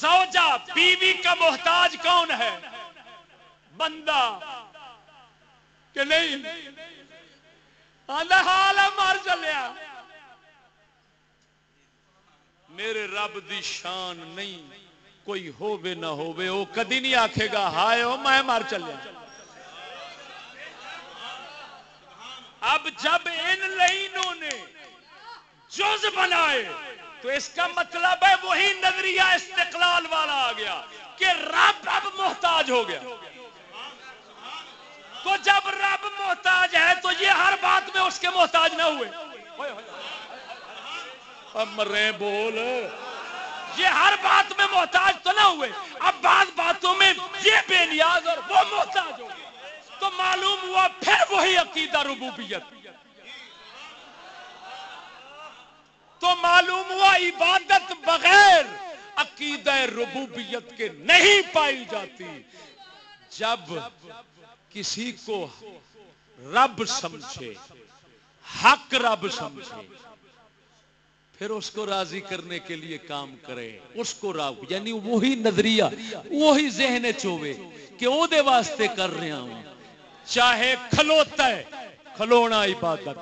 زوجہ بیوی کا محتاج کون ہے؟ بندہ کہ نہیں؟ حال مر چلیا میرے رب دی شان نہیں، کوئی ہو نہ ہو کدی نہیں آکھے گا، ہائے ہو میں مر چلیا اب جب ان لائنوں نے جز بنائے تو اس کا مطلب ہے وہی نظریہ استقلال والا آ گیا کہ رب اب محتاج ہو گیا۔ تو جب رب محتاج ہے تو یہ ہر بات میں اس کے محتاج نہ ہوئے۔ اب بول۔ یہ ہر بات میں محتاج تو نہ ہوئے۔ اب بعض باتوں میں یہ بے نیاز اور وہ محتاج ہو تو معلوم ہوا پھر وہی عقیدہ ربوبیت۔ تو معلوم ہوا عبادت بغیر عقیدہ ربوبیت کے نہیں پائی جاتی۔ جب کسی کو رب سمجھے، حق رب سمجھے، پھر اس کو راضی کرنے کے لیے کام کرے، اس کو رب یعنی وہی نظریہ، وہی ذہن چوے کہ وہ دے واسطے کر رہا ہوں۔ چاہے کھلوتا ہے، کھلونا عبادت،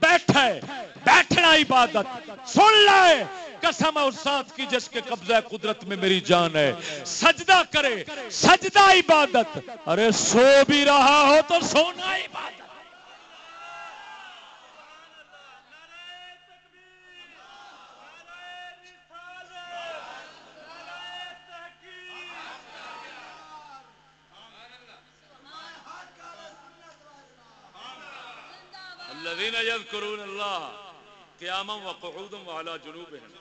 بیٹھا ہے بیٹھنا عبادت۔ سن لائے قسم اور ساتھ کی جس کے قبضہ قدرت میں میری جان ہے۔ سجدہ کرے، سجدہ عبادت۔ ارے سو بھی رہا ہو تو سونا عبادت۔ الذين يذكرون الله قیاما وقعودا وعلى جنوبهم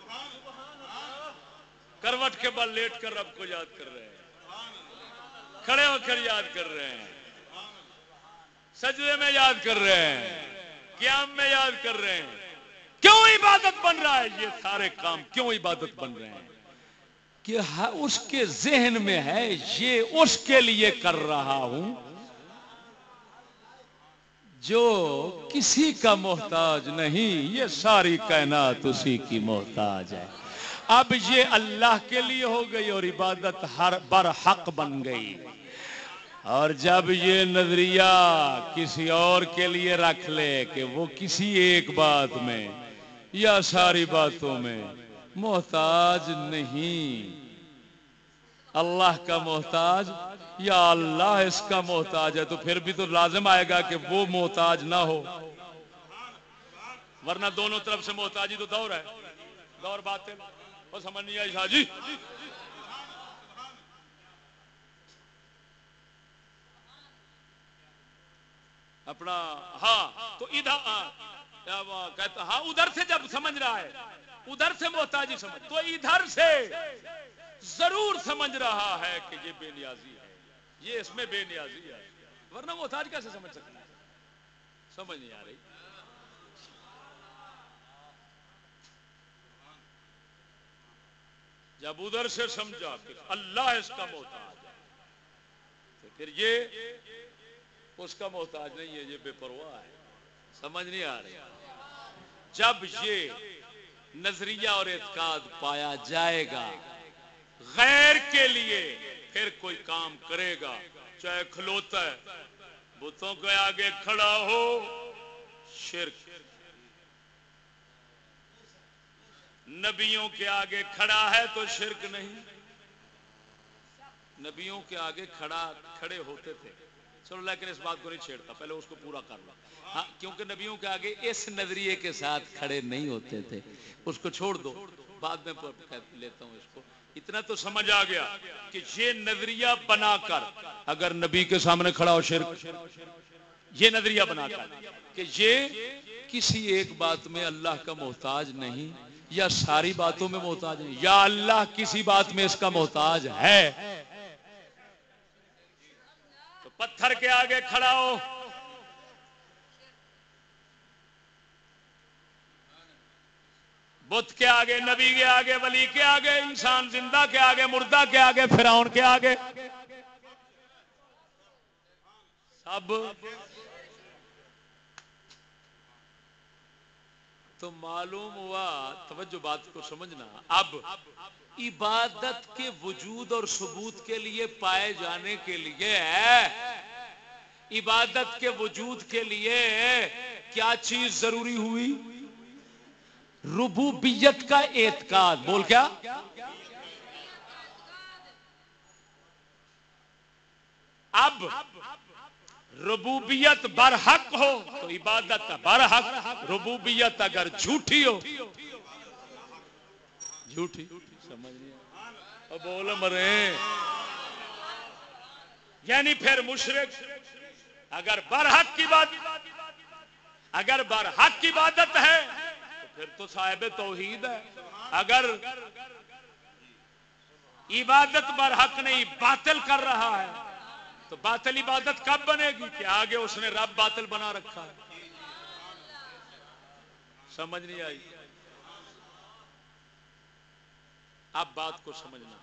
کروٹ کے بل لیٹ کر رب کو یاد کر رہے ہیں۔ کھڑے ہو کر یاد کر رہے ہیں۔ سجدے میں یاد کر رہے ہیں۔ قیام میں یاد کر رہے ہیں۔ کیوں عبادت بن رہا ہے؟ یہ سارے کام کیوں عبادت بن رہے ہیں؟ کہ اس کے ذہن میں ہے، یہ اس کے لیے کر رہا ہوں۔ جو کسی کا محتاج نہیں، یہ ساری کائنات اسی کی محتاج ہے۔ اب یہ اللہ کے لیے ہو گئی اور عبادت ہر بر حق بن گئی۔ اور جب یہ نظریہ کسی اور کے لیے رکھ لے کہ وہ کسی ایک بات میں یا ساری باتوں میں محتاج نہیں، اللہ کا محتاج یا اللہ اس کا محتاج ہے، تو پھر بھی تو لازم آئے گا کہ وہ محتاج نہ ہو۔ ورنہ دونوں طرف سے محتاجی تو دور ہے۔ دور بات ہے وہ سمجھ نہیں آئی شاہ جی؟ اپنا ہاں تو ادھر ہاں، کہتا ہاں ادھر سے جب سمجھ رہا ہے، ادھر سے محتاجی سمجھ، تو ادھر سے ضرور سمجھ رہا ہے کہ یہ بے نیازی ہے۔ یہ اس میں بے نیازی ہے۔ ورنہ محتاج کیسے سمجھ سکتا سمجھ نہیں آ رہی۔ جب ادھر سے سمجھا کہ اللہ اس کا محتاج ہے۔ تو پھر یہ اس کا محتاج نہیں ہے، یہ بے پرواہ ہے۔ سمجھ نہیں آ رہی۔ جب یہ نظریہ اور اعتقاد پایا جائے گا، غیر کے لیے پھر کوئی کام کرے گا، چاہے کھلوتا ہے۔ بتوں کے آگے کھڑا ہو۔ شرک۔ نبیوں کے آگے کھڑا ہے تو شرک نہیں۔ نبیوں کے آگے کھڑا، کھڑے ہوتے تھے۔ چلو لیکن اس بات کو نہیں چھیڑتا، پہلے اس کو پورا کر لو۔ ہاں کیونکہ نبیوں کے آگے اس نظریے کے ساتھ کھڑے نہیں ہوتے تھے۔ اس کو چھوڑ دو، بعد میں لیتا ہوں اس کو۔ اتنا تو سمجھ آ گیا کہ یہ نظریہ بنا کر اگر نبی کے سامنے کھڑا ہو شرک، یہ نظریہ بنا کر کہ یہ کسی ایک بات میں اللہ کا محتاج نہیں یا ساری باتوں میں محتاج نہیں، یا اللہ کسی بات میں اس کا محتاج ہے۔ تو پتھر کے آگے کھڑا ہو۔ بت کے آگے، نبی کے آگے، ولی کے آگے، انسان زندہ کے آگے، مردہ کے آگے فراؤن کے آگے۔ سب۔ تو معلوم ہوا، توجہ بات کو سمجھنا۔ اب عبادت کے وجود اور ثبوت کے لیے پائے جانے کے لیے، عبادت کے وجود کے لیے کیا چیز ضروری ہوئی؟ ربوبیت کا اعتقاد، بول کیا؟ اب ربوبیت برحق ہو تو عبادت برحق، ربوبیت اگر جھوٹی ہو۔ جھوٹی سمجھ بول مرے۔ یعنی پھر مشرق اگر برحق کی بات، اگر برحق کی عبادت ہے پھر تو صاحب توحید ہے۔ اگر عبادت بر حق نہیں، باطل کر رہا ہے، تو باطل عبادت کب بنے گی کہ آگے اس نے رب باطل بنا رکھا ہے؟ سمجھ نہیں آئی؟ اب بات کو سمجھنا۔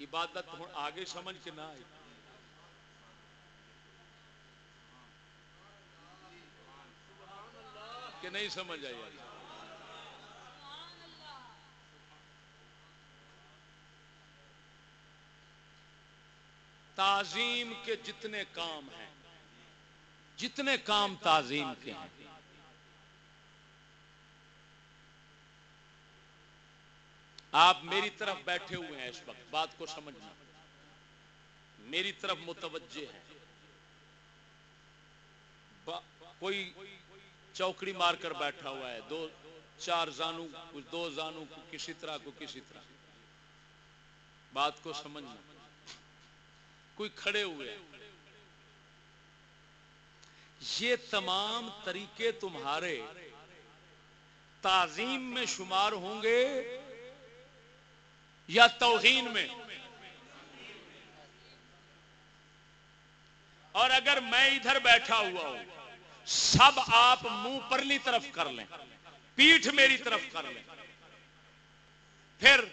عبادت ہوں، آگے سمجھ کے نہ آئی۔ کہ نہیں سمجھ آئی؟ تعظیم کے جتنے کام ہیں، جتنے کام تعظیم کے ہیں۔ آپ میری طرف بیٹھے ہوئے ہیں اس وقت، بات کو سمجھنا۔ میری طرف متوجہ ہے کوئی چوکڑی مار کر بیٹھا ہوا ہے، دو، چار زانو، دو زانو کو کسی طرح کو کسی طرح۔ بات کو سمجھنا۔ کوئی کھڑے ہوئے یہ تمام طریقے تمہارے تعظیم میں شمار ہوں گے یا توہین میں؟ اور اگر میں ادھر بیٹھا ہوا ہوں، سب آپ منہ پرلی طرف کر لیں، پیٹھ میری طرف کر لیں۔ پھر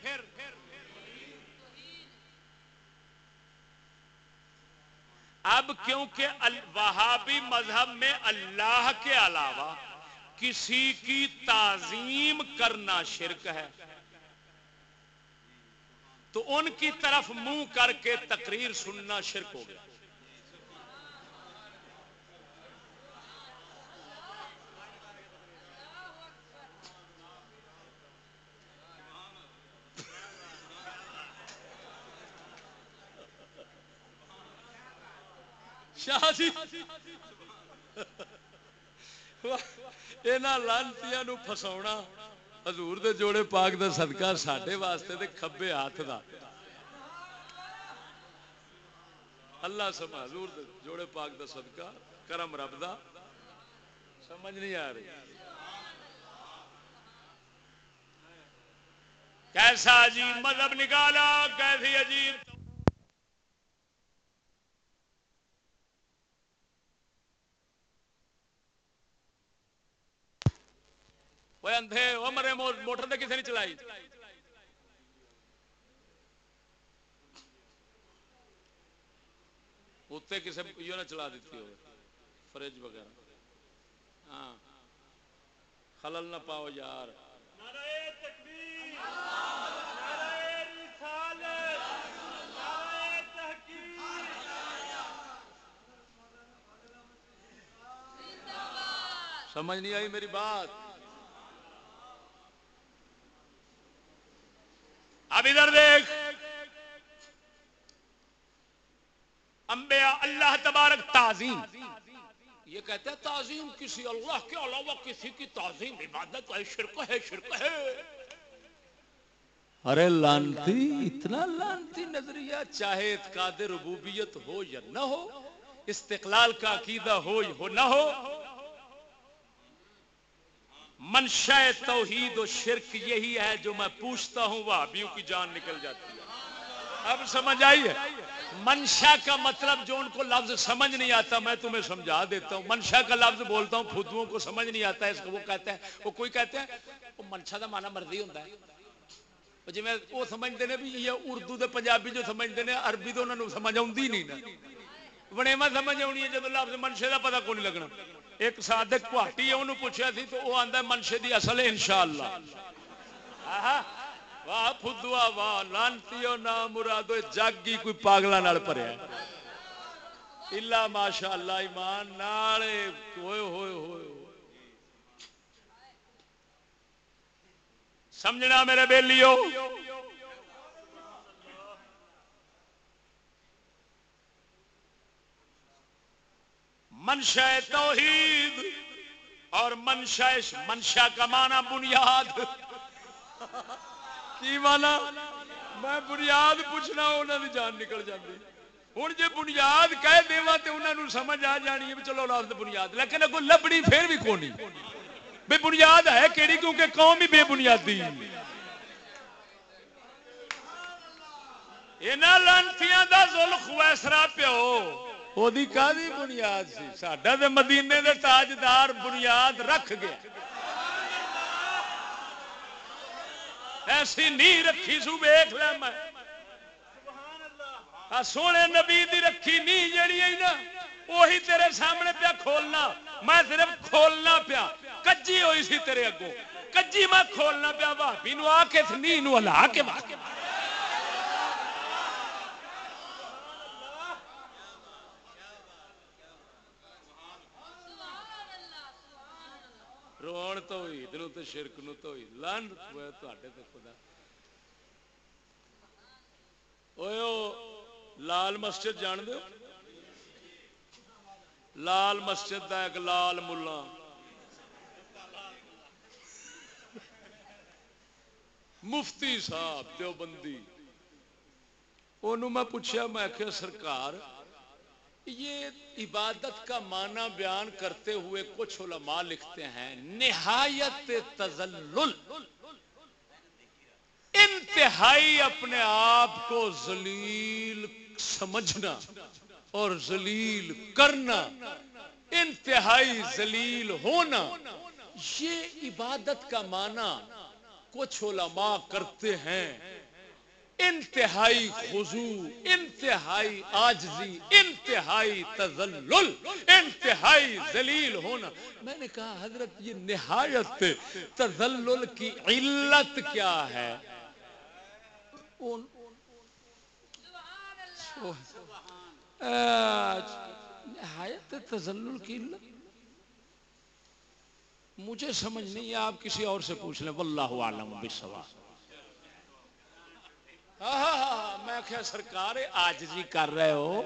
اب کیونکہ وہابی مذہب میں اللہ کے علاوہ کسی کی تعظیم کرنا شرک ہے، تو ان کی طرف منہ کر کے تقریر سننا شرک ہو گیا۔ شاہ جی لانتی فسا حضور دے جوڑے پاک دا صدقہ ساڈے واسطے دے کھبے ہاتھ دا اللہ سما حضور دے جوڑے پاک دا صدقہ کرم رب دا سمجھ نہیں آ رہی کیسا عجیب مذہب نکالا کیسی عجیب وہ اندھے وہ مرے موٹر تو کسی نے چلائی اتنے کسی نے چلا دیتی ہو فریج وغیرہ ہاں خلل نہ پاؤ یار سمجھ نہیں آئی میری بات اب ادھر دیکھ۔ انبیاء اللہ تبارک تعظیم۔ یہ کہتے ہیں تعظیم کسی اللہ کے علاوہ کسی کی تعظیم عبادت ہے، شرک ہے شرک ہے۔ ارے لانتی، اتنا لانتی نظریہ، چاہے اعتقاد ربوبیت ہو یا نہ ہو، استقلال کا عقیدہ ہو ہو نہ ہو منشا توحید و شرک یہی ہے جو میں پوچھتا ہوں وہ ابھی کی جان نکل جاتی ہے۔ اب سمجھ آئیے منشا کا مطلب جو ان کو لفظ سمجھ نہیں آتا، میں تمہیں سمجھا دیتا ہوں۔ منشا کا لفظ بولتا ہوں، فدوؤں کو سمجھ نہیں آتا، اس کو وہ کہتے ہیں۔ وہ کوئی کہتے ہیں؟ وہ منشا کا مانا مرضی ہوتا ہے۔ جی میں وہ سمجھتے ہیں بھی یہ اردو دے پنجابی جو سمجھتے ہیں، عربی تو انہوں نے سمجھ آتی نہیں نا۔ بنےوا سمجھ آنی ہے جب لفظ منشے کا پتا کو نہیں لگنا۔ ایک سادک پہاٹی ہے، انہوں پوچھا سی تو وہ آتا ہے، منشے کی اصل ہے، انشاءاللہ۔ واہ فدوا واہ، لانتی نہ مرادو جگ ہی کوئی پاگلا نال پریا۔ الا ماشاء اللہ ایمان نالے ہوئے ہوئے ہوئے۔ سمجھنا میرے بیلیو؟ منشا توحید اور منشا منشا کا مانا بنیاد کی مانا میں بنیاد پوچھنا انہوں نے جان نکل جاتی ہوں جی بنیاد کہہ دے تو انہوں نے سمجھ آ جانی ہے چلو لفظ بنیاد۔ لیکن اگو لبڑی پھر بھی کونی۔ بے بنیاد ہے کہڑی کیونکہ قوم ہی بے بنیادی۔ یہاں لانتیاں دا ذل خویسرا پیو۔ وہی کا بنیاد سی ساڈا دے مدینے دے تاجدار بنیاد رکھ گیا ایسی نہیں رکھی سو ویخ لیا میں سونے نبی دی رکھی نہیں جیڑی ہے نا وہی تیرے سامنے پیا کھولنا میں صرف کھولنا پیا کجی ہوئی سی تیرے اگوں کجی میں کھولنا پیا بھابی نو آ کے نی نو ہلا کے رون تو ہوئی ادھر تو شرک نو تو ہوئی لان تے خدا لال مسجد جان دو لال مسجد کا ایک لال ملا مفتی صاحب دیوبندی انہوں میں پوچھا میں کہ سرکار یہ عبادت کا معنی بیان کرتے ہوئے کچھ علماء لکھتے ہیں، نہایت تزلل انتہائی اپنے آپ کو ذلیل سمجھنا اور ذلیل کرنا، انتہائی ذلیل ہونا، یہ عبادت کا معنی کچھ علماء کرتے ہیں۔ انتہائی خضوع، انتہائی آجزی انتہائی تزلل انتہائی ذلیل ہونا۔ میں نے کہا، حضرت، یہ نہایت تزلل کی علت کیا ہے؟ نہایت تزلل کی علت؟ مجھے سمجھ نہیں، آپ کسی اور سے پوچھ لیں۔ واللہ عالم بسواب میں کیا سرکار، آج جی کر رہے ہو؟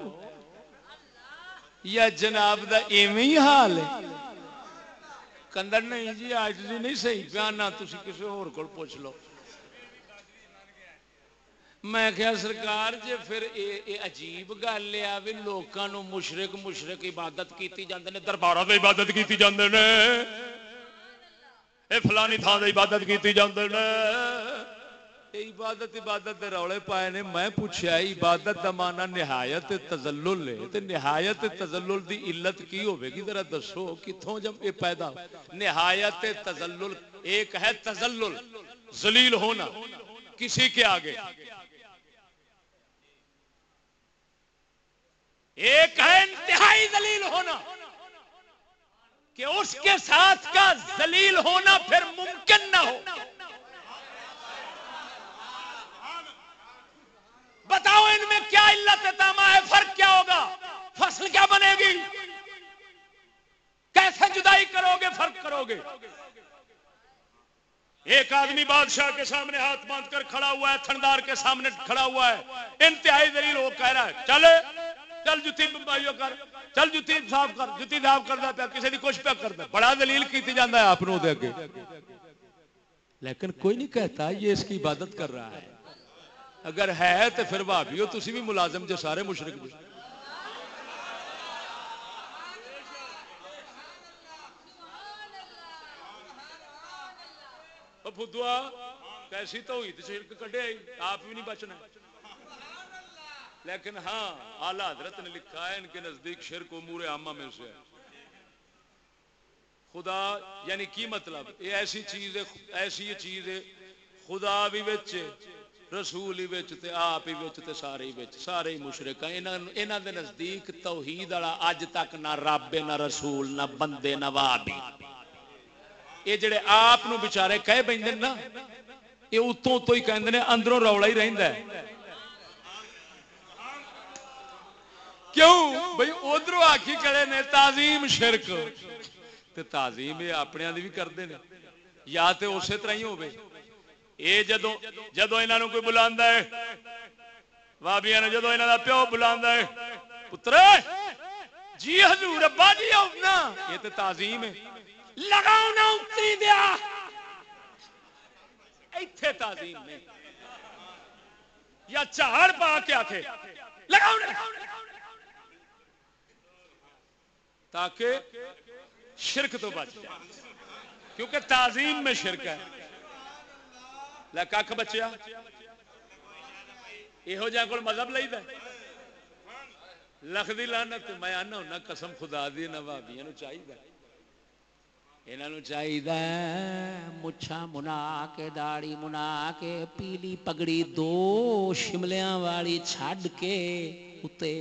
یا جناب دا ایویں حال ہے؟ کندر، نہیں جی آج جی نہیں صحیح پیانا تھی کسی اور کو پوچھ لو۔ میں کیا سرکار جی پھر اے عجیب گل ہے بھی لوگوں مشرق مشرق عبادت کیتی جاندے نے، دربارہ تے عبادت کیتی جاندے نے۔ اے فلانی تھان تے عبادت کیتی جاندے نے۔ عبادت عبادت دے رولے پائے نے، میں پوچھا عبادت دا معنی نہایت تزلل ہے۔ تے نہایت تزلل دی علت کی ہوے گی؟ ذرا دسو، کتھوں جب یہ پیدا نہایت تزلل، ایک ہے تزلل، ذلیل ہونا۔ کسی کے آگے۔ ایک ہے انتہائی ذلیل ہونا۔ کہ اس کے ساتھ کا ذلیل ہونا پھر ممکن نہ ہو۔ بتاؤ ان میں کیا علت تاما ہے، فرق کیا ہوگا؟ فصل کیا بنے گی؟ کیسے جدائی کرو گے، فرق کرو گے؟ ایک آدمی بادشاہ کے سامنے ہاتھ باندھ کر کھڑا ہوا ہے، تھندار کے سامنے کھڑا ہوا ہے، انتہائی دلیل وہ کہہ رہا ہے، چل چل جتی بائیو کر، چل جتی صاف کر، جتی صاف کرتا پیا کسی کی کچھ پیا کرتا بڑا دلیل کی جانا ہے آپ نو دے اگے لیکن کوئی نہیں کہتا، یہ اس کی عبادت کر رہا ہے۔ اگر ہے تو پھر بھابیو تھی بھی ملازم جو سارے مشرق جو فدوا کیسی تو ہوئی شرک کٹے آپ بھی نہیں بچنا لیکن ہاں آلہ حضرت نے لکھا ہے، ان کے نزدیک شرک امور عامہ میں سے ہے۔ خدا یعنی کی مطلب؟ یہ ایسی چیز ہے، ایسی چیز ہے، خدا بھی بچ رسول ہی بچ تے آپ ہی بچ تے سارے ہی بچ سارے ہی مشرک ہیں۔ انہاں دے نزدیک توحید والا اج تک نہ رب، نہ رسول، نہ بندے، نہ وابی یہ جڑے آپ نو بچارے کہہ بیندے نا، یہ اتوں تو ہی کہندے نے، اندروں رولا ہی رہندا ہے۔ کیوں؟ بھئی ادھروں آکھی کڑے نے، تعظیم شرک۔ تے تعظیم یہ اپنے دی بھی کرتے ہیں یا تے اسی طرح ہی ہوے اے جدو جدو انہاں کوئی بلاندا ہے وابیاں نے جدو انہاں دا پیو بلاندا ہے پتر جی حضور، ابا جی آؤنا۔ یہ تے تعظیم ہے۔ لگاؤ نہ اتری دیا۔ ایتھے تعظیم نہیں یا چہار پا کے آکھے۔ لگاؤ تاکہ شرک تو بچ جائے۔ کیونکہ تعظیم میں شرک ہے۔ لے کھ بچیا یہو جہ کو مذہب لے لکھ دی لانت میں آنا ہونا قسم خدا دی نہ بھابیا چاہیے یہاں چاہیے مچھا منا کے داڑی منا کے پیلی پگڑی دو شملیاں والی چھڈ کے اتنے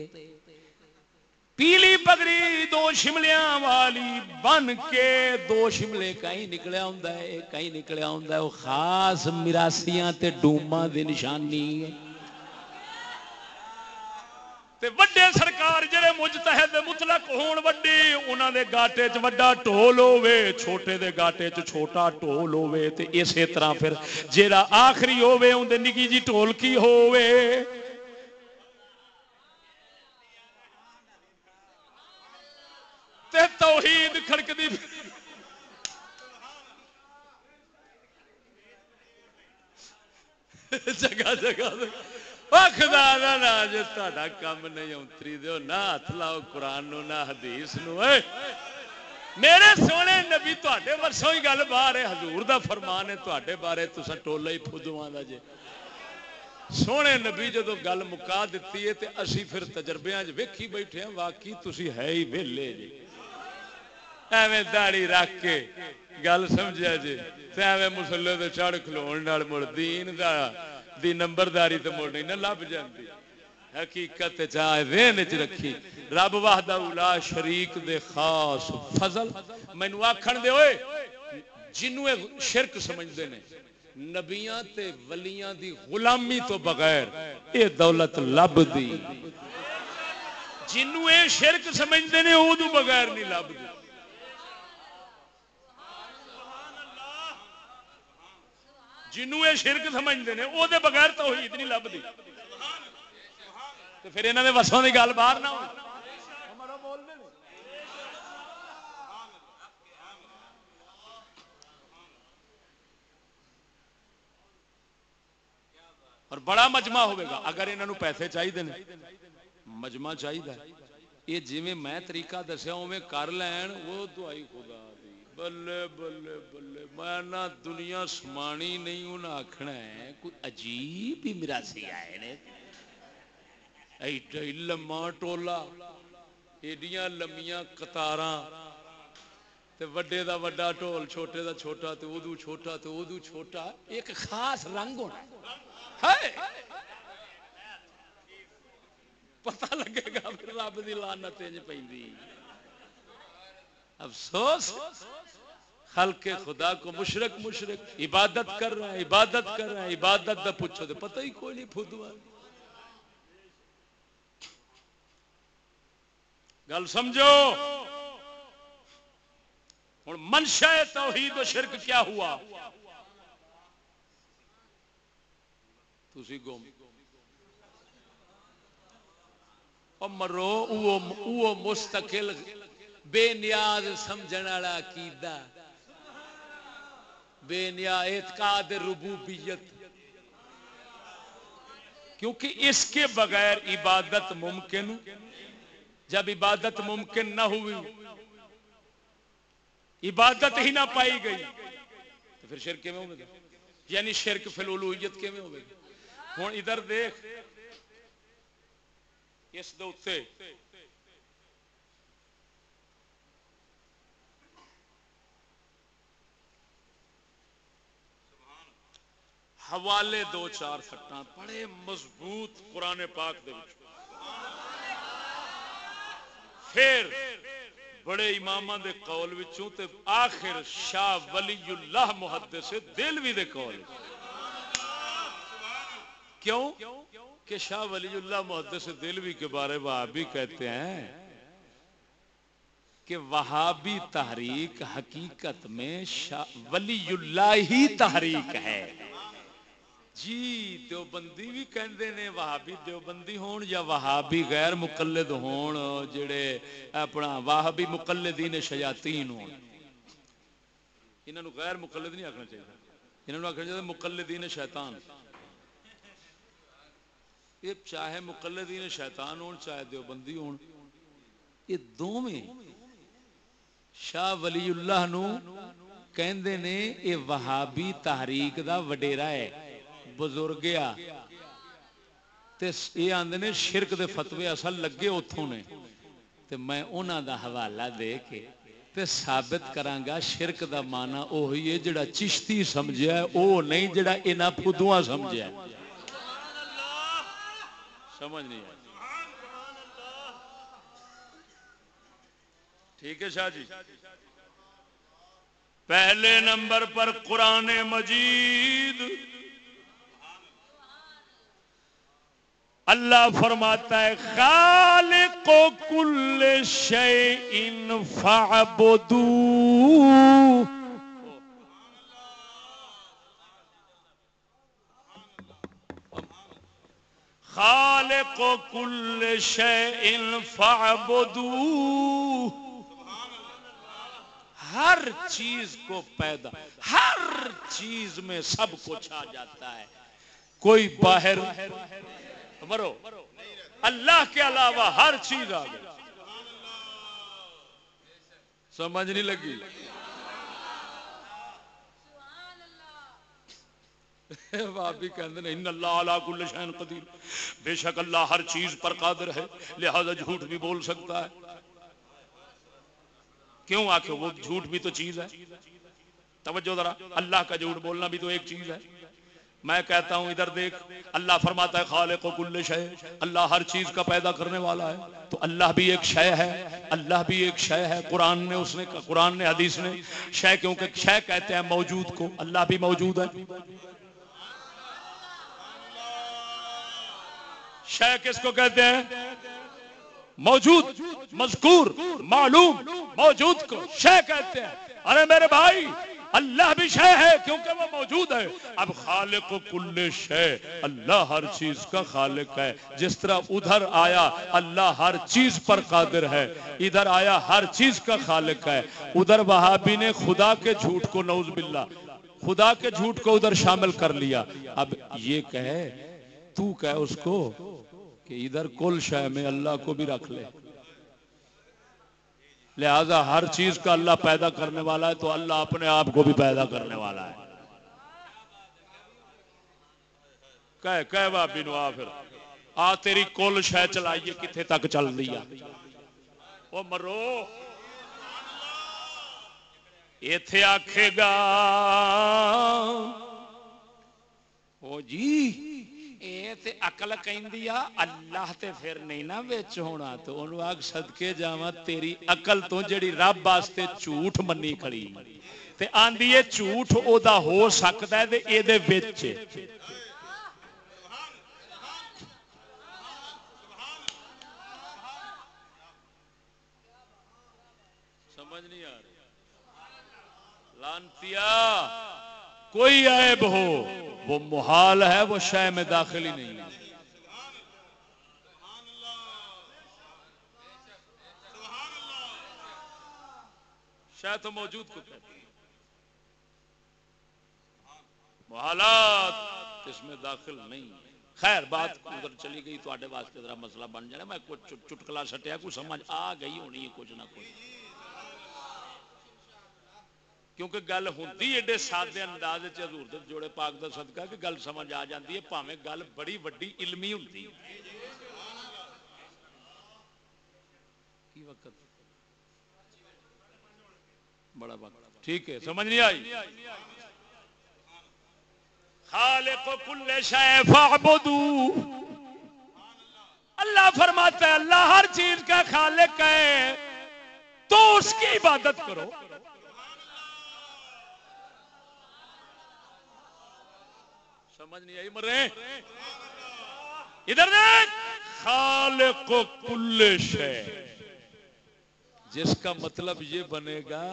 پیلی پگڑی دو شملیاں والی بن کے دو شملے کہیں نکلیا ہوں کہیں نکلیا ہوں وہ خاص مراسیاں تے ڈوما دی نشانی تے وڈے سرکار جڑے مجتہد مطلق ہون وڈی، انہاں دے گاٹے چ وڈا ٹول ہوے چھوٹے دے گاٹے چ چھوٹا ٹول ہوے تے اسی طرح پھر جیڑا آخری ہوے اون دے نگی جی ٹول کی ہوے تے توحید کھڑک دی جگہ۔ جگہ خدا نا جو تا کم نہیں اتری دو نہ ہاتھ لاؤ قرآن نو، نہ حدیث نو۔ اے، میرے سونے نبی تے ورسوں ہی گل باہر ہے۔ حضور دا فرمان ہے تے بارے تو ٹولا ہی فدو دا جے۔ سونے نبی جدو گل مکا دیتی ہے تے اسی پھر تجربیاں ویکھی بیٹھے ہیں، واقعی تسی ہے ہی ویلے جی ایویں داڑی رکھ کے گل سمجھا جی ایویں مسلے تو چڑھ کھلو مڑ دین دا دی نمبرداری تو مڑ نہیں نہ لب جاتی حقیقت چاہے چ رکھی رب وحدہ اولا شریک دے خاص فضل مینو آکھن دے ہوئے جنوں شرک سمجھتے ہیں نبیاں تے ولیاں دی غلامی تو بغیر اے دولت لب دی جنوں اے شرک سمجھتے ہیں وہ بغیر نہیں لب دی جنوں یہ شرک سمجھتے ہیں وہ بغیر تو ہوئی نہیں لبھی پھر یہاں نے وسوں کی گل باہر نہ ہو۔ اور بڑا مجمع ہوگا، اگر انہوں پیسے چاہیے مجمع چاہیے یہ جی میں طریقہ دسیا اوے کر لین، وہ دعائی خدا بلے بلے بلے میں نہ دنیا سمانی نہیں انہیں آخنا ہے کوئی عجیب ہی مراسی آئے نے ایڈا لما ٹولا ایڈیاں لمیاں کتاراں تے وڈے دا وڈا ٹول چھوٹے دا چھوٹا تے ادو چھوٹا تے ادو چھوٹا ایک خاص رنگ ہونا پتہ لگے گا پھر رب دی لعنت انج پیندی افسوس، خلق خدا کو مشرق مشرق، عبادت کر رہا ہے، عبادت کر رہا ہے، عبادت دا پوچھو تو پتہ ہی کوئی نہیں فدوا گل سمجھو؟ ہوں منشا توحید و شرک کیا ہوا؟ تھی گم۔ مرو، او مستقل بے نیاز سمجھن والا عقیدہ، بے نیا اعتقاد ربوبیت۔ کیونکہ اس کے بغیر عبادت ممکن، جب عبادت ممکن نہ ہوئی، عبادت ہی نہ پائی گئی، تو پھر شرک میں ہوگا یعنی شرک فلولویت کے میں ہوگی ہوں ادھر دیکھ، اس دے حوالے دو چار سٹان بڑے مضبوط قرآن پاک دے پھر بڑے امام دے قول وچوں تے آخر شاہ ولی اللہ محدث دلوی دے قول۔ کیوں؟ کہ شاہ ولی اللہ محدث دلوی کے بارے وہابی کہتے ہیں کہ وہابی تحریک حقیقت میں شاہ ولی اللہ ہی تحریک ہے۔ جی دیوبندی بھی کہندے نے، وہابی دیوبندی ہون یا وہابی غیر مقلد ہون، جڑے اپنا وہابی مقلدین شیاطین ہون۔ انہاں نو غیر مقلد نہیں آکھنا چاہیے انہاں نو آکھنا چاہیے مقلدین شیطان۔ یہ چاہے مقلدین شیطان ہون، چاہے دیوبندی ہون، یہ دوویں شاہ ولی اللہ نو کہندے نے اے وہابی تحریک دا وڈیرا ہے۔ بزرگ یہ آدھے نے شرک دے فتوے اصل لگے اتوں نے۔ تے میں انہوں دا حوالہ دے کے تے ثابت کرانگا شرک دا مانا اوہی ہے جڑا چشتی سمجھا ہے، او نہیں جڑا انہاں پھدواں سمجھا ہے۔ سمجھ نہیں ہے ٹھیک ہے شاہ جی۔ پہلے نمبر پر قرآن مجید اللہ فرماتا ہے، خالق و کل شیء فعبدو خالق و کل شیء فعبدو ہر چیز کو پیدا، ہر چیز میں سب کچھ آ جاتا ہے۔ کوئی باہر مرو۔ اللہ کے علاوہ ہر چیز آ گئی۔ سمجھ نہیں لگی۔ بابی کہندے ان اللہ علا کل شین قدیر۔ بے شک اللہ ہر چیز پر قادر ہے، لہذا جھوٹ بھی بول سکتا ہے۔ کیوں آکھے وہ جھوٹ بھی تو چیز ہے؟ توجہ ذرا، اللہ کا جھوٹ بولنا بھی تو ایک چیز ہے۔ میں کہتا ہوں ادھر دیکھ، اللہ فرماتا ہے خالق و کل شے، اللہ ہر چیز کا پیدا کرنے والا ہے۔ تو اللہ بھی ایک شے ہے، اللہ بھی ایک شے ہے۔ قرآن نے اس نے، قرآن نے، حدیث نے شے کیونکہ شے کہتے ہیں موجود کو، اللہ بھی موجود ہے۔ شے کس کو کہتے ہیں؟ موجود، مذکور، معلوم، موجود کو شے کہتے ہیں۔ ارے میرے بھائی اللہ بھی شے ہے کیونکہ وہ موجود ہے۔ اب خالق کل شے، اللہ ہر چیز کا خالق ہے۔ جس طرح ادھر آیا، اللہ ہر چیز پر قادر ہے۔ ادھر آیا، ہر چیز کا خالق ہے۔ ادھر وہابی نے خدا کے جھوٹ کو نوز باللہ، خدا کے جھوٹ کو ادھر شامل کر لیا۔ اب یہ کہے، تو کہے اس کو کہ ادھر کل شے میں اللہ کو بھی رکھ لے۔ لہذا ہر چیز کا اللہ پیدا کرنے والا ہے تو اللہ اپنے آپ کو بھی پیدا کرنے والا ہے۔ کہے کہے بابی نو آ پھر۔ آ تیری کل شہ چلائیے کتنے تک چل دیا وہ مرو۔ ایتھے آکھے گا۔ او جی۔ اے تے عقل کہندی آ، اللہ تے پھر نہیں نا وچ ہونا، تو اونوں آگ صدکے جاواں، تیری عقل تو جڑی رب واسطے جھوٹ منی کھڑی۔ تے آندی اے، جھوٹ او دا ہو سکدا ہے تے اے دے وچ سمجھ نہیں آ رہی۔ لانتیا، کوئی عیب ہو۔ وہ محال ہے، وہ شے میں داخل ہی نہیں ہے۔ شاید تو موجود کو کہتے ہیں محالات اس میں داخل نہیں خیر، بات ادھر چلی گئی تو واسطے ذرا مسئلہ بن جانا میں کچھ چٹکلا سٹیا، کچھ سمجھ آ گئی ہونی ہے، کچھ نہ کچھ۔ کیونکہ گل ہوتی ایڈے سادے انداز حضور دے جوڑے پاک دا صدقہ کہ گل سمجھ آ جاتی ہے، پاویں گل بڑی وڈی علمی ہوتی کی وقت؟ بڑا وقت۔ ٹھیک ہے، سمجھ نہیں آئی؟ خالق کل شے فعبدو اللہ فرماتا ہے، اللہ ہر چیز کا خالق ہے، تو اس کی عبادت کرو۔ سمجھ نہیں آئی مرے ادھر دیکھ، خالق کل شے۔ جس کا مطلب یہ بنے گا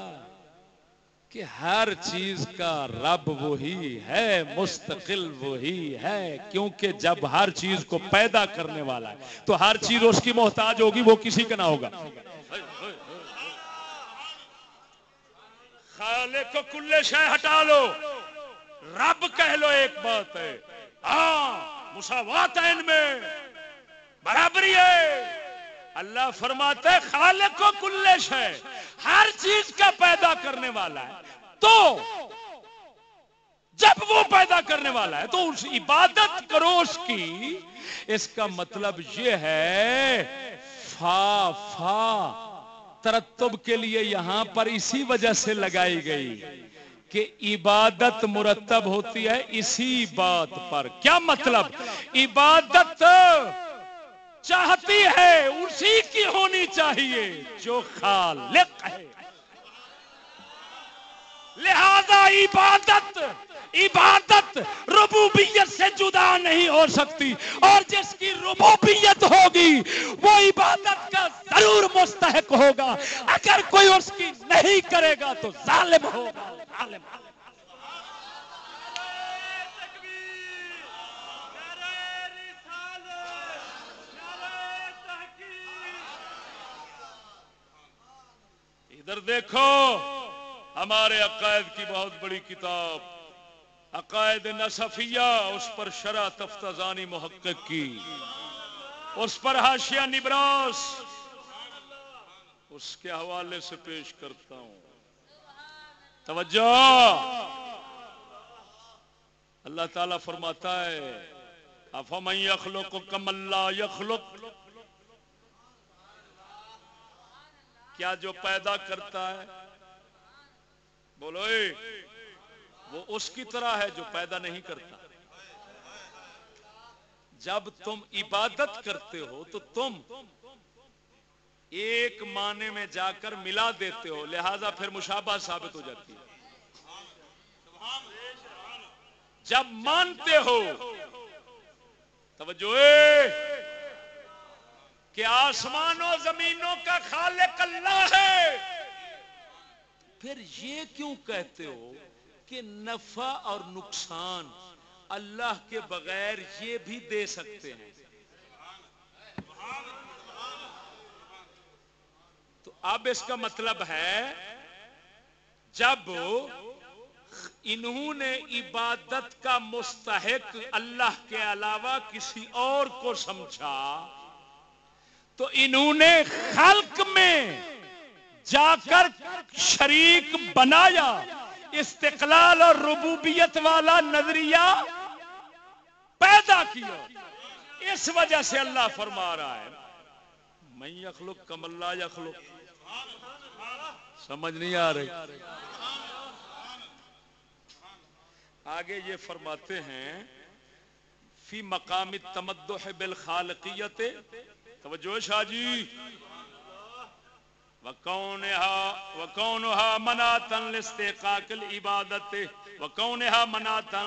کہ ہر چیز کا رب وہی ہے، مستقل وہی ہے، کیونکہ جب ہر چیز کو پیدا کرنے والا ہے، تو ہر چیز اس کی محتاج ہوگی، وہ کسی کا نہ ہوگا۔ خالق کو کل شے ہٹا لو۔ رب کہہ لو ایک بات ہے۔ ہاں مساوات ہے ان میں۔ برابری ہے۔ اللہ فرماتا ہے، خالق کو کلش ہے ہر چیز کا پیدا کرنے والا ہے۔ تو جب وہ پیدا کرنے والا ہے، تو اس عبادت کرو اس کی۔ اس کا مطلب یہ ہے، فا فا، ترتب کے لیے یہاں پر اسی وجہ سے لگائی گئی۔ کہ عبادت مرتب ہوتی ہے اسی بات پر۔ کیا مطلب؟ عبادت چاہتی ہے، اسی کی ہونی چاہیے جو خالق ہے۔ لہذا عبادت عبادت ربوبیت سے جدا نہیں ہو سکتی اور جس کی ربوبیت ہوگی وہ عبادت کا ضرور مستحق ہوگا۔ اگر کوئی اس کی نہیں کرے گا تو ظالم ہوگا۔ ادھر دیکھو، ہمارے عقائد کی بہت بڑی کتاب۔ عقائد نصفیہ، اس پر شرح تفتزانی محقق کی۔ اس پر حاشیہ نبراس۔ اس کے حوالے سے پیش کرتا ہوں۔ توجہ! اللہ تعالیٰ فرماتا ہے، افمن یخلق کم اللہ یخلق۔ کیا جو پیدا کرتا ہے؟ بولو۔ وہ اس کی طرح ہے جو پیدا نہیں کرتا۔ جب تم عبادت کرتے ہو تو تم ایک معنی میں جا کر ملا دیتے ہو، لہذا پھر مشابہ ثابت ہو جاتی ہے۔ جب مانتے ہو، توجہ کہ آسمانوں زمینوں کا خالق اللہ ہے، پھر یہ کیوں کہتے ہو؟ کہ نفع اور نقصان اللہ کے بغیر یہ بھی دے سکتے ہیں۔ تو اب اس کا مطلب ہے، جب انہوں نے عبادت کا مستحق اللہ کے علاوہ کسی اور کو سمجھا، تو انہوں نے خلق میں جا کر شریک بنایا۔ استقلال اور ربوبیت والا نظریہ پیدا کیا۔ اس وجہ سے اللہ فرما رہا ہے، میں یخلق کم اللہ یخلق سمجھ نہیں آ رہی۔ آگے یہ فرماتے ہیں، فی مقام تمدح بالخالقیت توجہ شاہ جی۔ وکونها وکونها مناتن لاستحقاق العبادت. وکونها مناتن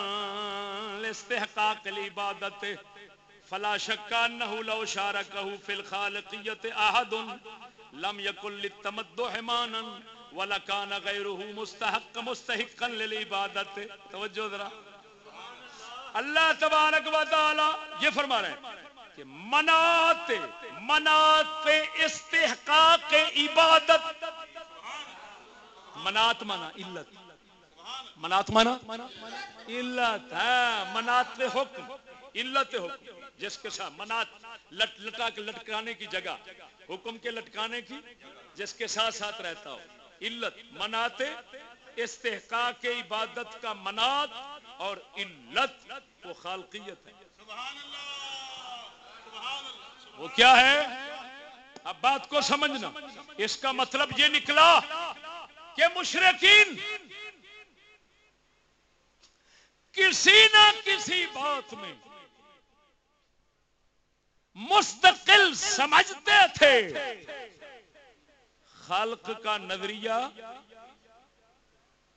لاستحقاق العبادت. فلا شک انه لو شاركه في الخالقيه احد لم يكن للتمدح مانا ولكان غيره مستحق مستحقا للعبادت. توجہ ذرا. اللہ تبارک و تعالی یہ فرما رہے ہیں کہ منات منات استحقاق عبادت۔ منات منا علت۔ منات منا علت ہے منات حکم، علت حکم۔ جس کے ساتھ منات لٹ، لٹا کے لٹکانے کی جگہ، حکم کے لٹکانے کی، جس کے ساتھ ساتھ رہتا ہو۔ علت، منات استحقاق عبادت کا منات اور علت وہ خالقیت ہے۔ وہ کیا ہے؟ اب بات کو سمجھنا۔ اس کا مطلب یہ نکلا کہ مشرقین کسی نہ کسی بات میں مستقل سمجھتے تھے۔ خلق کا نظریہ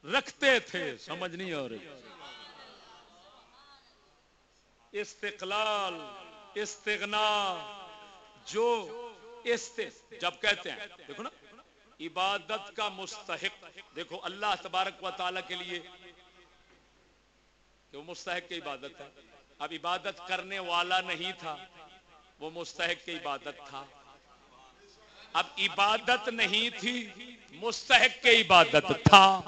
رکھتے تھے۔ سمجھ نہیں اور استقلال، استغنا جو است جب کہتے ہیں، دیکھو نا، عبادت کا مستحق، دیکھو اللہ تبارک و تعالی کے لیے کہ وہ مستحق کی عبادت ہے۔ اب عبادت کرنے والا نہیں تھا، وہ مستحق کی عبادت تھا۔ اب عبادت نہیں تھی، مستحق کی عبادت تھا۔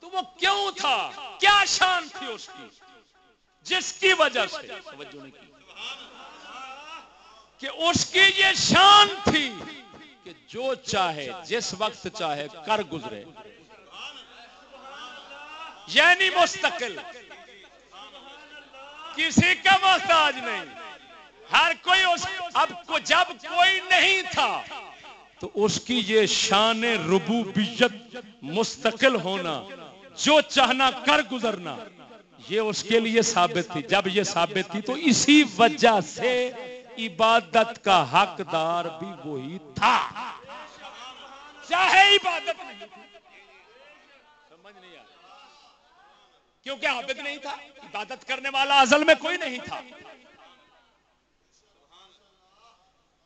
تو وہ کیوں تھا؟ کیا شان تھی اس کی؟ جس کی وجہ سے؟ توجہ نہیں کی۔ کہ اس کی یہ شان تھی کہ جو چاہے، جس وقت چاہے، کر گزرے۔ یعنی مستقل۔ کسی کا محتاج نہیں۔ ہر کوئی اس، اب کو جب کوئی نہیں تھا، تو اس کی یہ شان ربوبیت مستقل ہونا، جو چاہنا کر گزرنا، یہ اس کے لیے ثابت تھی۔ جب یہ ثابت تھی تو اسی وجہ سے عبادت کا حقدار بھی وہی تھا۔ چاہے عبادت نہیں سمجھ نہیں آ کیونکہ عابد نہیں تھا؟ عبادت کرنے والا ازل میں کوئی نہیں تھا۔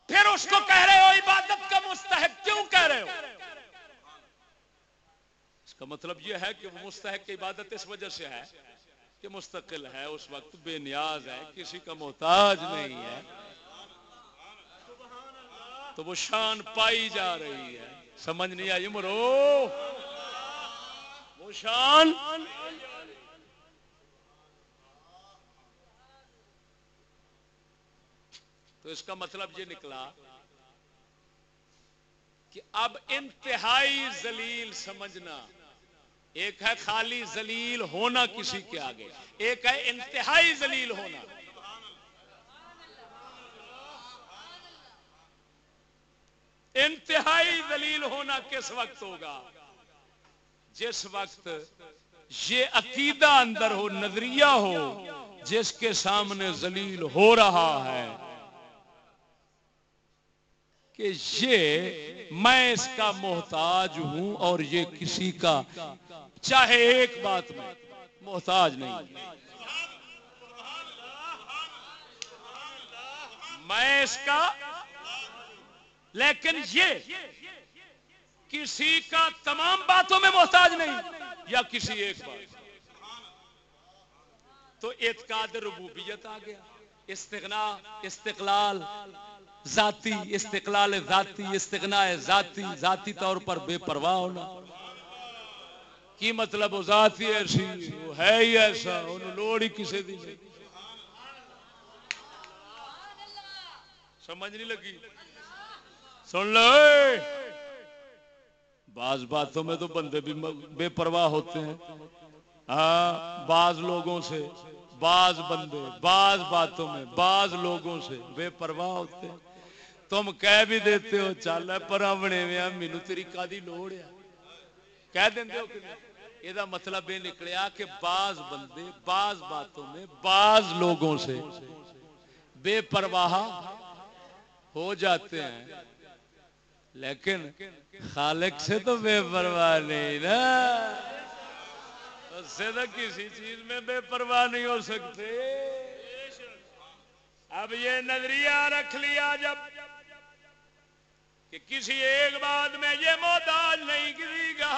پھر اس کو کہہ رہے ہو، عبادت کا مستحق کیوں کہہ رہے ہو؟ اس کا مطلب یہ ہے کہ وہ مستحق کی عبادت اس وجہ سے ہے کہ مستقل ہے، اس وقت بے نیاز ہے، کسی کا محتاج نہیں ہے۔ تو وہ شان پائی جا رہی ہے۔ سمجھ نہیں آئی مرو وہ شان۔ تو اس کا مطلب یہ نکلا کہ اب انتہائی زلیل سمجھنا، ایک ہے خالی زلیل ہونا کسی کے آگے، ایک ہے انتہائی زلیل ہونا۔ انتہائی دلیل ہونا کس وقت ہوگا؟ جس وقت یہ عقیدہ اندر ہو، نظریہ ہو، جس کے سامنے زلیل ہو رہا ہے، کہ یہ میں اس کا محتاج ہوں اور یہ کسی کا، چاہے ایک بات میں، محتاج نہیں۔ میں اس کا لیکن یہ کسی کا تمام باتوں میں محتاج نہیں یا کسی ایک بات تو اعتقاد ربوبیت آ گیا۔ استغنا، استقلال، ذاتی استقلال ذاتی، استغنا ذاتی ذاتی طور پر بے پرواہ ہونا۔ کی مطلب وہ ذاتی ایسی، وہ ہے ہی ایسا انہوں لوڑ ہی کسی دی سمجھ نہیں لگی؟ سن لو بعض باتوں میں تو بندے بھی بے پرواہ ہوتے ہیں۔ ہاں بعض لوگوں سے، بعض بندے، بعض باتوں میں، بعض لوگوں سے بے پرواہ ہوتے ہیں۔ تم کہہ بھی دیتے ہو، چل پر بنے مینو تیری کا لوڑ ہے۔ کہہ دیں ہو کہ یہ مطلب یہ نکلیا کہ بعض بندے، بعض باتوں میں، بعض لوگوں سے بے پرواہ ہو جاتے ہیں۔ لیکن خالق سے تو بے پرواہ نہیں نا۔ اس سے تو کسی چیز میں بے پرواہ نہیں ہو سکتے۔ اب یہ نظریہ رکھ لیا جبکہ کسی ایک بات میں یہ محتاج نہیں، کسی گا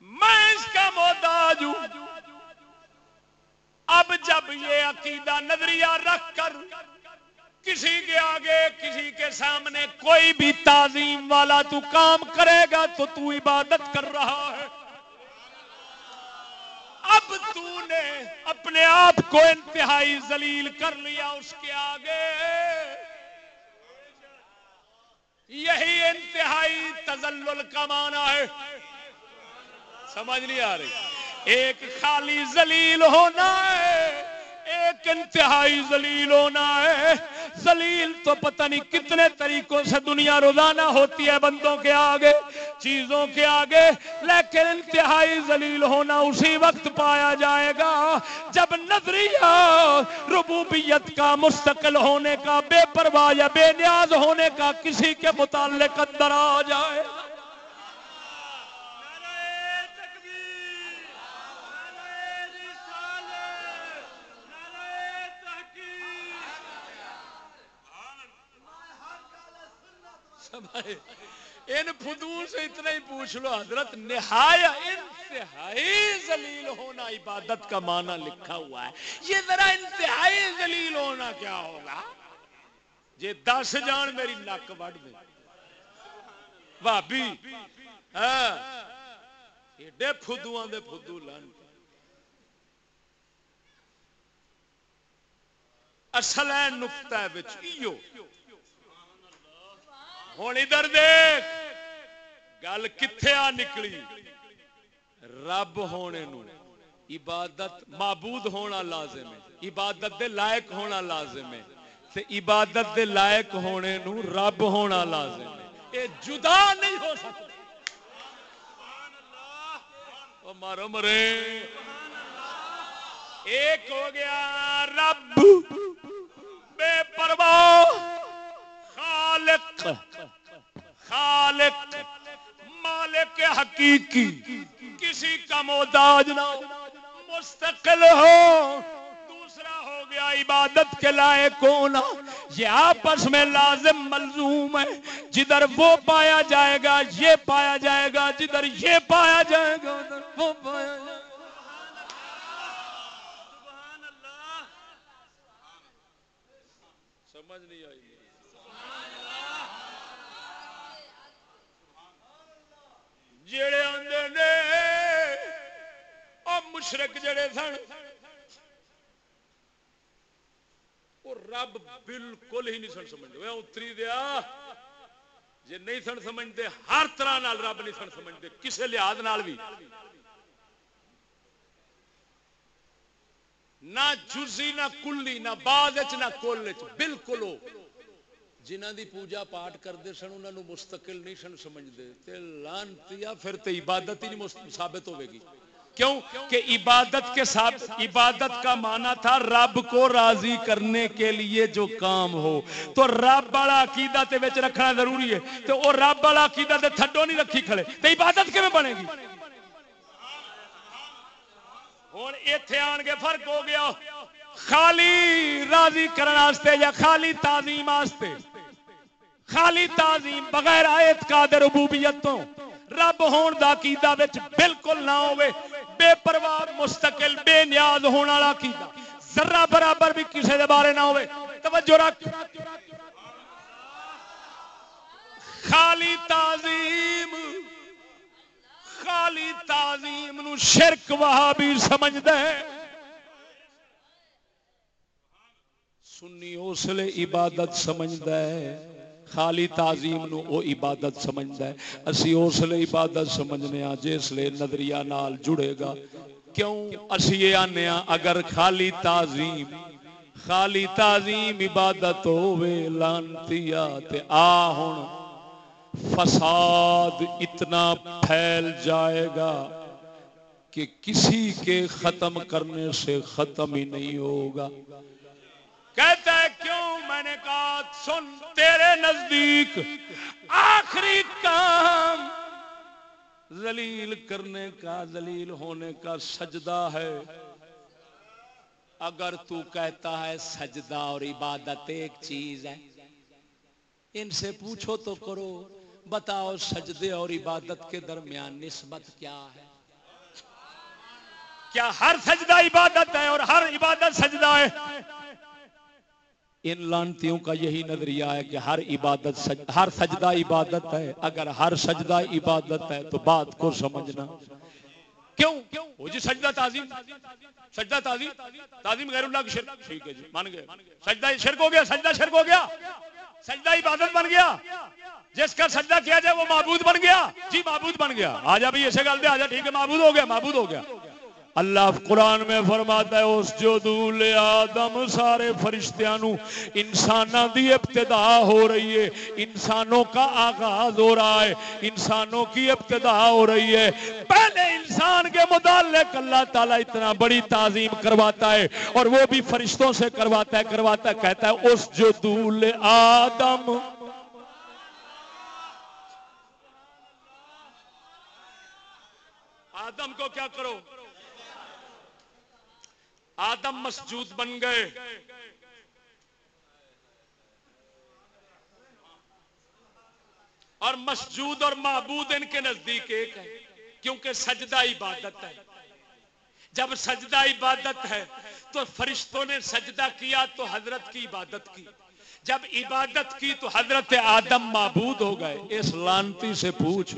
میں اس کا محتاج ہوں۔ اب جب یہ عقیدہ نظریہ رکھ کر کسی کے آگے، کسی کے سامنے کوئی بھی تعظیم والا تو کام کرے گا تو تو عبادت کر رہا ہے۔ اب تو نے اپنے آپ کو انتہائی ذلیل کر لیا اس کے آگے۔ یہی انتہائی تزلل کا معنی ہے۔ سمجھ نہیں آ رہی۔ ایک خالی ذلیل ہونا ہے، ایک انتہائی ذلیل ہونا ہے۔ زلیل تو پتہ نہیں کتنے طریقوں سے دنیا روزانہ ہوتی ہے بندوں کے آگے، چیزوں کے آگے، لیکن انتہائی زلیل ہونا اسی وقت پایا جائے گا جب نظریہ ربوبیت کا مستقل ہونے کا، بے پرواہ یا بے نیاز ہونے کا کسی کے متعلق اندر آ جائے۔ ہے۔ ان فدو سے اتنا ہی پوچھ لو، حضرت نہایا انتہائی ذلیل ہونا عبادت کا معنی لکھا ہوا ہے۔ یہ ذرا انتہائی ذلیل ہونا کیا ہوگا؟ یہ دس جان میری نک وڈ دے۔ بھابی ہاں۔ ایڈے فدو دے فدو لان اصل ہے نقطہ ہے بچ ہوں ادھر دیکھ گل کتنے آ نکلی رب ہونے نو عبادت معبود ہونا لازم ہے عبادت دے لائق ہونا لازم ہے تے عبادت دے لائق ہونے نو رب ہونا لازم ہے اے جدا نہیں ہو سکتا او مارو مرے ایک ہو گیا رب بے پرواہ خالق خالق، مالک حقیقی، کسی کا محتاج نہ مستقل ہو، دوسرا ہو گیا عبادت کے لائق ہونا۔ یہ آپس میں لازم ملزوم ہے، جدھر وہ پایا جائے گا، یہ پایا جائے گا، جدھر یہ پایا جائے گا، ادھر وہ پایا جائے گا۔ سمجھ نہیں آئی۔ جڑے آدھے نے اور مشرق جڑے سن وہ رب بالکل ہی نہیں سن سمجھتے۔ اتری دیا جی نہیں سن سمجھتے، ہر طرح نال رب نہیں سن سمجھتے کسی لحاظ نال بھی۔ نہ جزی، نہ کلی، نہ بعد نہ کل بالکل ہو جنہ دی پوجا پاٹ کرتے سن انہوں نے مستقل نہیں سن سمجھتے تے لانتی پھر تے عبادت ہی نہیں ثابت ہوے گی۔ کیوں؟ کہ عبادت کے ساتھ، عبادت کا معنی تھا رب کو راضی کرنے کے لیے جو کام ہو۔ تو رب والا عقیدہ تے وچ رکھنا ضروری ہے۔ تو وہ رب والا عقیدہ تے تھڈو نہیں رکھی کھڑے۔ تے عبادت کیویں بنے گی؟ ہوں اتے آن کے فرق ہو گیا۔ خالی راضی کرنے یا خالی تعظیم واسطے؟ خالی تعظیم بغیر آیت کا ربوبیت تو رب ہون دا عقیدہ وچ بالکل نہ ہوئے بے پرواہ، مستقل، بے نیاز ہونے والا عقیدہ۔ ذرہ برابر بھی کسی دے بارے نہ ہوئے توجہ رکھ۔ خالی تعظیم خالی تعظیم نو شرک وہابی سمجھ دے سنی، اس لیے عبادت سمجھدا ہے۔ خالی تعظیم نو او عبادت سمجھدا ہے۔ اسی اس لیے عبادت سمجھنے ہاں جس لیے نظریہ نال جڑے گا۔ کیوں؟ اسی یہ آنے ہاں اگر خالی تعظیم خالی تعظیم عبادت ہوے لانتیا تے آ ہن فساد اتنا پھیل جائے گا کہ کسی کے ختم کرنے سے ختم ہی نہیں ہوگا۔ کہتا ہے، کیوں میں نے کہا، سن تیرے نزدیک آخری کام ذلیل کرنے کا، ذلیل ہونے کا سجدہ ہے۔ اگر تو کہتا ہے سجدہ اور عبادت ایک چیز ہے، ان سے پوچھو تو کرو، بتاؤ سجدے اور عبادت کے درمیان نسبت کیا ہے۔ کیا ہر سجدہ عبادت ہے اور ہر عبادت سجدہ ہے؟ ان لانتیوں کا یہی نظریہ ہے کہ ہر عبادت سج... ہر سجدہ عبادت ہے۔ اگر ہر سجدہ عبادت ہے تو بات کو سمجھنا۔ کیوں؟ وہ جی سجدہ تعظیم۔ سجدہ تعظیم۔ تعظیم غیر اللہ کی شرک۔ ٹھیک ہے جی مان گئے۔ سجدہ شرک ہو گیا، سجدہ شرک ہو گیا۔ سجدہ عبادت بن گیا۔ جس کا سجدہ کیا جائے وہ معبود بن گیا۔ جی معبود بن گیا۔ آجا بھی ایسے گل دے آجا ٹھیک ہے، معبود ہو گیا، معبود ہو گیا۔ اللہ قرآن میں فرماتا ہے، اس جو دول آدم سارے فرشتیاں نو انساناں دی ابتدا ہو رہی ہے، انسانوں کا آغاز ہو رہا ہے، انسانوں کی ابتدا ہو رہی ہے۔ پہلے انسان کے متعلق اللہ تعالیٰ اتنا بڑی تعظیم کرواتا ہے اور وہ بھی فرشتوں سے کرواتا ہے کرواتا ہے، کہتا ہے، اس جو دول آدم۔ آدم کو کیا کرو؟ آدم مسجود بن گئے۔ اور مسجود اور معبود ان کے نزدیک ایک ہے، کیونکہ سجدہ عبادت ہے۔ جب سجدہ عبادت ہے تو فرشتوں نے سجدہ کیا تو حضرت کی عبادت کی۔ جب عبادت کی تو حضرت آدم معبود ہو گئے۔ اس لانتی سے پوچھ۔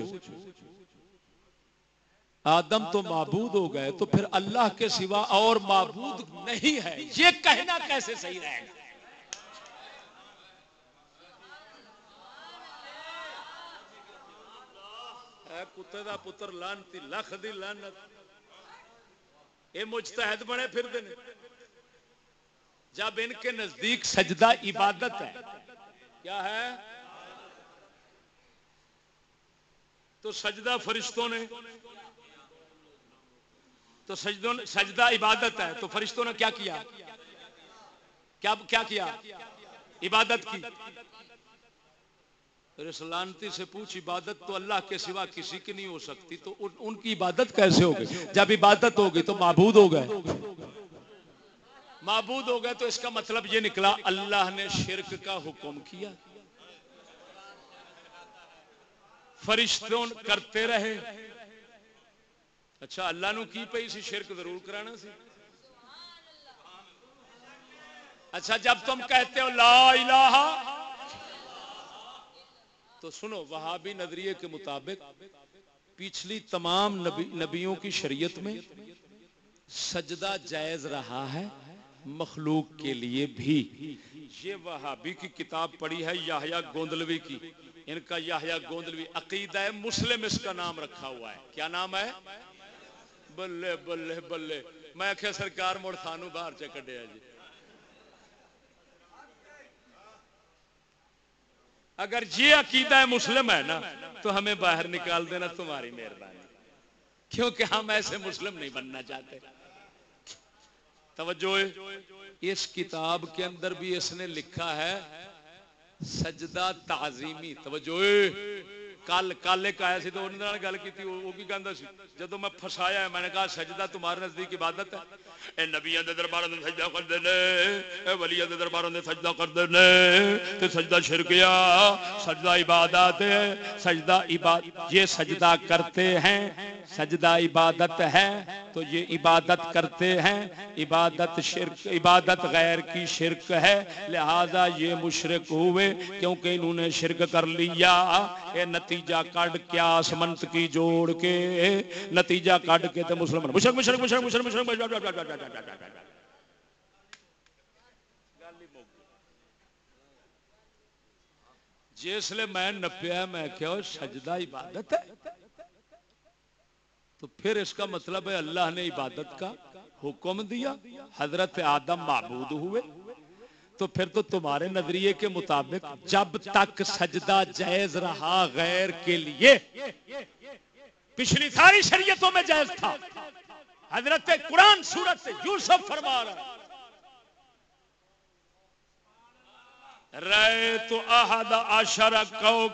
آدم تو معبود ہو گئے تو پھر اللہ کے سوا اور معبود نہیں ہے۔ یہ کہنا کیسے صحیح رہے گا؟ کتے دا پتر لانتی، لکھ دی لانت یہ مجتہد بنے پھر دن جب ان کے نزدیک سجدہ عبادت ہے، کیا ہے؟ تو سجدہ فرشتوں نے تو سجدوں سجدہ عبادت ہے، تو فرشتوں نے کیا کیا؟ کیا کیا کیا؟ عبادت کی۔ رسلانتی سے پوچھ، عبادت تو اللہ کے سوا کسی کی نہیں ہو سکتی، تو ان کی عبادت کیسے ہوگی جب عبادت ہوگی تو معبود ہو گئے۔ معبود ہو گئے تو اس کا مطلب یہ نکلا، اللہ نے شرک کا حکم کیا۔ فرشتوں کرتے رہے۔ اچھا اللہ نو کی پئی سی؟ شرک ضرور کرانا سی۔ اچھا جب تم کہتے ہو لا الہ، تو سنو، وہابی نظریے کے مطابق پچھلی تمام نبیوں کی شریعت میں سجدہ جائز رہا ہے مخلوق کے لیے بھی۔ یہ وہابی کی کتاب پڑھی ہے یاہیا گوندلوی کی۔ ان کا یاہیا گوندلوی عقیدہ مسلم اس کا نام رکھا ہوا ہے۔ کیا نام ہے؟ بلے بلے بلے میں آخیا سرکار مڑ سانو باہر چ کڈیا جی اگر یہ عقیدہ مسلم ہے نا تو ہمیں باہر نکال دینا تمہاری مہربانی کیونکہ ہم ایسے مسلم نہیں بننا چاہتے توجہ اس کتاب کے اندر بھی اس نے لکھا ہے سجدہ تعظیمی توجہ کل کل ایک آیا سی تو انہوں نے گل کی وہ کی کہندا سی جدوں میں پھسایا ہے میں نے کہا سجدہ تمہارے نزدیک عبادت ہے اے نبیاں دے درباروں دے سجدہ کردے نے اے ولیاں دے درباروں دے سجدہ کردے نے تے سجدہ شرک یا سجدہ عبادت ہے سجدہ عبادت یہ سجدہ کرتے ہیں سجدہ عبادت ہے تو یہ عبادت کرتے ہیں عبادت شرک عبادت غیر کی شرک ہے لہذا یہ مشرک ہوئے کیونکہ انہوں نے شرک کر لیا اے نتیجہ کٹ کیا منت کی جوڑ کے نتیجہ کٹ کے تو مسلمان مشرک مشرک مشرک مشرک مشرک جس لیے میں نپیا میں کیا سجدہ عبادت ہے تو پھر اس کا مطلب ہے اللہ نے عبادت کا حکم دیا حضرت آدم معبود ہوئے تو پھر تو تمہارے نظریے کے مطابق جب تک سجدہ جائز رہا غیر کے لیے، پچھلی ساری شریعتوں میں جائز تھا۔ حضرت قرآن سورت سے یوسف فرما رہا رے تو احد اشر کو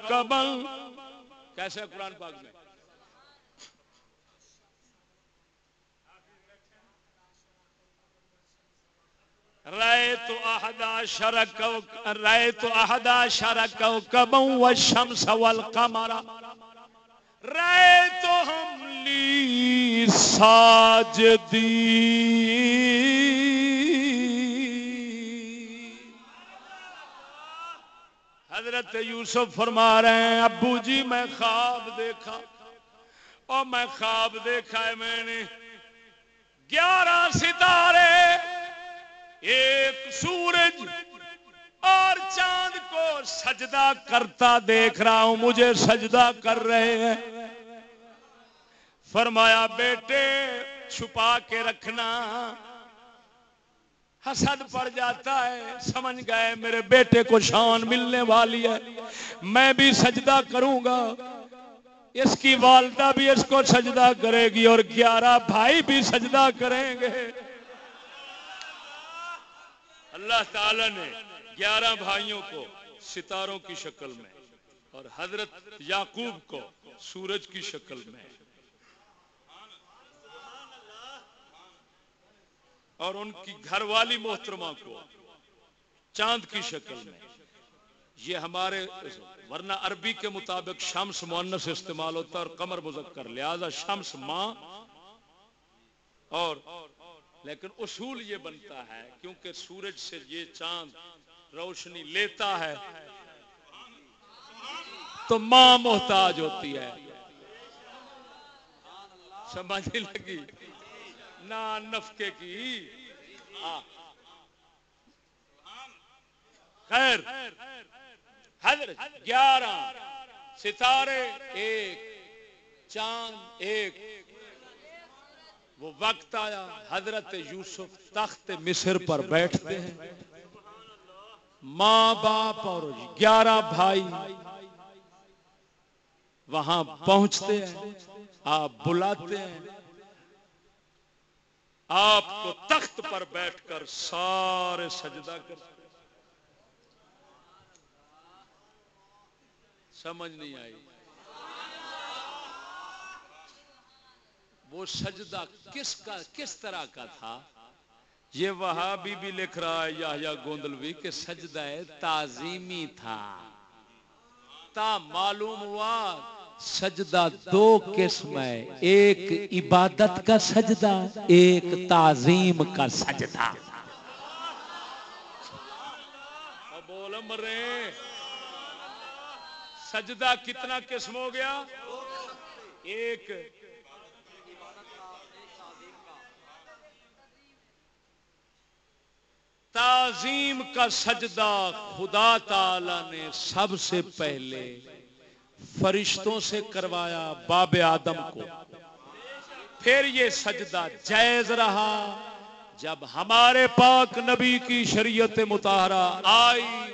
کیسے قرآن پاک میں؟ رائے تو احدا شرک رائے تو احدا شرک کب و شمس والقمر. رائے تو ہم لی ساجدی حضرت یوسف فرما رہے ہیں، ابو جی میں خواب دیکھا۔ اور میں خواب دیکھا ہے میں نے۔ گیارہ ستارے ایک سورج اور چاند کو سجدہ کرتا دیکھ رہا ہوں، مجھے سجدہ کر رہے ہیں۔ فرمایا، بیٹے، چھپا کے رکھنا۔ حسد پڑ جاتا ہے، سمجھ گئے، میرے بیٹے کو شان ملنے والی ہے۔ میں بھی سجدہ کروں گا۔ اس کی والدہ بھی اس کو سجدہ کرے گی اور گیارہ بھائی بھی سجدہ کریں گے۔ اللہ تعالی نے گیارہ بھائیوں کو ستاروں کی شکل میں اور حضرت یعقوب کو سورج کی شکل میں۔ اور ان کی گھر والی محترمہ کو چاند کی شکل میں۔ یہ ہمارے ورنہ عربی کے مطابق شمس مونس استعمال ہوتا ہے اور قمر مذکر، لہذا شمس ماں اور لیکن اصول یہ بنتا ہے، کیونکہ سورج سے یہ چاند روشنی لیتا ہے، تو ماں محتاج ہوتی ہے۔ سمجھ لگی؟ نہ نفقے کی۔ ہاں۔ خیر۔ حضرت گیارہ ستارے ایک، چاند ایک۔ وہ وقت آیا، حضرت یوسف تخت مصر پر بیٹھتے ہیں۔ ماں باپ اور گیارہ بھائی وہاں پہنچتے ہیں، آپ بلاتے ہیں۔ آپ کو تخت پر بیٹھ کر سارے سجدہ کرتے سمجھ نہیں آئی۔ وہ سجدہ کس کا کس طرح کا تھا؟ یہ وہاں بھی بھی لکھ رہا ہے یا گوندلوی، کہ سجدہ تعظیمی تھا۔ تا معلوم ہوا، سجدہ دو قسم ہے۔ ایک عبادت کا سجدہ، ایک تعظیم کا سجدہ۔ بول مرے۔ سجدہ کتنا قسم ہو گیا؟ ایک تعظیم کا سجدہ خدا تعالی نے سب سے پہلے فرشتوں سے کروایا باب آدم کو۔ پھر یہ سجدہ جائز رہا جب ہمارے پاک نبی کی شریعت متحرہ آئی۔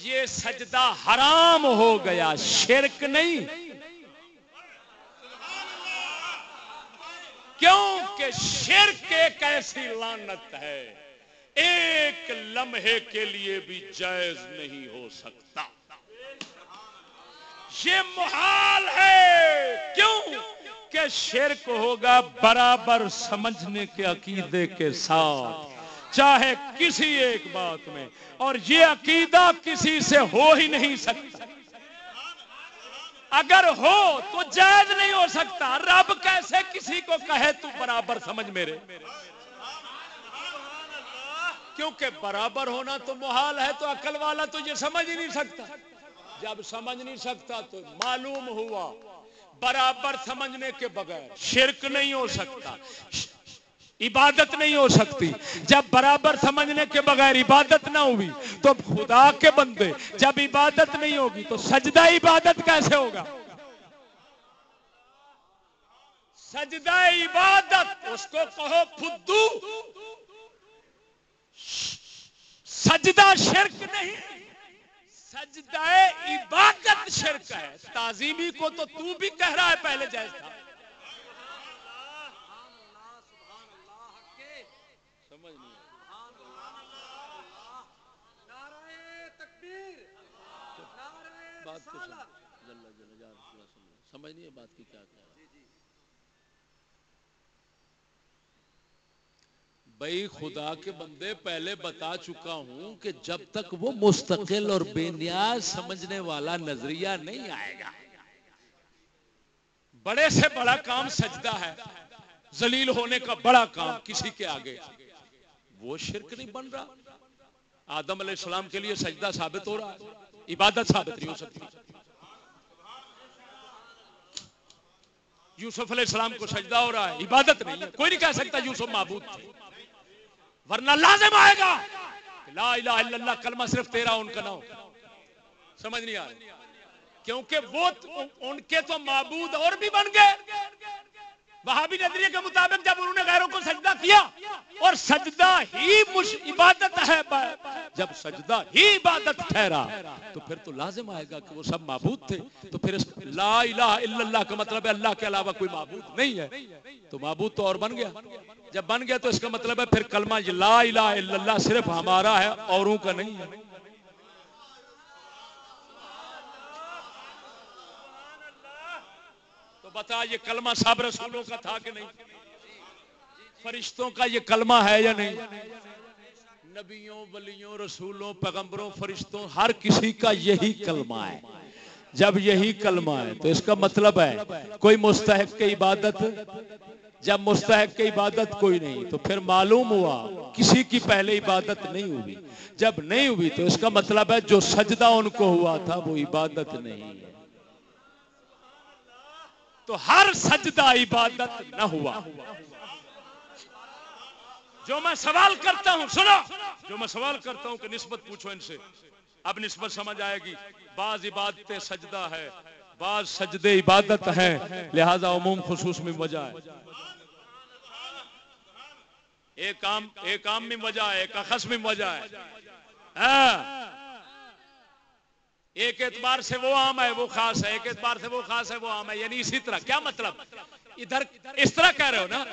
یہ سجدہ حرام ہو گیا، شرک نہیں۔ کیونکہ شرک ایک ایسی لانت ہے۔ ایک لمحے کے لیے بھی جائز نہیں ہو سکتا۔ یہ محال ہے۔ کیوں؟ کہ شرک ہوگا برابر سمجھنے کے عقیدے کے ساتھ۔ چاہے کسی ایک بات میں۔ اور یہ عقیدہ کسی سے ہو ہی نہیں سکتا۔ اگر ہو تو جائز نہیں ہو سکتا۔ رب کیسے کسی کو کہے تو برابر سمجھ میرے۔ کیونکہ برابر ہونا تو محال ہے تو عقل والا تو یہ سمجھ ہی نہیں سکتا۔ جب سمجھ نہیں سکتا تو معلوم ہوا، برابر سمجھنے کے بغیر شرک نہیں ہو سکتا۔ عبادت نہیں ہو سکتی۔ جب برابر سمجھنے کے بغیر عبادت نہ ہوئی تو خدا کے بندے، جب عبادت نہیں ہوگی تو سجدہ عبادت کیسے ہوگا؟ سجدہ عبادت، اس کو کہو فدو۔ سجدہ شرک نہیں۔ سجدہ عبادت شرک ہے۔ تعظیمی کو تو تو بھی کہہ رہا ہے پہلے جائز جیسا سمجھ نہیں ہے بات کی کیا کہہ بھائی خدا کے بندے پہلے بتا چکا ہوں کہ جب تک وہ مستقل اور بے نیاز سمجھنے والا نظریہ نہیں آئے گا۔ بڑے سے بڑا کام سجدہ ہے۔ زلیل ہونے کا بڑا کام کسی کے آگے۔ وہ شرک نہیں بن رہا۔ آدم علیہ السلام کے لیے سجدہ ثابت ہو رہا ہے۔ عبادت ثابت نہیں ہو سکتی۔ یوسف علیہ السلام کو سجدہ ہو رہا ہے۔ عبادت نہیں کوئی نہیں کہہ سکتا یوسف معبود تھے۔ ورنہ لازم آئے گا لا الہ الا اللہ کلمہ صرف تیرا، ان کا نہ ہو سمجھ نہیں آ کیونکہ وہ ان کے تو معبود اور بھی بن گئے۔ وہابی نظریے کے مطابق جب انہوں نے غیروں کو سجدہ کیا، اور سجدہ ہی مش عبادت ہے، جب سجدہ ہی عبادت ٹھہرا، تو پھر تو لازم آئے گا کہ وہ سب معبود تھے، تو پھر لا الہ الا اللہ کا مطلب ہے اللہ کے علاوہ کوئی معبود نہیں ہے۔ تو معبود تو اور بن گیا۔ جب بن گیا تو اس کا مطلب ہے پھر کلمہ لا الہ الا اللہ صرف ہمارا ہے، اوروں کا نہیں ہے۔ بتا یہ کلمہ سب رسولوں کا تھا کہ نہیں؟ فرشتوں کا یہ کلمہ ہے یا نہیں؟ نبیوں، ولیوں، رسولوں، پیغمبروں، فرشتوں، ہر کسی کا یہی کلمہ ہے۔ جب یہی کلمہ ہے تو اس کا مطلب ہے کوئی مستحق کی عبادت؟ جب مستحق کی عبادت کوئی نہیں تو پھر معلوم ہوا کسی کی پہلے عبادت نہیں ہوئی۔ جب نہیں ہوئی تو اس کا مطلب ہے جو سجدہ ان کو ہوا تھا وہ عبادت نہیں ہے۔ تو ہر سجدہ عبادت نہ ہوا۔ جو میں سوال کرتا ہوں، سنو۔ جو میں سوال کرتا ہوں کہ نسبت پوچھو ان سے۔ اب نسبت سمجھ آئے گی۔ بعض عبادتیں سجدہ ہے، بعض سجدے عبادت ہیں۔ لہذا عموم خصوص میں وجہ ہے۔ ایک کام ایک کام میں وجہ ہے، ایک اخص میں وجہ ہے۔ ہاں۔ ایک اعتبار سے وہ عام ہے، وہ خاص ہے، ایک اعتبار سے وہ خاص ہے، وہ عام ہے یعنی اسی طرح، کیا مطلب؟ ادھر اس طرح کہہ رہے ہو نا،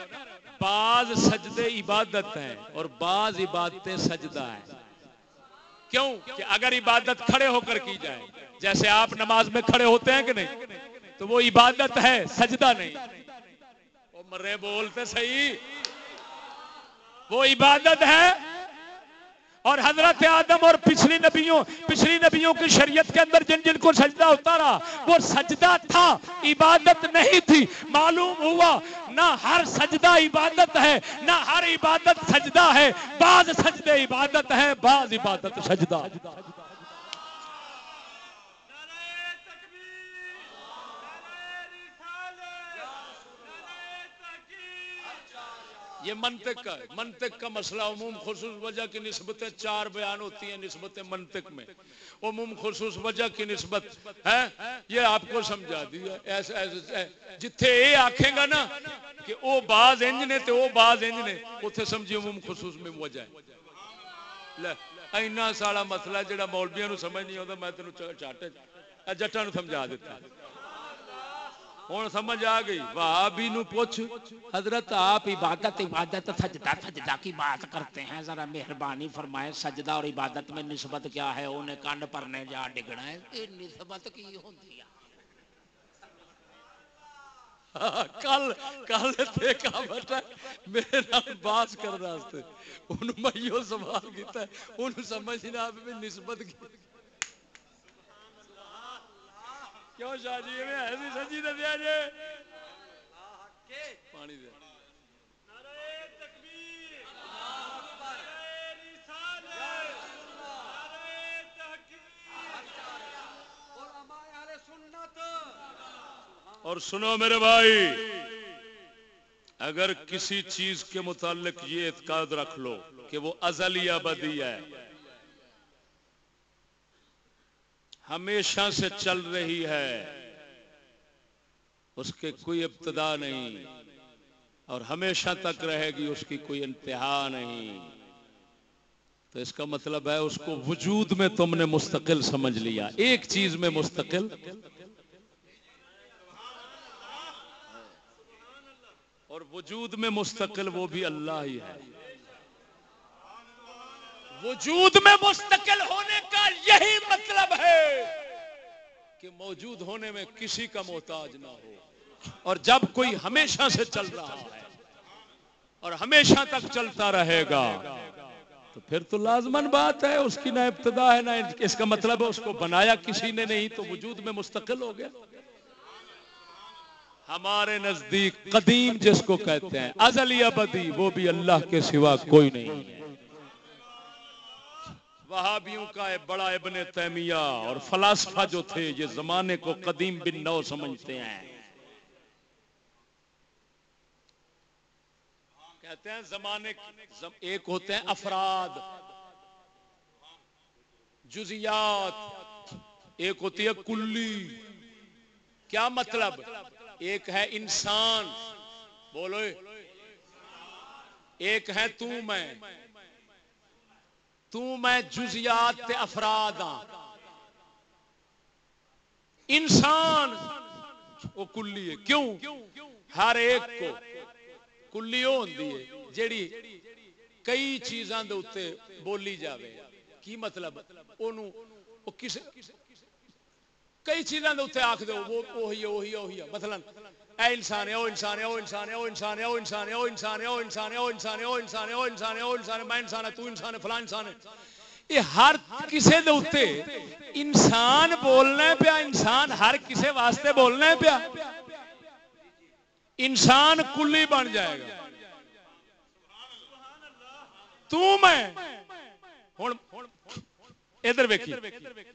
بعض سجدے عبادت ہیں اور بعض عبادتیں سجدہ ہیں۔ کیوں؟ کہ اگر عبادت کھڑے ہو کر کی جائے، جیسے آپ نماز میں کھڑے ہوتے ہیں کہ نہیں، تو وہ عبادت ہے، سجدہ نہیں۔ مرے بولتے صحیح۔ وہ عبادت ہے اور حضرت آدم اور پچھلی نبیوں پچھلی نبیوں کی شریعت کے اندر جن جن کو سجدہ ہوتا رہا وہ سجدہ تھا، عبادت نہیں تھی۔ معلوم ہوا، نہ ہر سجدہ عبادت ہے، نہ ہر عبادت سجدہ ہے۔ بعض سجدے عبادت ہے بعض عبادت سجدہ۔ یہ منطق کا منطق کا مسئلہ عموم خصوص وجہ کی نسبتیں چار بیان ہوتی ہیں نسبت منطق میں۔ عموم خصوص وجہ کی نسبت ہے یہ آپ کو سمجھا دیا جتھے اے آکھے گا نا کہ وہ بعض انج نے تو وہ بعض انج نے اتنے سمجھیے عموم خصوص میں وجہ ہے۔ اینا سارا مسئلہ جڑا مولویاں نو سمجھ نہیں آتا میں تینوں چاٹے جٹا نو سمجھا دیتا۔ ہوں سمجھ آ گئی بھابی نو پوچھ حضرت آپ عبادت عبادت سجدہ سجدہ کی بات کرتے ہیں ذرا مہربانی فرمائے سجدہ اور عبادت میں نسبت کیا ہے انہیں کانڈ پرنے جا ڈگنا ہے نسبت کی ہوں دیا کل کل تے کا بیٹا میرے نال باس کرن واسطے اونوں میں یہ سوال کیتا ہے انہوں سمجھنا آپ میں نسبت کی کیوں شاہ جی؟ میں ایسی سجی دے دیا جی۔ پانی دے۔ اور سنو میرے بھائی، اگر کسی چیز کے متعلق یہ اعتقاد رکھ لو کہ وہ ازلی آبادی ہے ہمیشہ سے چل رہی ہے۔ اس کے کوئی ابتدا نہیں اور ہمیشہ تک رہے گی، اس کی کوئی انتہا نہیں۔ تو اس کا مطلب ہے، اس کو وجود میں تم نے مستقل سمجھ لیا۔ ایک چیز میں مستقل۔ اور وجود میں مستقل وہ بھی اللہ ہی ہے۔ وجود میں مستقل ہونے کا یہی مطلب ہے کہ موجود ہونے میں کسی کا محتاج نہ ہو۔ اور جب کوئی ہمیشہ سے چل رہا ہے اور ہمیشہ تک چلتا رہے گا، تو پھر تو لازمن بات ہے، اس کی نہ ابتدا ہے، نہ اس کا مطلب ہے، اس کو بنایا کسی نے نہیں، تو وجود میں مستقل ہو گیا۔ ہمارے نزدیک قدیم جس کو کہتے ہیں، ازلی ابدی، وہ بھی اللہ کے سوا کوئی نہیں۔ ہے وہابیوں کا ایک بڑا ابن تیمیہ اور فلاسفہ جو تھے، یہ زمانے کو قدیم بن نو سمجھتے ہیں۔ ہاں، کہتے ہیں زمانے ایک ہوتے ہیں افراد، جزیات، ایک ہوتی ہے کلی۔ کیا مطلب؟ ایک ہے انسان۔ بولو۔ ایک ہے تو میں۔ تو میں جزیات تے افراد ہاں۔ انسان، وہ کلی ہے۔ کیوں؟ ہر ایک کو کلی وہ ہوتی ہے، جیڑی کئی چیزاں دے اتنے بولی جاوے۔ کی مطلب؟ کس کئی چیزاں دے اتنے آخ دو وہ وہی وہی وہی مثلا اے انسان ہے او انسان ہے او انسان ہے او انسان ہے او انسان ہے او انسان ہے او انسان ہے او انسان ہے او انسان ہے او انسان ہے او انسان ہے میں انسان ہے تو انسان ہے فلاں انسان ہے یہ ہر کسے دے اوتے انسان بولنا ہے پیا انسان ہر کسے واسطے بولنا ہے پیا انسان کلی بن جائے گا تو میں ہن ادھر ویکھی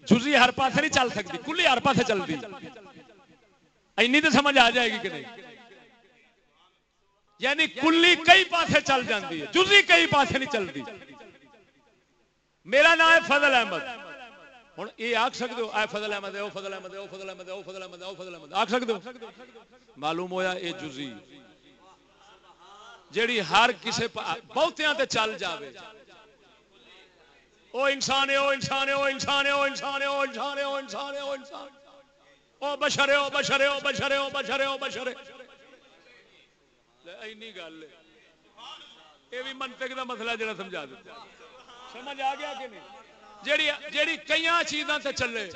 جزی ہر پاسے نہیں چل سکتی کلی ہر پاسے چلتی اینی تو سمجھ آ جائے گی کہ نہیں؟ یعنی کلی کئی پاسے چل جاتی ہے جزی کئی پاسے نہیں چلتی میرا نام ہے فضل احمد۔ ہوں یہ آخ سکتے ہو اے فضل احمد ہے او فضل احمد ہے او فضل احمد ہے او فضل احمد ہے او فضل احمد۔ آخ سکتے ہو؟ معلوم ہویا اے جزی جیڑی ہر کسے بہتیاں تے چل جاوے۔ او انسان ہے، او انسان ہے، او انسان ہے، او انسان ہے، او انسان ہے، او انسان ہے، او انسان او بشر ہے او بشر ہے او بشر ہے او بشر ہے او بشر ہے اینی گل ہے۔ یہ بھی منطق دا مسئلہ جڑا سمجھا دیتا سمجھ آ گیا کہ نہیں؟ جیڑی جیڑی کئی چیزاں تے چلے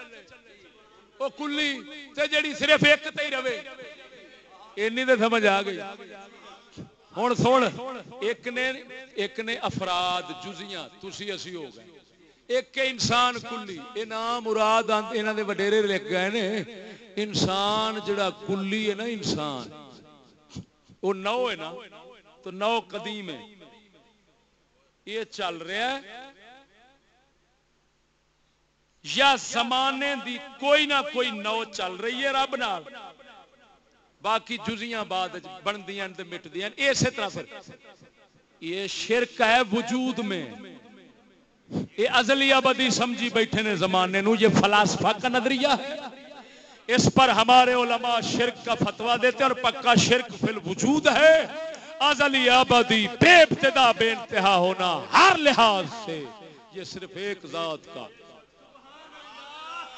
وہ کلی تے جیڑی صرف ایک تے ہی رہے۔ اینی تے سمجھ آ گئی۔ ہوں سن، ایک نے ایک نے افراد، جزیاں، تسی اسی ہو گئے۔ ایک انسان کلی۔ یہ نام مراد یہاں دے وڈیرے لکھ گئے نے۔ انسان جڑا کلی ہے نا، انسان۔ وہ نو ہے نا، تو نو قدیم ہے۔ یہ چل رہا ہے۔ یا زمانے دی کوئی نہ کوئی نو چل رہی ہے رب نال۔ باقی جزیاں بعد بندیاں تے مٹدیاں۔ اسی طرح پھر۔ یہ شرک ہے وجود میں۔ یہ ازلی ابدی سمجھی بیٹھے نے زمانے نو، یہ فلاسفہ کا نظریہ ہے۔ اس پر ہمارے علماء شرک کا فتوا دیتے اور پکا شرک فی الوجود ہے۔ ازلی ابدی بے ابتدا، بے انتہا ہونا ہر لحاظ سے یہ صرف ایک ذات کا۔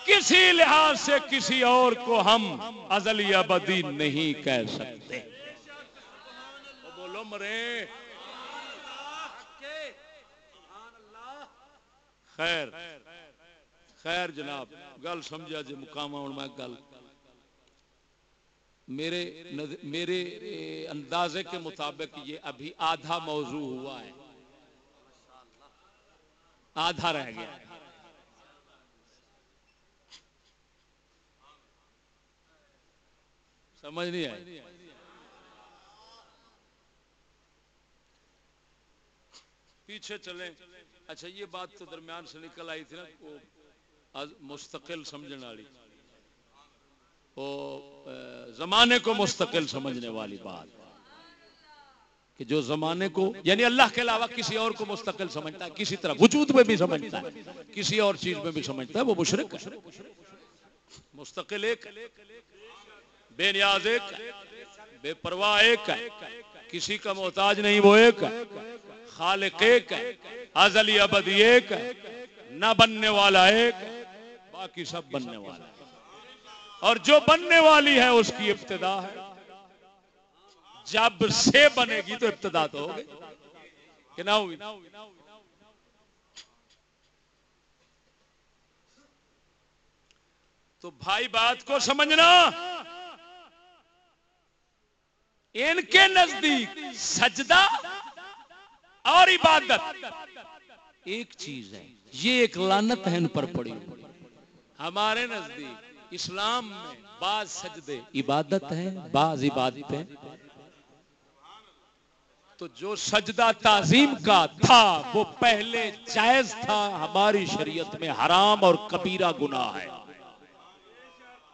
کسی لحاظ سے کسی اور کو ہم ازلی ابدی نہیں کہہ سکتے۔ بولو مرے خیر خیر جناب، گل سمجھا جی مقام ہوں میں گل۔ میرے میرے اندازے کے مطابق یہ ابھی آدھا موضوع ہوا ہے۔ آدھا رہ گیا۔ سمجھ نہیں آئی؟ پیچھے چلیں۔ اچھا یہ بات تو درمیان سے نکل آئی تھی نا، وہ مستقل سمجھنے والی۔ وہ زمانے کو مستقل سمجھنے والی بات۔ کہ جو زمانے کو یعنی اللہ کے علاوہ کسی اور کو مستقل سمجھتا ہے، کسی طرح وجود میں بھی سمجھتا ہے، کسی اور چیز میں بھی سمجھتا ہے، وہ مشرق مستقل ایک بے نیاز ایک بے پرواہ ایک ہے، کسی کا محتاج نہیں، وہ ایک ہے۔ خالق ایک ہے ازلی ابدی ایک ہے، نہ بننے والا ایک باقی سب بننے والا اور جو بننے والی ہے، اس کی ابتدا ہے۔ جب سے بنے گی تو ابتدا تو ہوگی کہ نہ ہوئی۔ تو بھائی بات کو سمجھنا۔ ان کے نزدیک سجدہ اور عبادت۔ ایک چیز ہے یہ ایک لانت ہے ان پر پڑی۔ ہمارے نزدیک اسلام میں بعض سجدے عبادت ہیں بعض عبادتیں۔ تو جو سجدہ تعظیم کا تھا وہ پہلے جائز تھا۔ ہماری شریعت میں حرام اور کبیرہ گناہ ہے۔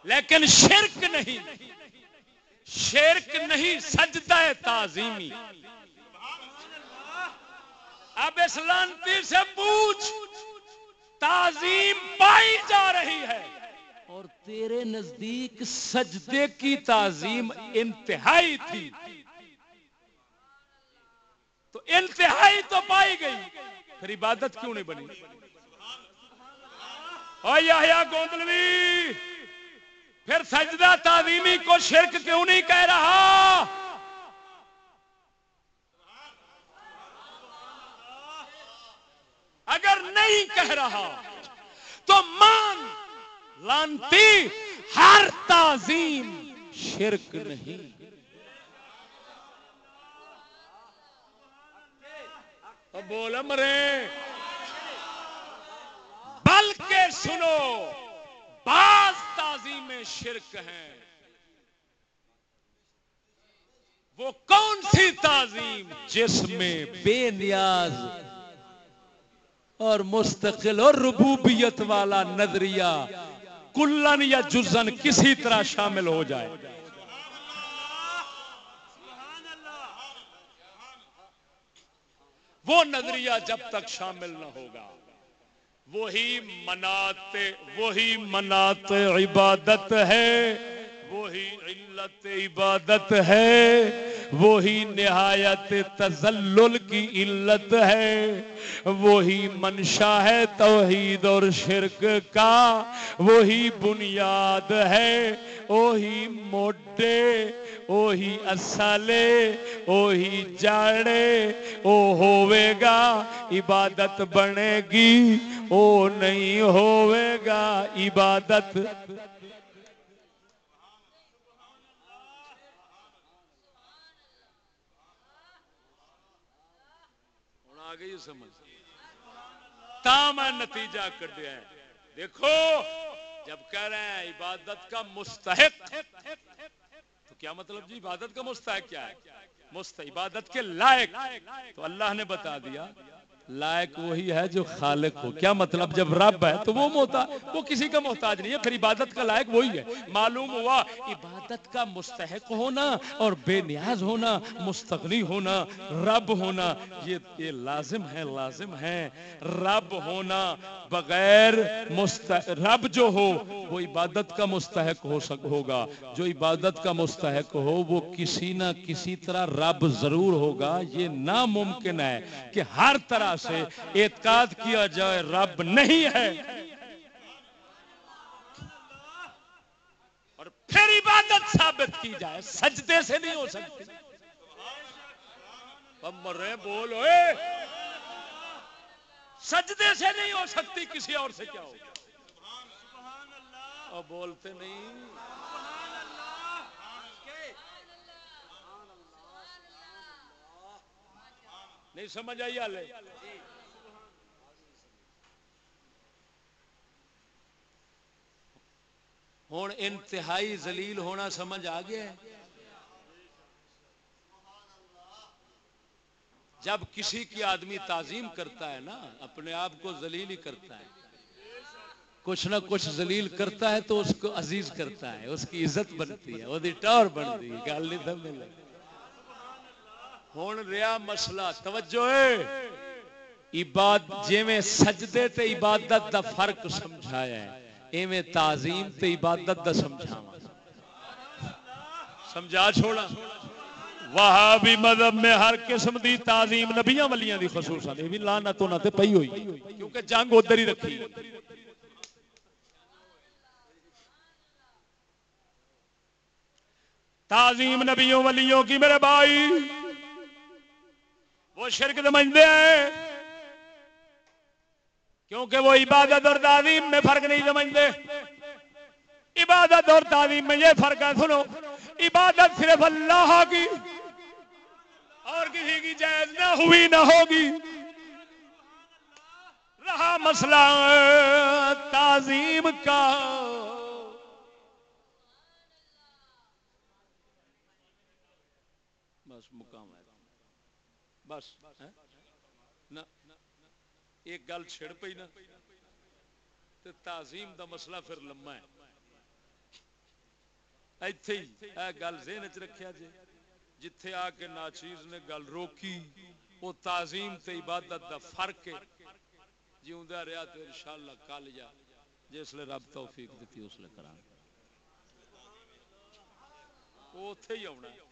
لیکن شرک نہیں شرک نہیں سجدہ تعظیمی۔ اب اسلانتی سے پوچھ، تعظیم پائی جا رہی ہے۔ اور تیرے نزدیک سجدے کی تعظیم انتہائی تھی۔ تو انتہائی تو پائی گئی، پھر عبادت کیوں نہیں بنی؟ یا گوندلوی، پھر سجدہ تعظیمی کو شرک کیوں نہیں کہہ رہا اگر نہیں کہہ رہا۔ تو مان، لانتی، ہر تعظیم شرک نہیں۔ بول مرے بلکہ سنو، بعض تعظیم شرک ہیں۔ وہ کون سی تعظیم جس میں بے نیاز اور مستقل اور ربوبیت والا نظریہ کلن یا جزن کسی طرح شامل ہو جائے۔ وہ نظریہ جب تک شامل نہ ہوگا، وہی مناتے، وہی منات عبادت ہے۔ وہی علت عبادت ہے، وہی نہایت تزلل کی علت ہے، وہی منشا ہے توحید اور شرک کا، وہی بنیاد ہے، وہی موڈے اوہی اصلے اوہی جاڑے او ہوئے گا، عبادت بنے گی او نہیں ہوئے گا، عبادت گئی سمجھ۔ تا میں نتیجہ کٹیا ہے۔ دیکھو، جب کہہ رہے ہیں عبادت کا مستحق، تو کیا مطلب جی؟ عبادت کا مستحق کیا ہے؟ مست، عبادت کے لائق۔ تو اللہ نے بتا دیا لائق وہی ہے جو خالق ہو۔ کیا مطلب؟ جب رب ہے تو وہ موتا وہ کسی کا محتاج نہیں ہے پھر عبادت کا لائق وہی ہے۔ معلوم ہوا، عبادت کا مستحق ہونا اور بے نیاز ہونا، مستغنی ہونا، رب ہونا، یہ یہ لازم ہے لازم ہے۔ رب ہونا بغیر رب جو ہو، وہ عبادت کا مستحق ہو سک، ہوگا۔ جو عبادت کا مستحق ہو، وہ کسی نہ کسی طرح رب ضرور ہوگا۔ یہ ناممکن ہے کہ ہر طرح سے اعتقاد کیا جائے، رب نہیں ہے۔ اور پھر عبادت ثابت کی جائے، سجدے سے نہیں ہو سکتی۔ مرے بولو سجدے سے نہیں ہو سکتی کسی اور سے، کیا ہو اور بولتے نہیں۔ نہیں سمجھ آئی آلے؟ ہوں انتہائی زلیل ہونا سمجھ آ گیا ہے۔ جب کسی کی آدمی تعظیم کرتا ہے نا، اپنے آپ کو زلیل ہی کرتا ہے۔ کچھ نہ کچھ زلیل کرتا ہے تو اس کو عزیز کرتا ہے، اس کی عزت بنتی ہے، وہ ٹور بنتی ہے، گل نہیں تھا ہوں رہا مسئلہ، توجہ ہے۔ عباد جی سجدے تے عبادت دا فرق سمجھایا ہے، ایویں تعظیم تے عبادت دا سمجھاوا سمجھا چھوڑا۔ وہابی مذہب میں ہر قسم دی تعظیم نبیاں ولیاں دی خصوصا، یہ بھی لعنت انہاں تے پئی ہوئی۔ کیونکہ جنگ ادھر ہی رکھی۔ تعظیم نبیوں ولیوں کی میرے بھائی؟ وہ شرک سمجھتے ہیں۔ کیونکہ وہ عبادت اور تعظیم میں فرق نہیں سمجھتے عبادت اور تعظیم میں یہ فرق ہے، سنو۔ عبادت صرف اللہ کی اور کسی کی جائز نہ ہوئی، نہ ہوگی۔ رہا مسئلہ تعظیم کا مقام ہے بس نہ ایک گل چھڑ پئی نا، تے تعظیم دا مسئلہ پھر لمبا ہے۔ ایتھے ہی اے گل ذہن وچ رکھیا جے، جتھے آ کے ناچیز نے گل روکی وہ تعظیم تے عبادت دا فرق ہے۔ جیوندا رہیا تے انشاءاللہ کل جا جس لے رب توفیق دیتی اس لے کراں۔ وہ اوتھے ہی آنا ہے۔